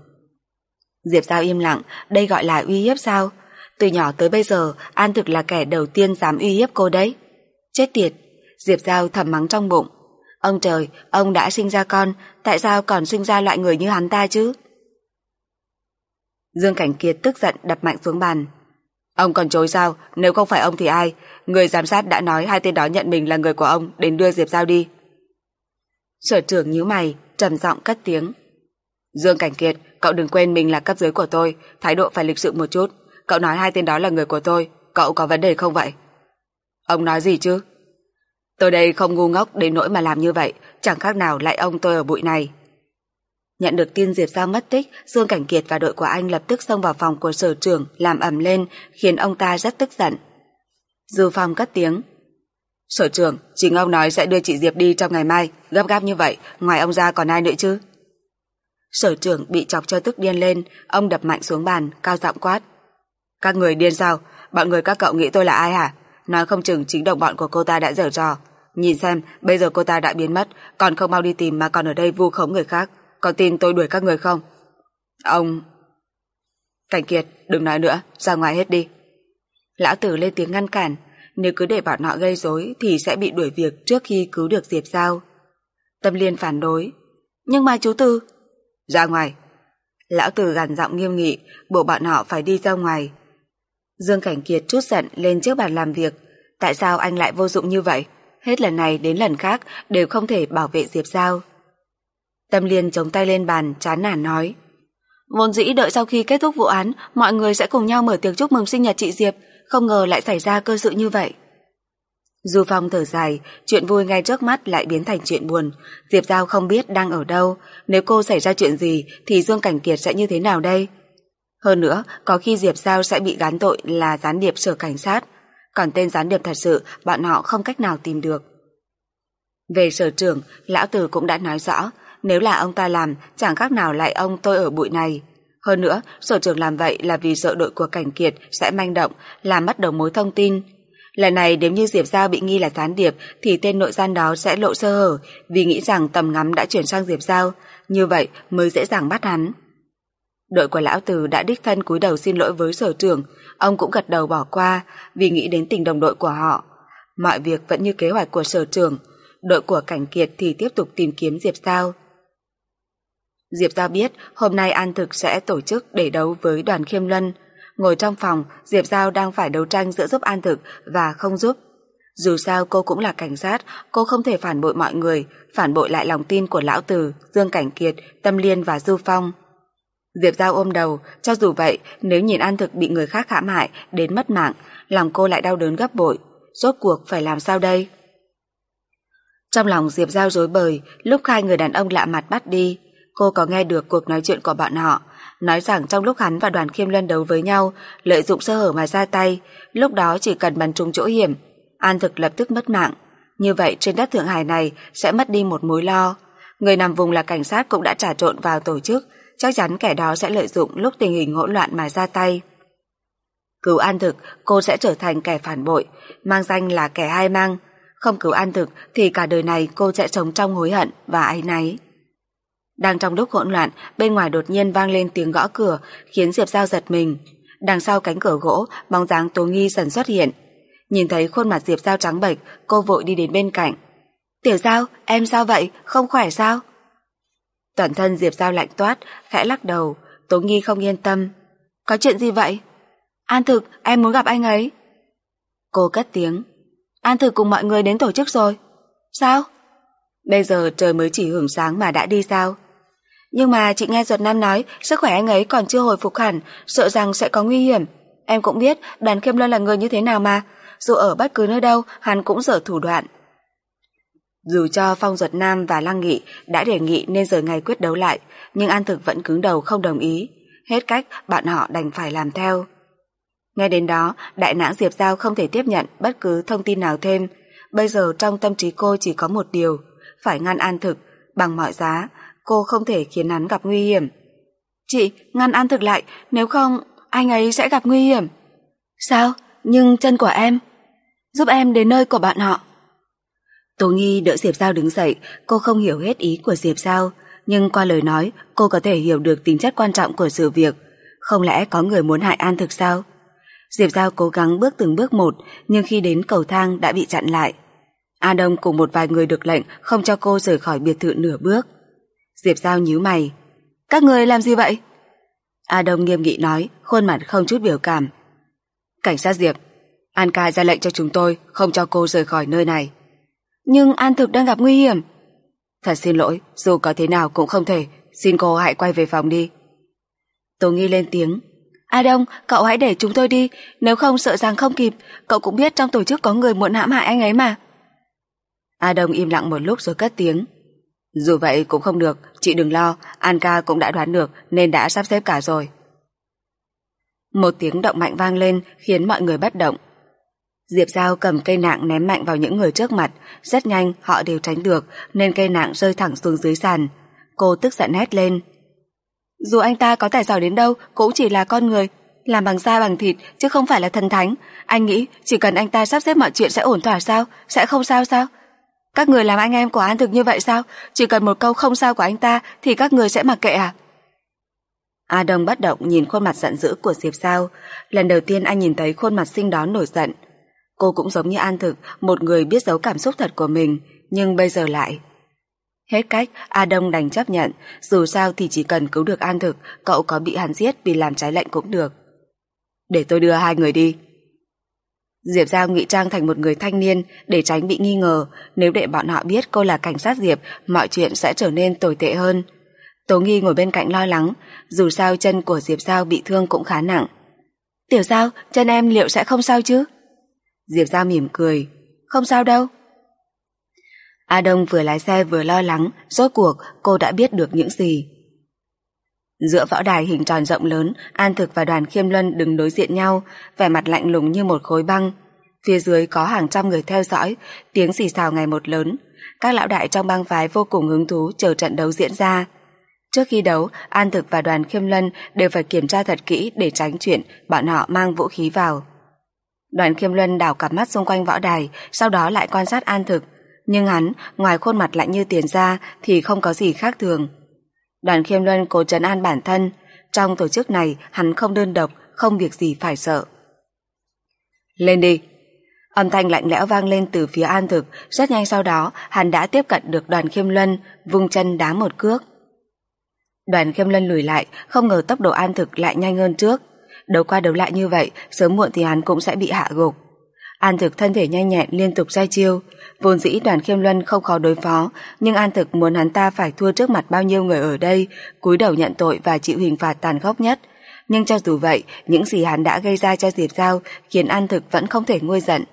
Diệp Giao im lặng, đây gọi là uy hiếp sao? Từ nhỏ tới bây giờ, An thực là kẻ đầu tiên dám uy hiếp cô đấy. Chết tiệt! Diệp Giao thầm mắng trong bụng. Ông trời, ông đã sinh ra con, tại sao còn sinh ra loại người như hắn ta chứ? Dương Cảnh Kiệt tức giận đập mạnh xuống bàn. Ông còn chối sao, nếu không phải ông thì ai? Người giám sát đã nói hai tên đó nhận mình là người của ông đến đưa Diệp Giao đi. Sở trưởng nhíu mày, trầm giọng cất tiếng. Dương Cảnh Kiệt, cậu đừng quên mình là cấp dưới của tôi, thái độ phải lịch sự một chút. Cậu nói hai tên đó là người của tôi, cậu có vấn đề không vậy? Ông nói gì chứ? Tôi đây không ngu ngốc đến nỗi mà làm như vậy, chẳng khác nào lại ông tôi ở bụi này. Nhận được tin Diệp Giao mất tích, Dương Cảnh Kiệt và đội của anh lập tức xông vào phòng của sở trưởng làm ẩm lên, khiến ông ta rất tức giận. Dư Phong cất tiếng. Sở trưởng, chính ông nói sẽ đưa chị Diệp đi trong ngày mai, gấp gáp như vậy, ngoài ông ra còn ai nữa chứ? Sở trưởng bị chọc cho tức điên lên, ông đập mạnh xuống bàn, cao giọng quát. Các người điên sao? Bọn người các cậu nghĩ tôi là ai hả? Nói không chừng chính đồng bọn của cô ta đã dở trò. Nhìn xem, bây giờ cô ta đã biến mất, còn không mau đi tìm mà còn ở đây vu khống người khác. Có tin tôi đuổi các người không? Ông... Cảnh Kiệt, đừng nói nữa, ra ngoài hết đi. Lão tử lên tiếng ngăn cản, nếu cứ để bọn họ gây rối thì sẽ bị đuổi việc trước khi cứu được Diệp Giao. Tâm Liên phản đối. Nhưng mà chú Tư... Ra ngoài. Lão tử gằn giọng nghiêm nghị, buộc bọn họ phải đi ra ngoài. Dương Cảnh Kiệt chút giận lên trước bàn làm việc. Tại sao anh lại vô dụng như vậy? Hết lần này đến lần khác đều không thể bảo vệ Diệp Giao. Tâm Liên chống tay lên bàn, chán nản nói. Vốn dĩ đợi sau khi kết thúc vụ án, mọi người sẽ cùng nhau mở tiệc chúc mừng sinh nhật chị Diệp, không ngờ lại xảy ra cơ sự như vậy. Du Phong thở dài, chuyện vui ngay trước mắt lại biến thành chuyện buồn. Diệp Giao không biết đang ở đâu, nếu cô xảy ra chuyện gì thì Dương Cảnh Kiệt sẽ như thế nào đây? Hơn nữa, có khi Diệp Giao sẽ bị gán tội là gián điệp sở cảnh sát, còn tên gián điệp thật sự bọn họ không cách nào tìm được. Về sở trưởng, lão tử cũng đã nói rõ, nếu là ông ta làm, chẳng khác nào lại ông tôi ở bụi này. Hơn nữa, sở trưởng làm vậy là vì sợ đội của cảnh kiệt sẽ manh động, làm mất đầu mối thông tin. Lần này nếu như Diệp Giao bị nghi là gián điệp thì tên nội gian đó sẽ lộ sơ hở vì nghĩ rằng tầm ngắm đã chuyển sang Diệp Giao, như vậy mới dễ dàng bắt hắn. Đội của lão tử đã đích thân cúi đầu xin lỗi với sở trưởng, ông cũng gật đầu bỏ qua vì nghĩ đến tình đồng đội của họ. Mọi việc vẫn như kế hoạch của sở trưởng, đội của Cảnh Kiệt thì tiếp tục tìm kiếm Diệp Giao. Diệp Giao biết hôm nay An Thực sẽ tổ chức để đấu với đoàn Khiêm Luân. Ngồi trong phòng, Diệp Giao đang phải đấu tranh giữa giúp An Thực và không giúp. Dù sao cô cũng là cảnh sát, cô không thể phản bội mọi người, phản bội lại lòng tin của Lão Từ, Dương Cảnh Kiệt, Tâm Liên và Du Phong. Diệp Giao ôm đầu, cho dù vậy, nếu nhìn An Thực bị người khác hãm hại đến mất mạng, lòng cô lại đau đớn gấp bội. Rốt cuộc phải làm sao đây? Trong lòng Diệp Giao rối bời, lúc hai người đàn ông lạ mặt bắt đi, cô có nghe được cuộc nói chuyện của bọn họ, nói rằng trong lúc hắn và đoàn khiêm luân đấu với nhau, lợi dụng sơ hở mà ra tay, lúc đó chỉ cần bắn trúng chỗ hiểm, An Thực lập tức mất mạng. Như vậy trên đất Thượng Hải này sẽ mất đi một mối lo. Người nằm vùng là cảnh sát cũng đã trả trộn vào tổ chức, chắc chắn kẻ đó sẽ lợi dụng lúc tình hình hỗn loạn mà ra tay. Cứu An Thực, cô sẽ trở thành kẻ phản bội, mang danh là kẻ hai mang. Không cứu An Thực thì cả đời này cô sẽ sống trong hối hận và áy náy. Đang trong lúc hỗn loạn, bên ngoài đột nhiên vang lên tiếng gõ cửa, khiến Diệp Giao giật mình. Đằng sau cánh cửa gỗ, bóng dáng Tố Nghi dần xuất hiện. Nhìn thấy khuôn mặt Diệp Giao trắng bệch, cô vội đi đến bên cạnh. Tiểu Giao, em sao vậy? Không khỏe sao? Toàn thân Diệp Giao lạnh toát, khẽ lắc đầu. Tố Nghi không yên tâm. Có chuyện gì vậy? An Thực, em muốn gặp anh ấy. Cô cất tiếng. An Thực cùng mọi người đến tổ chức rồi. Sao? Bây giờ trời mới chỉ hưởng sáng mà đã đi sao? Nhưng mà chị nghe Duật Nam nói sức khỏe anh ấy còn chưa hồi phục hẳn, sợ rằng sẽ có nguy hiểm. Em cũng biết đoàn Khiêm Luân là người như thế nào mà, dù ở bất cứ nơi đâu hắn cũng dở thủ đoạn. Dù cho Phong Duật Nam và Lăng Nghị đã đề nghị nên rời ngày quyết đấu lại, nhưng An Thực vẫn cứng đầu không đồng ý. Hết cách, bạn họ đành phải làm theo. Nghe đến đó, đại nãng Diệp Giao không thể tiếp nhận bất cứ thông tin nào thêm. Bây giờ trong tâm trí cô chỉ có một điều, phải ngăn An Thực, bằng mọi giá, cô không thể khiến hắn gặp nguy hiểm. Chị, ngăn An Thực lại, nếu không, anh ấy sẽ gặp nguy hiểm. Sao? Nhưng chân của em? Giúp em đến nơi của bạn họ. Tô Nghi đỡ Diệp Giao đứng dậy, cô không hiểu hết ý của Diệp Giao, nhưng qua lời nói, cô có thể hiểu được tính chất quan trọng của sự việc. Không lẽ có người muốn hại An Thực sao? Diệp Giao cố gắng bước từng bước một, nhưng khi đến cầu thang đã bị chặn lại. A Đông cùng một vài người được lệnh không cho cô rời khỏi biệt thự nửa bước. Diệp Giao nhíu mày. Các người làm gì vậy? A Đông nghiêm nghị nói, khuôn mặt không chút biểu cảm. Cảnh sát Diệp, An ca ra lệnh cho chúng tôi không cho cô rời khỏi nơi này. Nhưng An thực đang gặp nguy hiểm. Thật xin lỗi, dù có thế nào cũng không thể, xin cô hãy quay về phòng đi. Tố Nghi lên tiếng. A Đông, cậu hãy để chúng tôi đi, nếu không sợ rằng không kịp, cậu cũng biết trong tổ chức có người muốn hãm hại anh ấy mà. A Đông im lặng một lúc rồi cất tiếng. Dù vậy cũng không được, chị đừng lo, An ca cũng đã đoán được nên đã sắp xếp cả rồi. Một tiếng động mạnh vang lên khiến mọi người bất động. Diệp Giao cầm cây nạng ném mạnh vào những người trước mặt, rất nhanh họ đều tránh được nên cây nạng rơi thẳng xuống dưới sàn. Cô tức giận hét lên. Dù anh ta có tài giỏi đến đâu cũng chỉ là con người, làm bằng da bằng thịt chứ không phải là thần thánh. Anh nghĩ chỉ cần anh ta sắp xếp mọi chuyện sẽ ổn thỏa sao? Sẽ không sao sao? Các người làm anh em của An Thực như vậy sao? Chỉ cần một câu không sao của anh ta thì các người sẽ mặc kệ à? A Đông bất động nhìn khuôn mặt giận dữ của Diệp Giao. Lần đầu tiên anh nhìn thấy khuôn mặt xinh đó nổi giận. Cô cũng giống như An Thực, một người biết giấu cảm xúc thật của mình, nhưng bây giờ lại. Hết cách, A Đông đành chấp nhận, dù sao thì chỉ cần cứu được An Thực, cậu có bị hắn giết vì làm trái lệnh cũng được. Để tôi đưa hai người đi. Diệp Giao ngụy trang thành một người thanh niên để tránh bị nghi ngờ, nếu để bọn họ biết cô là cảnh sát Diệp, mọi chuyện sẽ trở nên tồi tệ hơn. Tố Nghi ngồi bên cạnh lo lắng, dù sao chân của Diệp Giao bị thương cũng khá nặng. Tiểu Giao, chân em liệu sẽ không sao chứ? Diệp Giao mỉm cười, không sao đâu. A Đông vừa lái xe vừa lo lắng, rốt cuộc cô đã biết được những gì. Giữa võ đài hình tròn rộng lớn, An Thực và đoàn Khiêm Luân đứng đối diện nhau, vẻ mặt lạnh lùng như một khối băng. Phía dưới có hàng trăm người theo dõi, tiếng xì xào ngày một lớn. Các lão đại trong bang phái vô cùng hứng thú chờ trận đấu diễn ra. Trước khi đấu, An Thực và đoàn Khiêm Luân đều phải kiểm tra thật kỹ để tránh chuyện bọn họ mang vũ khí vào. Đoàn Khiêm Luân đảo cặp mắt xung quanh võ đài, sau đó lại quan sát An Thực. Nhưng hắn, ngoài khuôn mặt lạnh như tiền ra thì không có gì khác thường. Đoàn Khiêm Luân cố trấn an bản thân, Trong tổ chức này, hắn không đơn độc, không việc gì phải sợ. Lên đi! Âm thanh lạnh lẽo vang lên từ phía An Thực, rất nhanh sau đó hắn đã tiếp cận được đoàn khiêm luân, vung chân đá một cước. Đoàn khiêm luân lùi lại, không ngờ tốc độ An Thực lại nhanh hơn trước. Đấu qua đấu lại như vậy, sớm muộn thì hắn cũng sẽ bị hạ gục. An Thực thân thể nhanh nhẹn liên tục ra chiêu, vốn dĩ đoàn khiêm luân không khó đối phó, nhưng An Thực muốn hắn ta phải thua trước mặt bao nhiêu người ở đây, cúi đầu nhận tội và chịu hình phạt tàn khốc nhất. Nhưng cho dù vậy, những gì hắn đã gây ra cho Diệp Giao khiến An Thực vẫn không thể nguôi giận.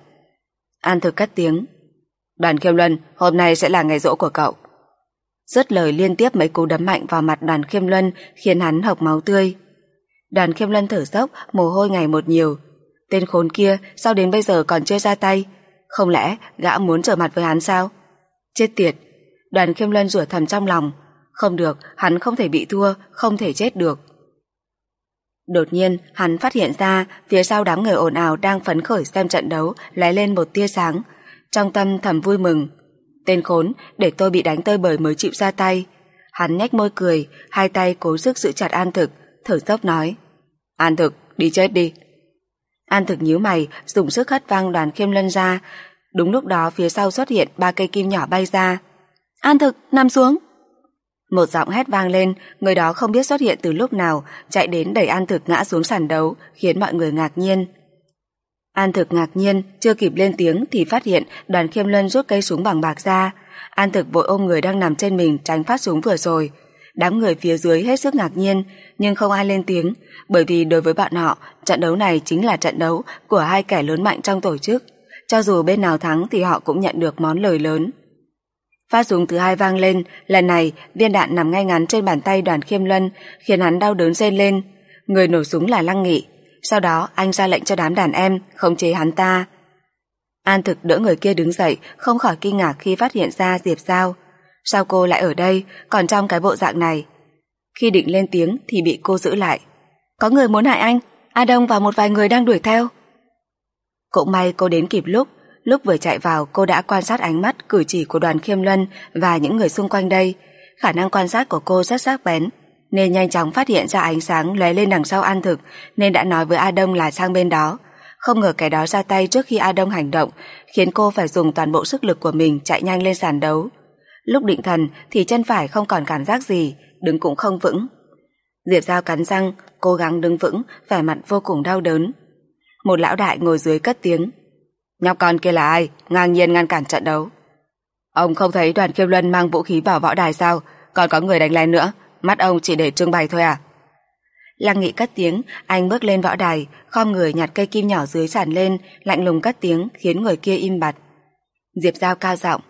An Thực cắt tiếng. Đoàn khiêm luân, hôm nay sẽ là ngày rỗ của cậu. Dứt lời liên tiếp mấy cú đấm mạnh vào mặt đoàn khiêm luân khiến hắn hộc máu tươi. Đoàn khiêm lân thở dốc, mồ hôi ngày một nhiều, Tên khốn kia sao đến bây giờ còn chưa ra tay? Không lẽ gã muốn trở mặt với hắn sao? Chết tiệt! Đoàn khiêm lân rủa thầm trong lòng. Không được, hắn không thể bị thua, không thể chết được. Đột nhiên, hắn phát hiện ra phía sau đám người ồn ào đang phấn khởi xem trận đấu lóe lên một tia sáng. Trong tâm thầm vui mừng. Tên khốn, để tôi bị đánh tơi bời mới chịu ra tay. Hắn nhếch môi cười, hai tay cố sức giữ chặt An Thực, thở dốc nói. An Thực, đi chết đi. An thực nhíu mày, dùng sức hất văng đoàn khiêm lân ra. Đúng lúc đó phía sau xuất hiện ba cây kim nhỏ bay ra. An thực, nằm xuống. Một giọng hét vang lên, người đó không biết xuất hiện từ lúc nào, chạy đến đẩy An thực ngã xuống sàn đấu, khiến mọi người ngạc nhiên. An thực ngạc nhiên, chưa kịp lên tiếng thì phát hiện đoàn khiêm lân rút cây súng bằng bạc ra. An thực vội ôm người đang nằm trên mình tránh phát súng vừa rồi. Đám người phía dưới hết sức ngạc nhiên, nhưng không ai lên tiếng, bởi vì đối với bọn họ, trận đấu này chính là trận đấu của hai kẻ lớn mạnh trong tổ chức. Cho dù bên nào thắng thì họ cũng nhận được món lời lớn. Phát súng thứ hai vang lên, lần này viên đạn nằm ngay ngắn trên bàn tay đoàn khiêm luân, khiến hắn đau đớn rên lên. Người nổ súng là Lăng Nghị. Sau đó anh ra lệnh cho đám đàn em, khống chế hắn ta. An thực đỡ người kia đứng dậy, không khỏi kinh ngạc khi phát hiện ra Diệp Giao. Sao cô lại ở đây, còn trong cái bộ dạng này? Khi định lên tiếng thì bị cô giữ lại. Có người muốn hại anh, A Đông và một vài người đang đuổi theo. Cũng may cô đến kịp lúc, lúc vừa chạy vào cô đã quan sát ánh mắt cử chỉ của đoàn khiêm luân và những người xung quanh đây. Khả năng quan sát của cô rất sắc bén, nên nhanh chóng phát hiện ra ánh sáng lóe lên đằng sau An Thực nên đã nói với A Đông là sang bên đó. Không ngờ kẻ đó ra tay trước khi A Đông hành động, khiến cô phải dùng toàn bộ sức lực của mình chạy nhanh lên sàn đấu. Lúc định thần thì chân phải không còn cảm giác gì, đứng cũng không vững. Diệp Giao cắn răng, cố gắng đứng vững, vẻ mặt vô cùng đau đớn. Một lão đại ngồi dưới cất tiếng. Nhóc con kia là ai, ngang nhiên ngăn cản trận đấu. Ông không thấy đoàn kiêu luân mang vũ khí vào võ đài sao, còn có người đánh lén nữa, mắt ông chỉ để trưng bày thôi à? Lăng nghị cất tiếng, anh bước lên võ đài, khom người nhặt cây kim nhỏ dưới sàn lên, lạnh lùng cất tiếng khiến người kia im bặt. Diệp Giao cao giọng.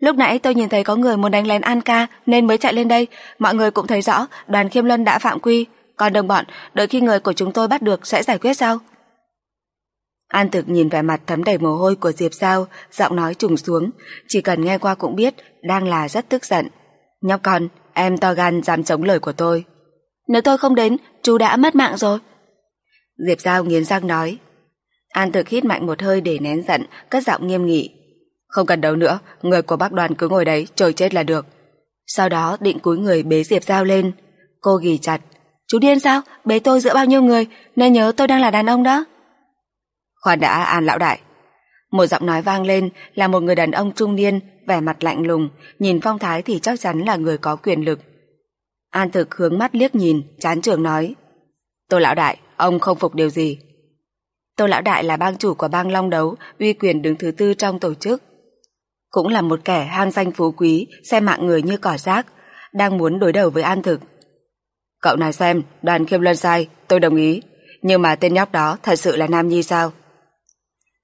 Lúc nãy tôi nhìn thấy có người muốn đánh lén An ca nên mới chạy lên đây. Mọi người cũng thấy rõ đoàn khiêm luân đã phạm quy. Còn đồng bọn, đợi khi người của chúng tôi bắt được sẽ giải quyết sao? An thực nhìn vẻ mặt thấm đầy mồ hôi của Diệp Giao, giọng nói trùng xuống. Chỉ cần nghe qua cũng biết, đang là rất tức giận. Nhóc con, em to gan dám chống lời của tôi. Nếu tôi không đến, chú đã mất mạng rồi. Diệp Giao nghiến răng nói. An thực hít mạnh một hơi để nén giận, cất giọng nghiêm nghị. Không cần đấu nữa, người của bác đoàn cứ ngồi đấy, trời chết là được. Sau đó định cúi người bế Diệp Giao lên. Cô ghi chặt. Chú điên sao? Bế tôi giữa bao nhiêu người, nên nhớ tôi đang là đàn ông đó. Khoan đã, An lão đại. Một giọng nói vang lên là một người đàn ông trung niên, vẻ mặt lạnh lùng, nhìn phong thái thì chắc chắn là người có quyền lực. An thực hướng mắt liếc nhìn, chán trường nói. Tô lão đại, ông không phục điều gì. Tô lão đại là bang chủ của bang Long Đấu, uy quyền đứng thứ tư trong tổ chức. Cũng là một kẻ hang danh phú quý, xem mạng người như cỏ rác, đang muốn đối đầu với An Thực. Cậu nói xem, đoàn khiêm luân sai, tôi đồng ý. Nhưng mà tên nhóc đó thật sự là Nam Nhi sao?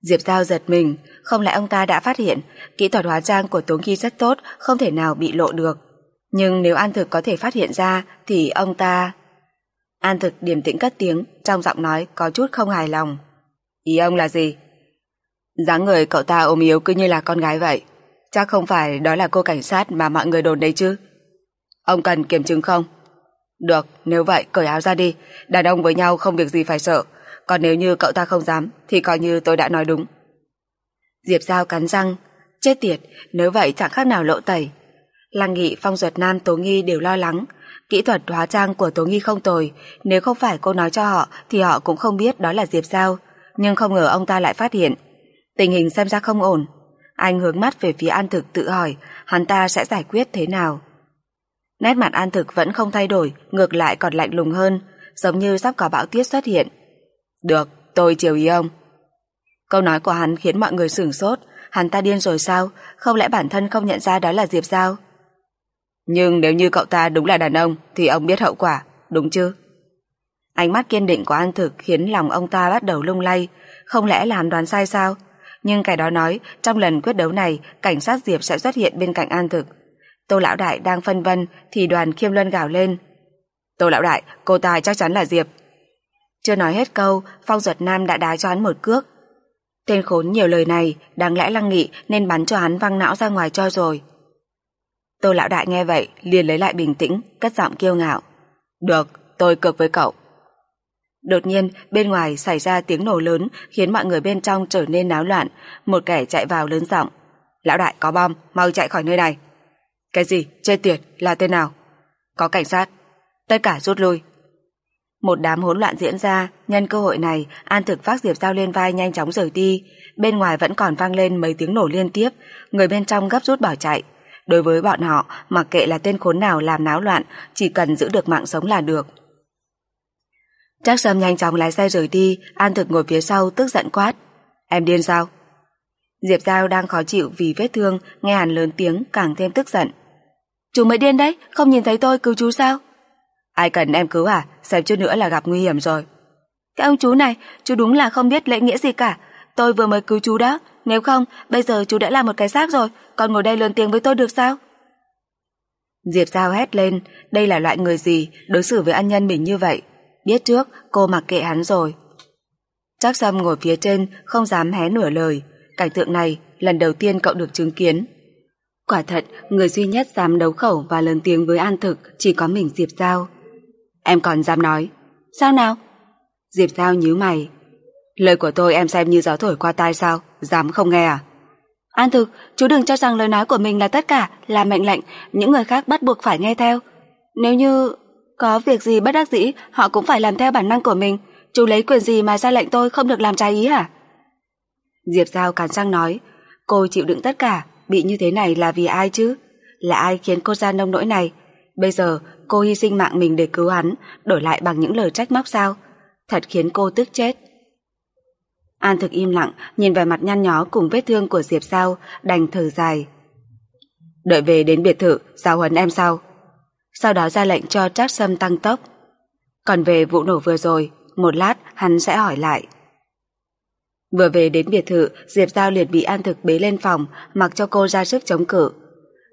Diệp Giao giật mình, không lẽ ông ta đã phát hiện kỹ thuật hóa trang của Tống Khi rất tốt, không thể nào bị lộ được. Nhưng nếu An Thực có thể phát hiện ra thì ông ta... An Thực điềm tĩnh cất tiếng, trong giọng nói có chút không hài lòng. Ý ông là gì? dáng người cậu ta ôm yếu cứ như là con gái vậy. Chắc không phải đó là cô cảnh sát mà mọi người đồn đấy chứ. Ông cần kiểm chứng không? Được, nếu vậy cởi áo ra đi. Đàn ông với nhau không việc gì phải sợ. Còn nếu như cậu ta không dám, thì coi như tôi đã nói đúng. Diệp Giao cắn răng. Chết tiệt, nếu vậy chẳng khác nào lộ tẩy. Lăng Nghị, Phong Duật Nam, Tố Nghi đều lo lắng. Kỹ thuật hóa trang của Tố Nghi không tồi, nếu không phải cô nói cho họ thì họ cũng không biết đó là Diệp Giao, nhưng không ngờ ông ta lại phát hiện. Tình hình xem ra không ổn. Anh hướng mắt về phía An Thực tự hỏi hắn ta sẽ giải quyết thế nào. Nét mặt An Thực vẫn không thay đổi, ngược lại còn lạnh lùng hơn, giống như sắp có bão tuyết xuất hiện. Được, tôi chiều ý ông. Câu nói của hắn khiến mọi người sửng sốt, hắn ta điên rồi sao, không lẽ bản thân không nhận ra đó là Diệp Giao? Nhưng nếu như cậu ta đúng là đàn ông thì ông biết hậu quả, đúng chứ? Ánh mắt kiên định của An Thực khiến lòng ông ta bắt đầu lung lay, không lẽ là hắn đoán sai sao? Nhưng cái đó nói, trong lần quyết đấu này, cảnh sát Diệp sẽ xuất hiện bên cạnh An Thực. Tô Lão Đại đang phân vân thì đoàn Khiêm Luân gào lên. Tô Lão Đại, cô ta chắc chắn là Diệp. Chưa nói hết câu, Phong Duật Nam đã đá cho hắn một cước. Tên khốn nhiều lời này, đáng lẽ lăng nghị nên bắn cho hắn văng não ra ngoài cho rồi. Tô lão đại nghe vậy, liền lấy lại bình tĩnh, cất giọng kiêu ngạo. Được, tôi cược với cậu. Đột nhiên, bên ngoài xảy ra tiếng nổ lớn khiến mọi người bên trong trở nên náo loạn. Một kẻ chạy vào lớn giọng. Lão đại có bom, mau chạy khỏi nơi này. Cái gì? Chết tiệt, là tên nào? Có cảnh sát. Tất cả rút lui. Một đám hỗn loạn diễn ra, nhân cơ hội này, An Thực vác Diệp Giao lên vai nhanh chóng rời đi. Bên ngoài vẫn còn vang lên mấy tiếng nổ liên tiếp, người bên trong gấp rút bỏ chạy. Đối với bọn họ, mặc kệ là tên khốn nào làm náo loạn, chỉ cần giữ được mạng sống là được. Trác Sâm nhanh chóng lái xe rời đi, An Thực ngồi phía sau tức giận quát. Em điên sao? Diệp Giao đang khó chịu vì vết thương, nghe hàn lớn tiếng càng thêm tức giận. Chú mới điên đấy, không nhìn thấy tôi cứu chú sao? Ai cần em cứu à? Xem chút nữa là gặp nguy hiểm rồi. Cái ông chú này, chú đúng là không biết lễ nghĩa gì cả. Tôi vừa mới cứu chú đó, nếu không, bây giờ chú đã là một cái xác rồi, còn ngồi đây lớn tiếng với tôi được sao? Diệp Giao hét lên, đây là loại người gì, đối xử với ân nhân mình như vậy. Biết trước, cô mặc kệ hắn rồi. Trác Sâm ngồi phía trên, không dám hé nửa lời. Cảnh tượng này, lần đầu tiên cậu được chứng kiến. Quả thật, người duy nhất dám đấu khẩu và lớn tiếng với An Thực chỉ có mình Diệp Giao. Em còn dám nói. Sao nào? Diệp Giao nhíu mày. Lời của tôi em xem như gió thổi qua tai sao? Dám không nghe à? An Thực, chú đừng cho rằng lời nói của mình là tất cả, là mệnh lệnh, những người khác bắt buộc phải nghe theo. Nếu như có việc gì bất đắc dĩ, họ cũng phải làm theo bản năng của mình. Chú lấy quyền gì mà ra lệnh tôi không được làm trái ý hả? Diệp Giao cắn răng nói, cô chịu đựng tất cả, bị như thế này là vì ai chứ? Là ai khiến cô ra nông nỗi này? Bây giờ cô hy sinh mạng mình để cứu hắn, đổi lại bằng những lời trách móc sao? Thật khiến cô tức chết. An thực im lặng, nhìn vẻ mặt nhăn nhó cùng vết thương của Diệp Giao đành thở dài. Đợi về đến biệt thự, giáo huấn em sau. Sau đó ra lệnh cho Trác Sâm tăng tốc. Còn về vụ nổ vừa rồi, một lát hắn sẽ hỏi lại. Vừa về đến biệt thự, Diệp Giao liền bị An Thực bế lên phòng, mặc cho cô ra sức chống cự.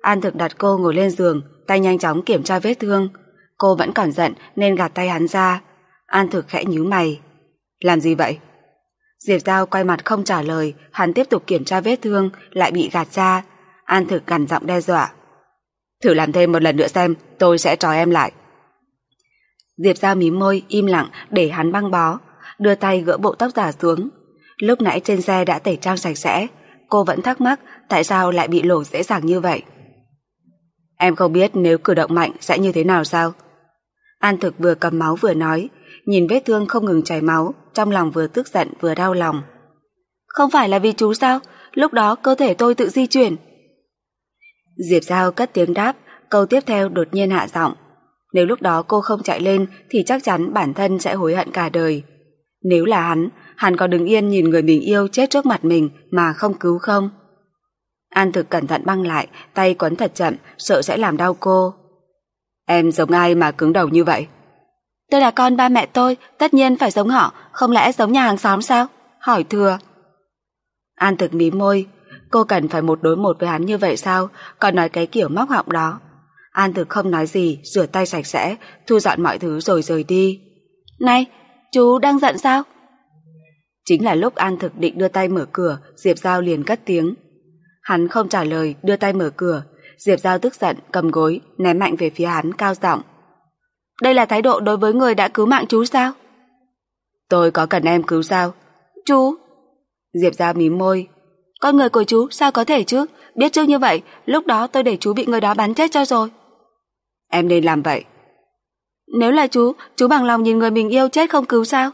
An Thực đặt cô ngồi lên giường, tay nhanh chóng kiểm tra vết thương. Cô vẫn còn giận nên gạt tay hắn ra. An Thực khẽ nhíu mày. Làm gì vậy? Diệp Giao quay mặt không trả lời, hắn tiếp tục kiểm tra vết thương, lại bị gạt ra. An Thực gằn giọng đe dọa. Thử làm thêm một lần nữa xem, tôi sẽ trò em lại. Diệp Giao mím môi, im lặng để hắn băng bó, đưa tay gỡ bộ tóc giả xuống. Lúc nãy trên xe đã tẩy trang sạch sẽ, cô vẫn thắc mắc tại sao lại bị lổ dễ dàng như vậy. Em không biết nếu cử động mạnh sẽ như thế nào sao? An thực vừa cầm máu vừa nói, nhìn vết thương không ngừng chảy máu, trong lòng vừa tức giận vừa đau lòng. Không phải là vì chú sao? Lúc đó cơ thể tôi tự di chuyển. Diệp Giao cất tiếng đáp, câu tiếp theo đột nhiên hạ giọng. Nếu lúc đó cô không chạy lên thì chắc chắn bản thân sẽ hối hận cả đời. Nếu là hắn, hắn có đứng yên nhìn người mình yêu chết trước mặt mình mà không cứu không? An thực cẩn thận băng lại, tay quấn thật chậm, sợ sẽ làm đau cô. Em giống ai mà cứng đầu như vậy? Tôi là con ba mẹ tôi, tất nhiên phải giống họ, không lẽ giống nhà hàng xóm sao? Hỏi thừa. An thực mí môi, cô cần phải một đối một với hắn như vậy sao, còn nói cái kiểu móc họng đó. An thực không nói gì, rửa tay sạch sẽ, thu dọn mọi thứ rồi rời đi. Này, chú đang giận sao? Chính là lúc An thực định đưa tay mở cửa, Diệp Giao liền cất tiếng. Hắn không trả lời, đưa tay mở cửa. Diệp Giao tức giận, cầm gối, ném mạnh về phía hắn cao giọng. Đây là thái độ đối với người đã cứu mạng chú sao? Tôi có cần em cứu sao? Chú! Diệp Giao mím môi. Con người của chú sao có thể chứ? Biết trước như vậy, lúc đó tôi để chú bị người đó bắn chết cho rồi. Em nên làm vậy. Nếu là chú, chú bằng lòng nhìn người mình yêu chết không cứu sao?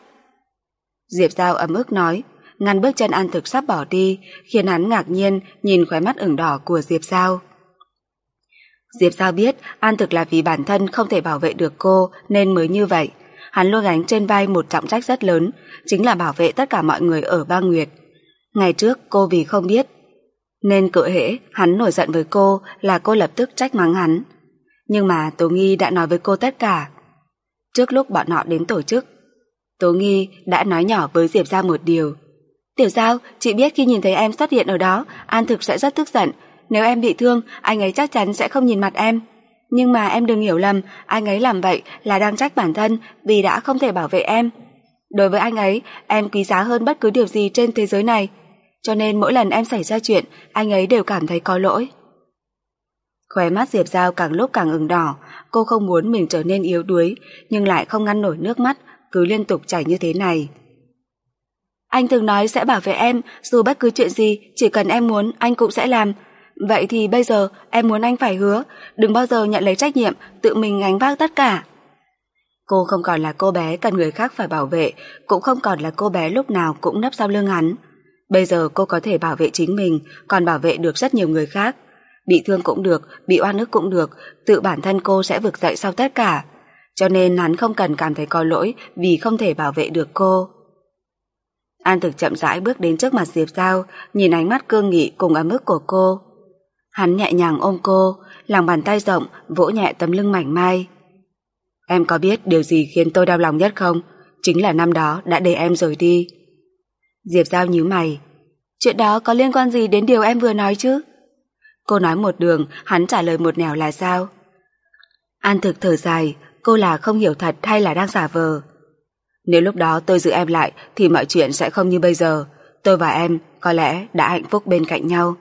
Diệp Giao ấm ức nói, ngăn bước chân An Thực sắp bỏ đi, khiến hắn ngạc nhiên nhìn khóe mắt ửng đỏ của Diệp Giao. Diệp Giao biết An Thực là vì bản thân không thể bảo vệ được cô nên mới như vậy. Hắn luôn gánh trên vai một trọng trách rất lớn, chính là bảo vệ tất cả mọi người ở ba Nguyệt. Ngày trước cô vì không biết, nên cự hễ hắn nổi giận với cô là cô lập tức trách mắng hắn. Nhưng mà Tố Nghi đã nói với cô tất cả. Trước lúc bọn họ đến tổ chức, Tố Nghi đã nói nhỏ với Diệp Giao một điều. Tiểu Giao, chị biết khi nhìn thấy em xuất hiện ở đó, An Thực sẽ rất tức giận. Nếu em bị thương, anh ấy chắc chắn sẽ không nhìn mặt em. Nhưng mà em đừng hiểu lầm, anh ấy làm vậy là đang trách bản thân vì đã không thể bảo vệ em. Đối với anh ấy, em quý giá hơn bất cứ điều gì trên thế giới này. Cho nên mỗi lần em xảy ra chuyện, anh ấy đều cảm thấy có lỗi. Khóe mắt Diệp Giao càng lúc càng ửng đỏ, cô không muốn mình trở nên yếu đuối, nhưng lại không ngăn nổi nước mắt, cứ liên tục chảy như thế này. Anh từng nói sẽ bảo vệ em, dù bất cứ chuyện gì, chỉ cần em muốn, anh cũng sẽ làm. Vậy thì bây giờ em muốn anh phải hứa, đừng bao giờ nhận lấy trách nhiệm, tự mình gánh vác tất cả. Cô không còn là cô bé cần người khác phải bảo vệ, cũng không còn là cô bé lúc nào cũng nấp sau lưng hắn. Bây giờ cô có thể bảo vệ chính mình, còn bảo vệ được rất nhiều người khác. Bị thương cũng được, bị oan ức cũng được, tự bản thân cô sẽ vực dậy sau tất cả. Cho nên hắn không cần cảm thấy có lỗi vì không thể bảo vệ được cô. An thực chậm rãi bước đến trước mặt Diệp Giao, nhìn ánh mắt cương nghị cùng ấm ức của cô. Hắn nhẹ nhàng ôm cô, lòng bàn tay rộng, vỗ nhẹ tấm lưng mảnh mai. Em có biết điều gì khiến tôi đau lòng nhất không? Chính là năm đó đã để em rời đi. Diệp Giao nhíu mày. Chuyện đó có liên quan gì đến điều em vừa nói chứ? Cô nói một đường, hắn trả lời một nẻo là sao? An thực thở dài, cô là không hiểu thật hay là đang giả vờ. Nếu lúc đó tôi giữ em lại thì mọi chuyện sẽ không như bây giờ. Tôi và em có lẽ đã hạnh phúc bên cạnh nhau.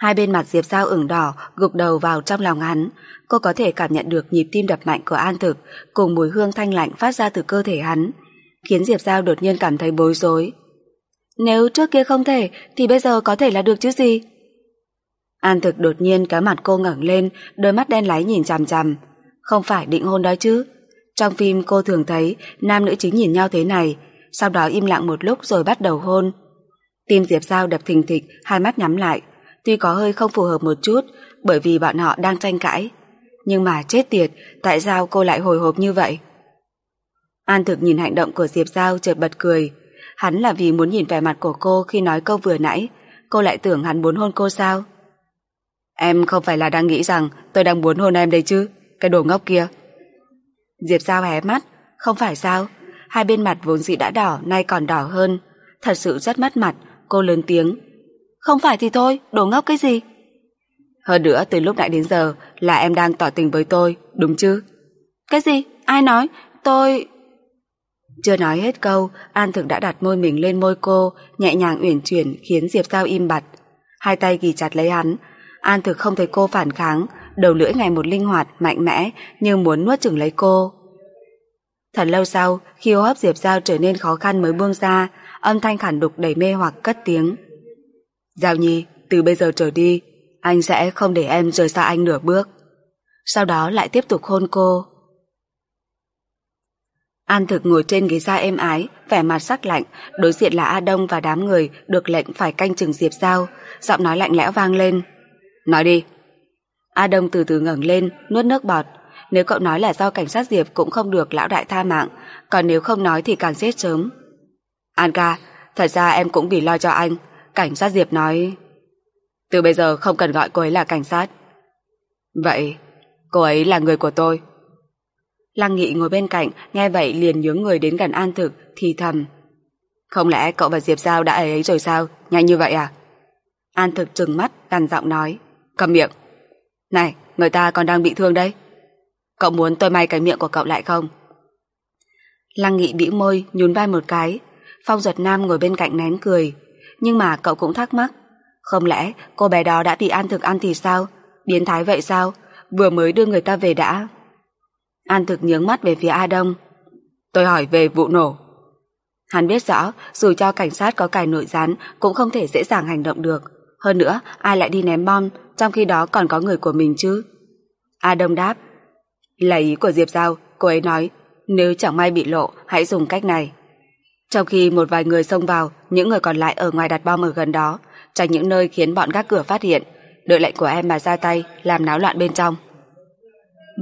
Hai bên mặt Diệp Giao ửng đỏ, gục đầu vào trong lòng hắn. Cô có thể cảm nhận được nhịp tim đập mạnh của An Thực cùng mùi hương thanh lạnh phát ra từ cơ thể hắn, khiến Diệp Giao đột nhiên cảm thấy bối rối. Nếu trước kia không thể, thì bây giờ có thể là được chứ gì? An Thực đột nhiên cái mặt cô ngẩng lên, đôi mắt đen láy nhìn chằm chằm. Không phải định hôn đó chứ? Trong phim cô thường thấy nam nữ chính nhìn nhau thế này, sau đó im lặng một lúc rồi bắt đầu hôn. Tim Diệp Giao đập thình thịch, hai mắt nhắm lại. Tuy có hơi không phù hợp một chút, bởi vì bọn họ đang tranh cãi. Nhưng mà chết tiệt, tại sao cô lại hồi hộp như vậy? An thực nhìn hành động của Diệp Giao chợt bật cười. Hắn là vì muốn nhìn vẻ mặt của cô khi nói câu vừa nãy. Cô lại tưởng hắn muốn hôn cô sao? Em không phải là đang nghĩ rằng tôi đang muốn hôn em đây chứ? Cái đồ ngốc kia. Diệp Giao hé mắt. Không phải sao? Hai bên mặt vốn dĩ đã đỏ, nay còn đỏ hơn. Thật sự rất mất mặt. Cô lớn tiếng. Không phải thì thôi, đồ ngốc cái gì? Hơn nữa từ lúc nãy đến giờ là em đang tỏ tình với tôi, đúng chứ? Cái gì? Ai nói? Tôi... Chưa nói hết câu, An Thực đã đặt môi mình lên môi cô, nhẹ nhàng uyển chuyển khiến Diệp Giao im bặt. Hai tay ghi chặt lấy hắn. An Thực không thấy cô phản kháng, đầu lưỡi ngày một linh hoạt, mạnh mẽ, như muốn nuốt chửng lấy cô. Thật lâu sau, khi hô hấp Diệp Giao trở nên khó khăn mới buông ra, âm thanh khản đục đầy mê hoặc cất tiếng. Giao Nhi, từ bây giờ trở đi, anh sẽ không để em rời xa anh nửa bước. Sau đó lại tiếp tục hôn cô. An thực ngồi trên ghế da êm ái, vẻ mặt sắc lạnh, đối diện là A Đông và đám người được lệnh phải canh chừng Diệp Giao, giọng nói lạnh lẽo vang lên. Nói đi. A Đông từ từ ngẩng lên, nuốt nước bọt. Nếu cậu nói là do cảnh sát Diệp cũng không được lão đại tha mạng, còn nếu không nói thì càng giết sớm. An ca, thật ra em cũng vì lo cho anh. Cảnh sát Diệp nói... Từ bây giờ không cần gọi cô ấy là cảnh sát. Vậy, cô ấy là người của tôi. Lăng Nghị ngồi bên cạnh, nghe vậy liền nhướng người đến gần An Thực, thì thầm. Không lẽ cậu và Diệp Giao đã ấy rồi sao? Nhanh như vậy à? An Thực trừng mắt, gằn giọng nói. Cầm miệng. Này, người ta còn đang bị thương đấy. Cậu muốn tôi may cái miệng của cậu lại không? Lăng Nghị bĩu môi, nhún vai một cái. Phong Giật Nam ngồi bên cạnh nén cười. Nhưng mà cậu cũng thắc mắc. Không lẽ cô bé đó đã bị An Thực ăn thì sao? Biến thái vậy sao? Vừa mới đưa người ta về đã. An Thực nhướng mắt về phía A Đông. Tôi hỏi về vụ nổ. Hắn biết rõ, dù cho cảnh sát có cài nội gián cũng không thể dễ dàng hành động được. Hơn nữa, ai lại đi ném bom, trong khi đó còn có người của mình chứ? A Đông đáp. Là ý của Diệp Giao, cô ấy nói, nếu chẳng may bị lộ, hãy dùng cách này. Trong khi một vài người xông vào, những người còn lại ở ngoài đặt bom ở gần đó, tránh những nơi khiến bọn gác cửa phát hiện, đợi lệnh của em mà ra tay, làm náo loạn bên trong.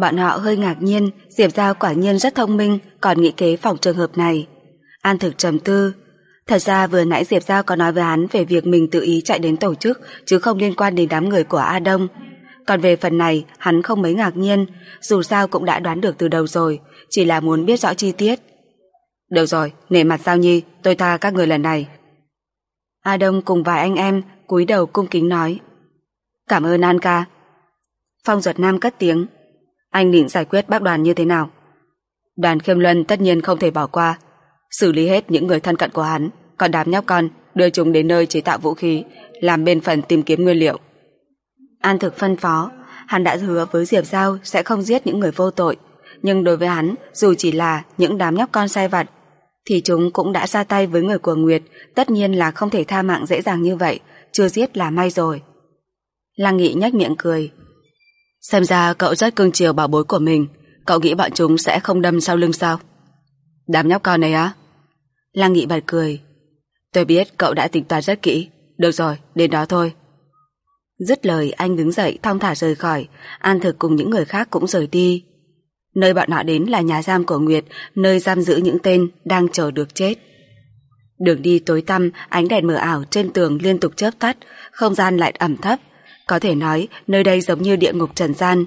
Bọn họ hơi ngạc nhiên, Diệp Giao quả nhiên rất thông minh, còn nghĩ kế phòng trường hợp này. An thực trầm tư. Thật ra vừa nãy Diệp Giao có nói với hắn về việc mình tự ý chạy đến tổ chức, chứ không liên quan đến đám người của A Đông. Còn về phần này, hắn không mấy ngạc nhiên, dù sao cũng đã đoán được từ đầu rồi, chỉ là muốn biết rõ chi tiết. Được rồi, nể mặt Giao Nhi, tôi tha các người lần này. A Đông cùng vài anh em cúi đầu cung kính nói. Cảm ơn An ca. Phong Duật Nam cất tiếng. Anh định giải quyết bác đoàn như thế nào? Đoàn Khiêm Luân tất nhiên không thể bỏ qua. Xử lý hết những người thân cận của hắn, còn đám nhóc con đưa chúng đến nơi chế tạo vũ khí, làm bên phần tìm kiếm nguyên liệu. An thực phân phó, hắn đã hứa với Diệp Giao sẽ không giết những người vô tội, nhưng đối với hắn, dù chỉ là những đám nhóc con sai vặt, thì chúng cũng đã ra tay với người của Nguyệt, tất nhiên là không thể tha mạng dễ dàng như vậy, chưa giết là may rồi. Lăng Nghị nhếch miệng cười. Xem ra cậu rất cưng chiều bảo bối của mình, cậu nghĩ bọn chúng sẽ không đâm sau lưng sao? Đám nhóc con này á? Lăng Nghị bật cười. Tôi biết cậu đã tính toán rất kỹ, được rồi, đến đó thôi. Dứt lời anh đứng dậy thong thả rời khỏi, An Thực cùng những người khác cũng rời đi. Nơi bọn họ đến là nhà giam của Nguyệt, nơi giam giữ những tên đang chờ được chết. Đường đi tối tăm, ánh đèn mờ ảo trên tường liên tục chớp tắt, không gian lại ẩm thấp. Có thể nói, nơi đây giống như địa ngục trần gian.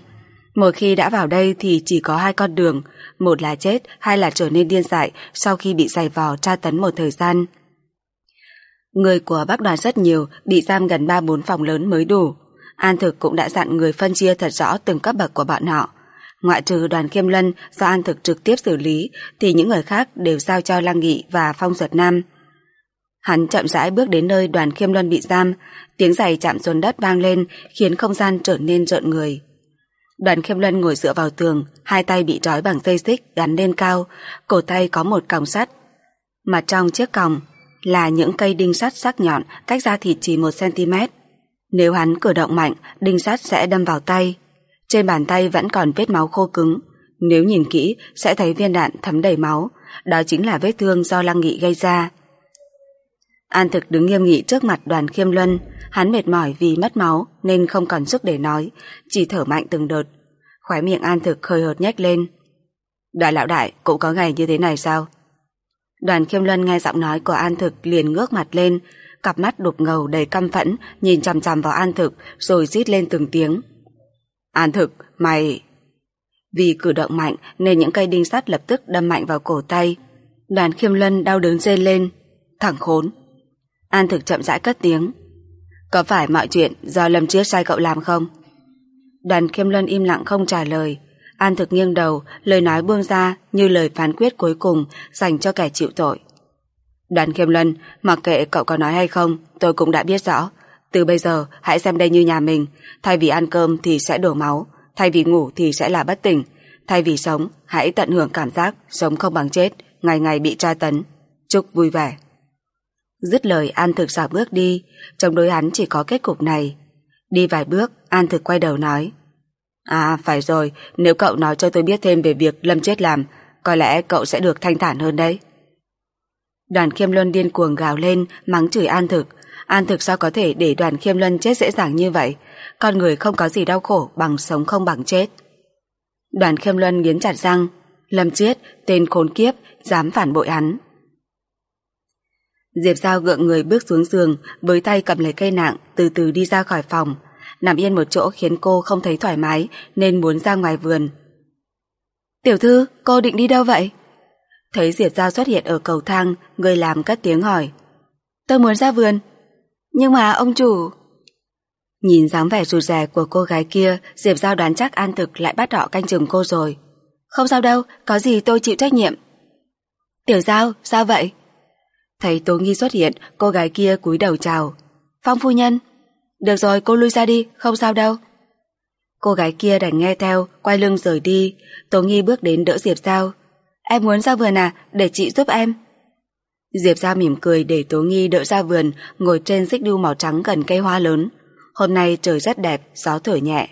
Một khi đã vào đây thì chỉ có hai con đường, một là chết, hai là trở nên điên dại sau khi bị giày vò tra tấn một thời gian. Người của bác đoàn rất nhiều, bị giam gần 3-4 phòng lớn mới đủ. An Thực cũng đã dặn người phân chia thật rõ từng cấp bậc của bọn họ. Ngoại trừ đoàn Kiêm Lân do An Thực trực tiếp xử lý, thì những người khác đều giao cho Lăng Nghị và Phong Duật Nam. Hắn chậm rãi bước đến nơi đoàn Khiêm Luân bị giam, tiếng giày chạm xuống đất vang lên khiến không gian trở nên rợn người. Đoàn Khiêm Luân ngồi dựa vào tường, hai tay bị trói bằng dây xích gắn lên cao, cổ tay có một còng sắt. mà trong chiếc còng là những cây đinh sắt sắc nhọn cách ra thịt chỉ 1cm. Nếu hắn cử động mạnh, đinh sắt sẽ đâm vào tay. Trên bàn tay vẫn còn vết máu khô cứng. Nếu nhìn kỹ, sẽ thấy viên đạn thấm đầy máu. Đó chính là vết thương do Lăng Nghị gây ra. An thực đứng nghiêm nghị trước mặt đoàn khiêm luân. Hắn mệt mỏi vì mất máu nên không còn sức để nói, chỉ thở mạnh từng đợt. Khóe miệng An thực khơi hợt nhếch lên. Đoàn lão đại cũng có ngày như thế này sao? Đoàn khiêm luân nghe giọng nói của An thực liền ngước mặt lên, cặp mắt đục ngầu đầy căm phẫn nhìn chằm chằm vào An thực rồi rít lên từng tiếng. An thực, mày... Vì cử động mạnh nên những cây đinh sắt lập tức đâm mạnh vào cổ tay. Đoàn khiêm luân đau đớn rên lên. Thẳng khốn. An thực chậm rãi cất tiếng. Có phải mọi chuyện do Lâm Chiết sai cậu làm không? Đoàn khiêm luân im lặng không trả lời. An thực nghiêng đầu, lời nói buông ra như lời phán quyết cuối cùng dành cho kẻ chịu tội. Đoàn khiêm luân, mặc kệ cậu có nói hay không, tôi cũng đã biết rõ. Từ bây giờ, hãy xem đây như nhà mình. Thay vì ăn cơm thì sẽ đổ máu. Thay vì ngủ thì sẽ là bất tỉnh. Thay vì sống, hãy tận hưởng cảm giác sống không bằng chết, ngày ngày bị tra tấn. Chúc vui vẻ. Dứt lời An Thực xả bước đi, trong đối hắn chỉ có kết cục này. Đi vài bước, An Thực quay đầu nói. À, phải rồi, nếu cậu nói cho tôi biết thêm về việc Lâm chết làm, có lẽ cậu sẽ được thanh thản hơn đấy. Đoàn Khiêm Luân điên cuồng gào lên, mắng chửi An Thực. An Thực sao có thể để đoàn Khiêm Luân chết dễ dàng như vậy? Con người không có gì đau khổ bằng sống không bằng chết. Đoàn Khiêm Luân nghiến chặt răng. Lâm Chiết, tên khốn kiếp, dám phản bội hắn. Diệp Giao gượng người bước xuống giường, với tay cầm lấy cây nạng, từ từ đi ra khỏi phòng. Nằm yên một chỗ khiến cô không thấy thoải mái, nên muốn ra ngoài vườn. Tiểu thư, cô định đi đâu vậy? Thấy Diệp Giao xuất hiện ở cầu thang, người làm cất tiếng hỏi. Tôi muốn ra vườn. Nhưng mà ông chủ... Nhìn dáng vẻ rụt rè của cô gái kia, Diệp Giao đoán chắc An Thực lại bắt họ canh chừng cô rồi. Không sao đâu, có gì tôi chịu trách nhiệm. Tiểu Giao, sao vậy? Thấy Tố Nghi xuất hiện, cô gái kia cúi đầu chào. Phong phu nhân. Được rồi, cô lui ra đi, không sao đâu. Cô gái kia đành nghe theo, quay lưng rời đi. Tố Nghi bước đến đỡ Diệp Giao. Em muốn ra vườn à, để chị giúp em. Diệp Giao mỉm cười để Tố Nghi đỡ ra vườn, ngồi trên xích đu màu trắng gần cây hoa lớn. Hôm nay trời rất đẹp, gió thổi nhẹ.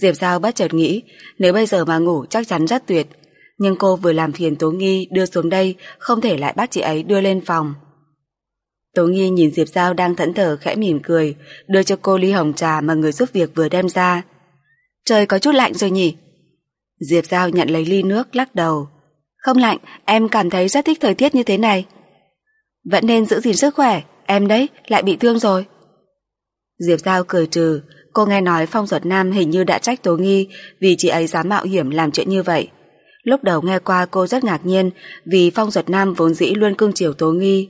Diệp Giao bất chợt nghĩ, nếu bây giờ mà ngủ chắc chắn rất tuyệt. Nhưng cô vừa làm phiền Tố Nghi đưa xuống đây, không thể lại bắt chị ấy đưa lên phòng. Tố Nghi nhìn Diệp Giao đang thẫn thờ khẽ mỉm cười, đưa cho cô ly hồng trà mà người giúp việc vừa đem ra. Trời có chút lạnh rồi nhỉ? Diệp Giao nhận lấy ly nước lắc đầu. Không lạnh, em cảm thấy rất thích thời tiết như thế này. Vẫn nên giữ gìn sức khỏe, em đấy, lại bị thương rồi. Diệp Giao cười trừ, cô nghe nói Phong Duật Nam hình như đã trách Tố Nghi vì chị ấy dám mạo hiểm làm chuyện như vậy. Lúc đầu nghe qua cô rất ngạc nhiên vì Phong Duật Nam vốn dĩ luôn cưng chiều Tố Nghi.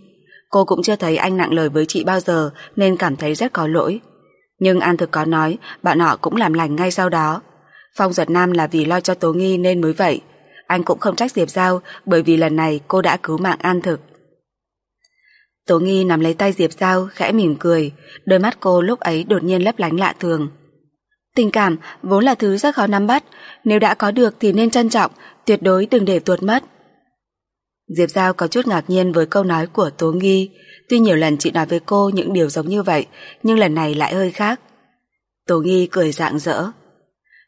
Cô cũng chưa thấy anh nặng lời với chị bao giờ nên cảm thấy rất có lỗi. Nhưng An thực có nói bạn họ cũng làm lành ngay sau đó. Phong Duật Nam là vì lo cho Tố Nghi nên mới vậy. Anh cũng không trách Diệp Giao bởi vì lần này cô đã cứu mạng An thực. Tố Nghi nắm lấy tay Diệp Giao khẽ mỉm cười, đôi mắt cô lúc ấy đột nhiên lấp lánh lạ thường. Tình cảm vốn là thứ rất khó nắm bắt, nếu đã có được thì nên trân trọng, tuyệt đối đừng để tuột mất. Diệp Giao có chút ngạc nhiên với câu nói của Tố Nghi, tuy nhiều lần chị nói với cô những điều giống như vậy, nhưng lần này lại hơi khác. Tố Nghi cười rạng rỡ.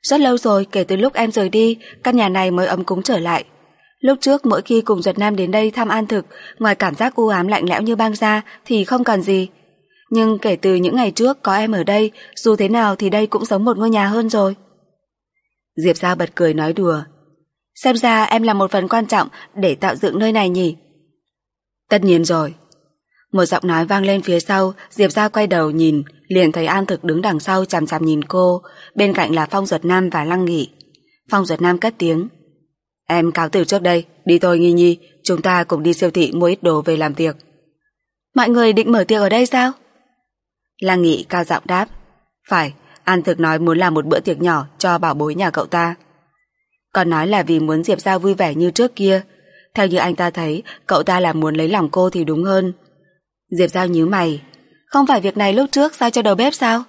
Rất lâu rồi kể từ lúc em rời đi, căn nhà này mới ấm cúng trở lại. Lúc trước mỗi khi cùng Duật Nam đến đây thăm an thực, ngoài cảm giác u ám lạnh lẽo như băng ra thì không còn gì. Nhưng kể từ những ngày trước có em ở đây, dù thế nào thì đây cũng giống một ngôi nhà hơn rồi. Diệp Giao bật cười nói đùa. Xem ra em là một phần quan trọng để tạo dựng nơi này nhỉ? Tất nhiên rồi. Một giọng nói vang lên phía sau, Diệp Giao quay đầu nhìn, liền thấy An Thực đứng đằng sau chằm chằm nhìn cô, bên cạnh là Phong Duật Nam và Lăng Nghị. Phong Duật Nam cất tiếng. Em cáo từ trước đây, đi thôi Nghi Nhi, chúng ta cùng đi siêu thị mua ít đồ về làm việc. Mọi người định mở tiệc ở đây sao? Lăng Nghị cao giọng đáp. Phải, An Thực nói muốn làm một bữa tiệc nhỏ cho bảo bối nhà cậu ta. Còn nói là vì muốn Diệp Giao vui vẻ như trước kia. Theo như anh ta thấy, cậu ta là muốn lấy lòng cô thì đúng hơn. Diệp Giao nhíu mày. Không phải việc này lúc trước sao cho đầu bếp sao?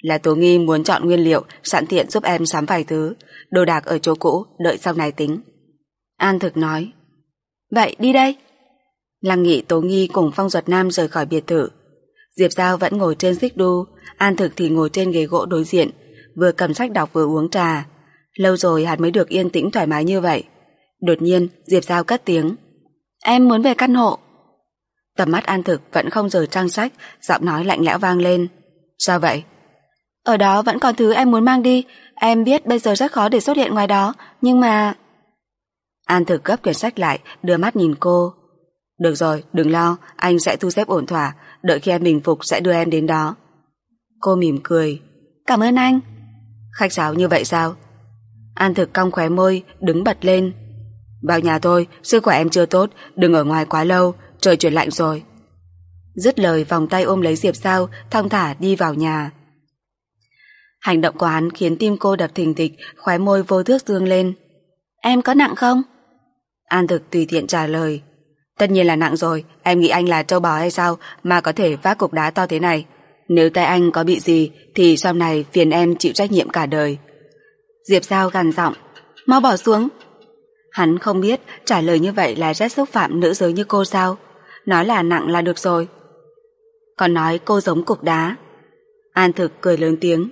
Là Tố Nghi muốn chọn nguyên liệu, sẵn tiện giúp em sắm vài thứ, đồ đạc ở chỗ cũ, đợi sau này tính. An thực nói. Vậy đi đây. Lăng Nghị Tố Nghi cùng Phong Duật Nam rời khỏi biệt thự. Diệp Giao vẫn ngồi trên xích đu, An thực thì ngồi trên ghế gỗ đối diện, vừa cầm sách đọc vừa uống trà. Lâu rồi hắn mới được yên tĩnh thoải mái như vậy. Đột nhiên, Diệp Giao cất tiếng. Em muốn về căn hộ. Tầm mắt An thực vẫn không rời trang sách, giọng nói lạnh lẽo vang lên. Sao vậy? Ở đó vẫn còn thứ em muốn mang đi, em biết bây giờ rất khó để xuất hiện ngoài đó, nhưng mà... An thực gấp quyển sách lại, đưa mắt nhìn cô. Được rồi, đừng lo, anh sẽ thu xếp ổn thỏa, đợi khi em bình phục sẽ đưa em đến đó. Cô mỉm cười. Cảm ơn anh. Khách sáo như vậy sao? An thực cong khóe môi, đứng bật lên. Vào nhà thôi, sức khỏe em chưa tốt, đừng ở ngoài quá lâu, trời chuyển lạnh rồi. Dứt lời vòng tay ôm lấy Diệp Sao, thong thả đi vào nhà. Hành động của hắn khiến tim cô đập thình thịch, khóe môi vô thước dương lên. Em có nặng không? An thực tùy tiện trả lời. Tất nhiên là nặng rồi, em nghĩ anh là châu bò hay sao mà có thể vác cục đá to thế này. Nếu tay anh có bị gì thì sau này phiền em chịu trách nhiệm cả đời. Diệp Giao gằn giọng, mau bỏ xuống. Hắn không biết trả lời như vậy là rất xúc phạm nữ giới như cô sao. Nói là nặng là được rồi. Còn nói cô giống cục đá. An thực cười lớn tiếng.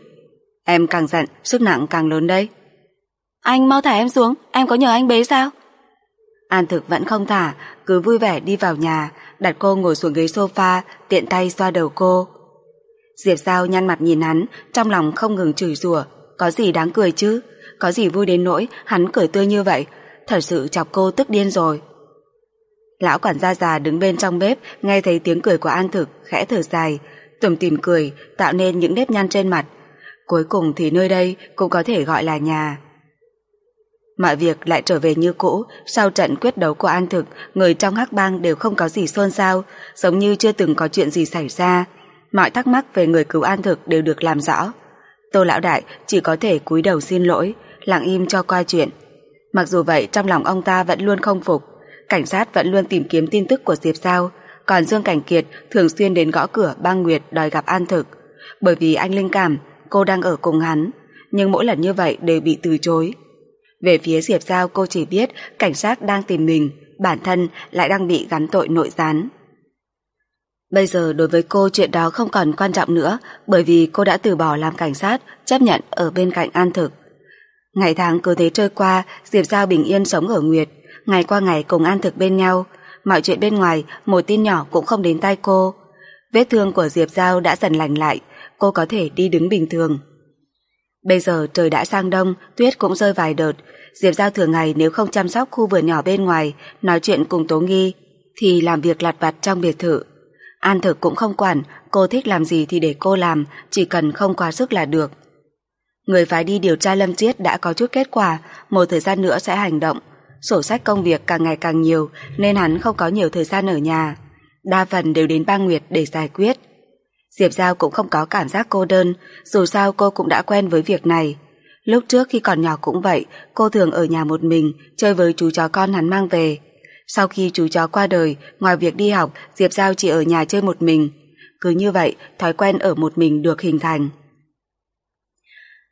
Em càng giận, sức nặng càng lớn đấy. Anh mau thả em xuống, em có nhờ anh bế sao? An thực vẫn không thả, cứ vui vẻ đi vào nhà, đặt cô ngồi xuống ghế sofa, tiện tay xoa đầu cô. Diệp Giao nhăn mặt nhìn hắn, trong lòng không ngừng chửi rủa, có gì đáng cười chứ, có gì vui đến nỗi hắn cười tươi như vậy, thật sự chọc cô tức điên rồi. Lão quản gia già đứng bên trong bếp, nghe thấy tiếng cười của An Thực, khẽ thở dài, tủm tìm cười, tạo nên những nếp nhăn trên mặt. Cuối cùng thì nơi đây cũng có thể gọi là nhà. Mọi việc lại trở về như cũ, sau trận quyết đấu của An Thực, người trong hắc bang đều không có gì xôn xao, giống như chưa từng có chuyện gì xảy ra. Mọi thắc mắc về người cứu An Thực đều được làm rõ. Tô Lão Đại chỉ có thể cúi đầu xin lỗi, lặng im cho qua chuyện. Mặc dù vậy trong lòng ông ta vẫn luôn không phục, cảnh sát vẫn luôn tìm kiếm tin tức của Diệp Giao, còn Dương Cảnh Kiệt thường xuyên đến gõ cửa bang Nguyệt đòi gặp An Thực. Bởi vì anh linh cảm cô đang ở cùng hắn, nhưng mỗi lần như vậy đều bị từ chối. Về phía Diệp Giao cô chỉ biết cảnh sát đang tìm mình, bản thân lại đang bị gắn tội nội gián. Bây giờ đối với cô chuyện đó không còn quan trọng nữa bởi vì cô đã từ bỏ làm cảnh sát, chấp nhận ở bên cạnh An Thực. Ngày tháng cứ thế trôi qua, Diệp Giao bình yên sống ở Nguyệt, ngày qua ngày cùng An Thực bên nhau. Mọi chuyện bên ngoài, một tin nhỏ cũng không đến tay cô. Vết thương của Diệp Giao đã dần lành lại, cô có thể đi đứng bình thường. Bây giờ trời đã sang đông, tuyết cũng rơi vài đợt. Diệp Giao thường ngày nếu không chăm sóc khu vườn nhỏ bên ngoài, nói chuyện cùng Tố Nghi, thì làm việc lặt vặt trong biệt thự. An thực cũng không quản, cô thích làm gì thì để cô làm, chỉ cần không quá sức là được. Người phải đi điều tra Lâm Triết đã có chút kết quả, một thời gian nữa sẽ hành động. Sổ sách công việc càng ngày càng nhiều nên hắn không có nhiều thời gian ở nhà. Đa phần đều đến ba Nguyệt để giải quyết. Diệp Giao cũng không có cảm giác cô đơn, dù sao cô cũng đã quen với việc này. Lúc trước khi còn nhỏ cũng vậy, cô thường ở nhà một mình, chơi với chú chó con hắn mang về. Sau khi chú chó qua đời, ngoài việc đi học, Diệp Giao chỉ ở nhà chơi một mình. Cứ như vậy, thói quen ở một mình được hình thành.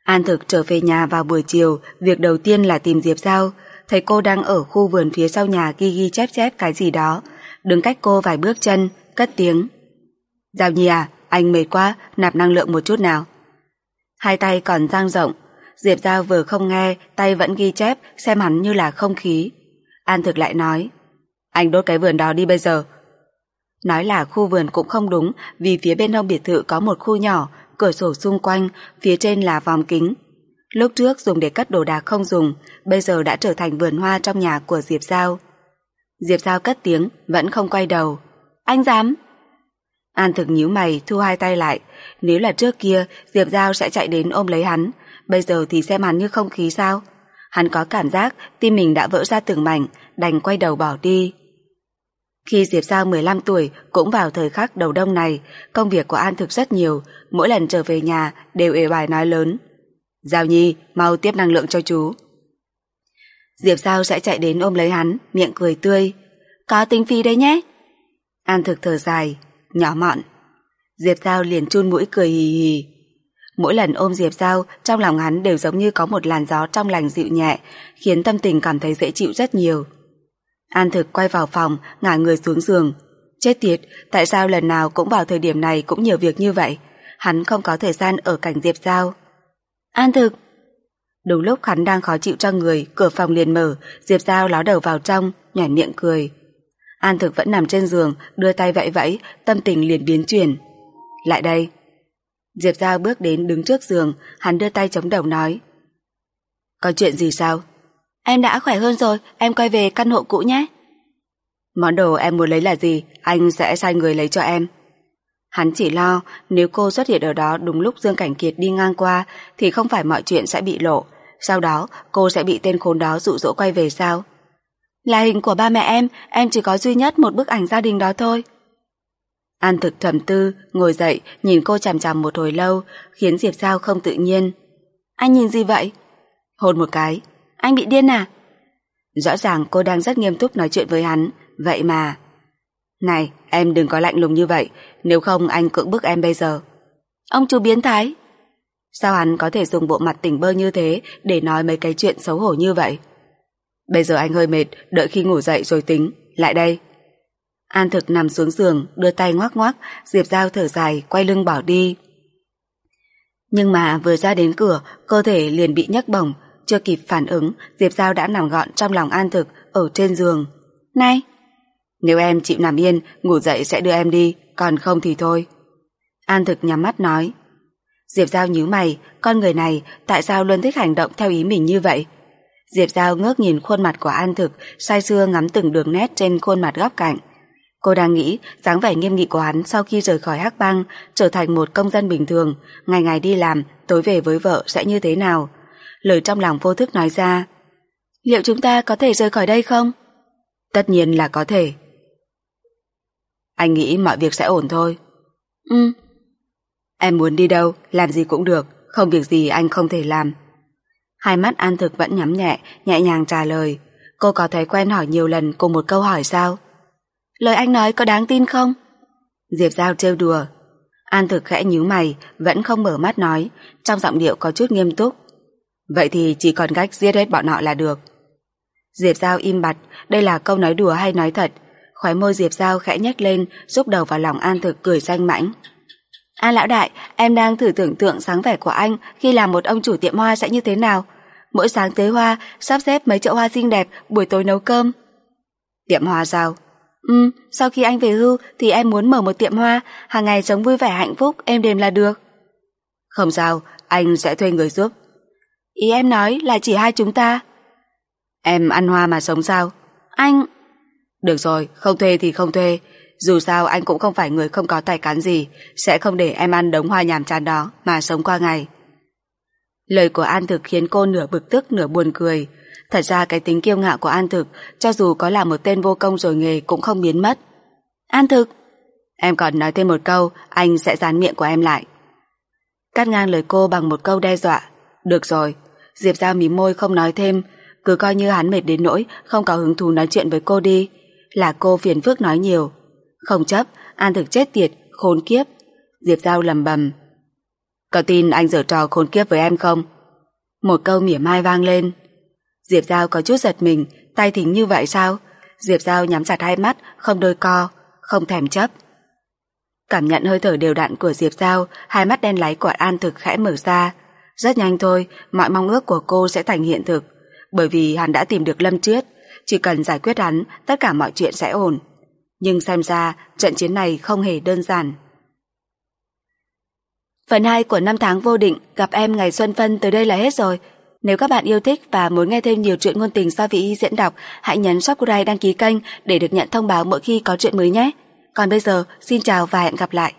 An thực trở về nhà vào buổi chiều, việc đầu tiên là tìm Diệp Giao. Thấy cô đang ở khu vườn phía sau nhà ghi ghi chép chép cái gì đó. Đứng cách cô vài bước chân, cất tiếng. Giao Nhi à, anh mệt quá, nạp năng lượng một chút nào. Hai tay còn dang rộng, Diệp Giao vừa không nghe, tay vẫn ghi chép, xem hắn như là không khí. An thực lại nói, anh đốt cái vườn đó đi bây giờ. Nói là khu vườn cũng không đúng, vì phía bên hông biệt thự có một khu nhỏ, cửa sổ xung quanh, phía trên là vòng kính. Lúc trước dùng để cất đồ đạc không dùng, bây giờ đã trở thành vườn hoa trong nhà của Diệp Giao. Diệp Giao cất tiếng, vẫn không quay đầu. Anh dám! An thực nhíu mày, thu hai tay lại. Nếu là trước kia, Diệp Giao sẽ chạy đến ôm lấy hắn. Bây giờ thì xem hắn như không khí sao? Hắn có cảm giác tim mình đã vỡ ra từng mảnh, đành quay đầu bỏ đi. Khi Diệp Giao 15 tuổi cũng vào thời khắc đầu đông này, công việc của An thực rất nhiều, mỗi lần trở về nhà đều ề bài nói lớn. Giao Nhi, mau tiếp năng lượng cho chú. Diệp Giao sẽ chạy đến ôm lấy hắn, miệng cười tươi. Có tinh phi đây nhé. An thực thở dài, nhỏ mọn. Diệp Giao liền chun mũi cười hì hì. Mỗi lần ôm Diệp Giao, trong lòng hắn đều giống như có một làn gió trong lành dịu nhẹ, khiến tâm tình cảm thấy dễ chịu rất nhiều. An thực quay vào phòng, ngả người xuống giường. Chết tiệt, tại sao lần nào cũng vào thời điểm này cũng nhiều việc như vậy? Hắn không có thời gian ở cảnh Diệp Giao. An thực! Đúng lúc hắn đang khó chịu cho người, cửa phòng liền mở, Diệp Giao ló đầu vào trong, nhảy miệng cười. An thực vẫn nằm trên giường, đưa tay vẫy vẫy, tâm tình liền biến chuyển. Lại đây. Diệp Giao bước đến đứng trước giường, hắn đưa tay chống đầu nói. Có chuyện gì sao? Em đã khỏe hơn rồi, em quay về căn hộ cũ nhé. Món đồ em muốn lấy là gì, anh sẽ sai người lấy cho em. Hắn chỉ lo nếu cô xuất hiện ở đó đúng lúc Dương Cảnh Kiệt đi ngang qua thì không phải mọi chuyện sẽ bị lộ. Sau đó cô sẽ bị tên khốn đó dụ dỗ quay về sao? Là hình của ba mẹ em, em chỉ có duy nhất một bức ảnh gia đình đó thôi. An thực trầm tư, ngồi dậy, nhìn cô chằm chằm một hồi lâu, khiến Diệp Giao không tự nhiên. Anh nhìn gì vậy? Hôn một cái, anh bị điên à? Rõ ràng cô đang rất nghiêm túc nói chuyện với hắn, vậy mà... Này, em đừng có lạnh lùng như vậy, nếu không anh cưỡng bức em bây giờ. Ông chú biến thái. Sao hắn có thể dùng bộ mặt tỉnh bơ như thế để nói mấy cái chuyện xấu hổ như vậy? Bây giờ anh hơi mệt, đợi khi ngủ dậy rồi tính. Lại đây. An thực nằm xuống giường, đưa tay ngoác ngoác Diệp Giao thở dài, quay lưng bỏ đi. Nhưng mà vừa ra đến cửa, cơ thể liền bị nhấc bổng, chưa kịp phản ứng, Diệp Giao đã nằm gọn trong lòng An Thực ở trên giường. Này! Nếu em chịu nằm yên, ngủ dậy sẽ đưa em đi, còn không thì thôi. An Thực nhắm mắt nói. Diệp Giao nhíu mày, con người này tại sao luôn thích hành động theo ý mình như vậy? Diệp Giao ngước nhìn khuôn mặt của An Thực, say sưa ngắm từng đường nét trên khuôn mặt góc cạnh. Cô đang nghĩ dáng vẻ nghiêm nghị của hắn sau khi rời khỏi Hắc Bang trở thành một công dân bình thường, ngày ngày đi làm, tối về với vợ sẽ như thế nào lời trong lòng vô thức nói ra. Liệu chúng ta có thể rời khỏi đây không? Tất nhiên là có thể. Anh nghĩ mọi việc sẽ ổn thôi. Ừ. Em muốn đi đâu, làm gì cũng được, không việc gì anh không thể làm. Hai mắt An Thực vẫn nhắm nhẹ, nhẹ nhàng trả lời. Cô có thấy quen hỏi nhiều lần cùng một câu hỏi sao? Lời anh nói có đáng tin không? Diệp Giao trêu đùa. An Thực khẽ nhíu mày, vẫn không mở mắt nói, trong giọng điệu có chút nghiêm túc. Vậy thì chỉ còn cách giết hết bọn họ là được. Diệp Giao im bặt, đây là câu nói đùa hay nói thật. Khói môi Diệp Giao khẽ nhếch lên, giúp đầu vào lòng An Thực cười xanh mãnh. An lão đại, em đang thử tưởng tượng sáng vẻ của anh khi làm một ông chủ tiệm hoa sẽ như thế nào. Mỗi sáng tới hoa, sắp xếp mấy chậu hoa xinh đẹp, buổi tối nấu cơm. Tiệm hoa sao? Ừ, sau khi anh về hưu thì em muốn mở một tiệm hoa, hàng ngày sống vui vẻ hạnh phúc, êm đềm là được. Không sao, anh sẽ thuê người giúp. Ý em nói là chỉ hai chúng ta. Em ăn hoa mà sống sao? Anh... Được rồi, không thuê thì không thuê. Dù sao anh cũng không phải người không có tài cán gì, sẽ không để em ăn đống hoa nhàm chán đó mà sống qua ngày. Lời của An Thực khiến cô nửa bực tức nửa buồn cười. Thật ra cái tính kiêu ngạo của An Thực, cho dù có là một tên vô công rồi nghề cũng không biến mất. An Thực! Em còn nói thêm một câu, anh sẽ dán miệng của em lại. Cắt ngang lời cô bằng một câu đe dọa. Được rồi. Diệp Giao mím môi không nói thêm, cứ coi như hắn mệt đến nỗi không có hứng thú nói chuyện với cô đi. Là cô phiền phức nói nhiều. Không chấp, An Thực chết tiệt, khốn kiếp. Diệp Giao lầm bầm. Có tin anh giở trò khốn kiếp với em không? Một câu mỉa mai vang lên. Diệp Giao có chút giật mình, tay thính như vậy sao? Diệp Giao nhắm chặt hai mắt, không đôi co, không thèm chấp. Cảm nhận hơi thở đều đặn của Diệp Giao, hai mắt đen láy của An Thực khẽ mở ra. Rất nhanh thôi, mọi mong ước của cô sẽ thành hiện thực. Bởi vì hắn đã tìm được Lâm Triết, chỉ cần giải quyết hắn, tất cả mọi chuyện sẽ ổn. Nhưng xem ra, trận chiến này không hề đơn giản. Phần 2 của năm tháng vô định gặp em ngày Xuân Phân tới đây là hết rồi. Nếu các bạn yêu thích và muốn nghe thêm nhiều chuyện ngôn tình do vị diễn đọc, hãy nhấn subscribe đăng ký kênh để được nhận thông báo mỗi khi có chuyện mới nhé. Còn bây giờ, xin chào và hẹn gặp lại.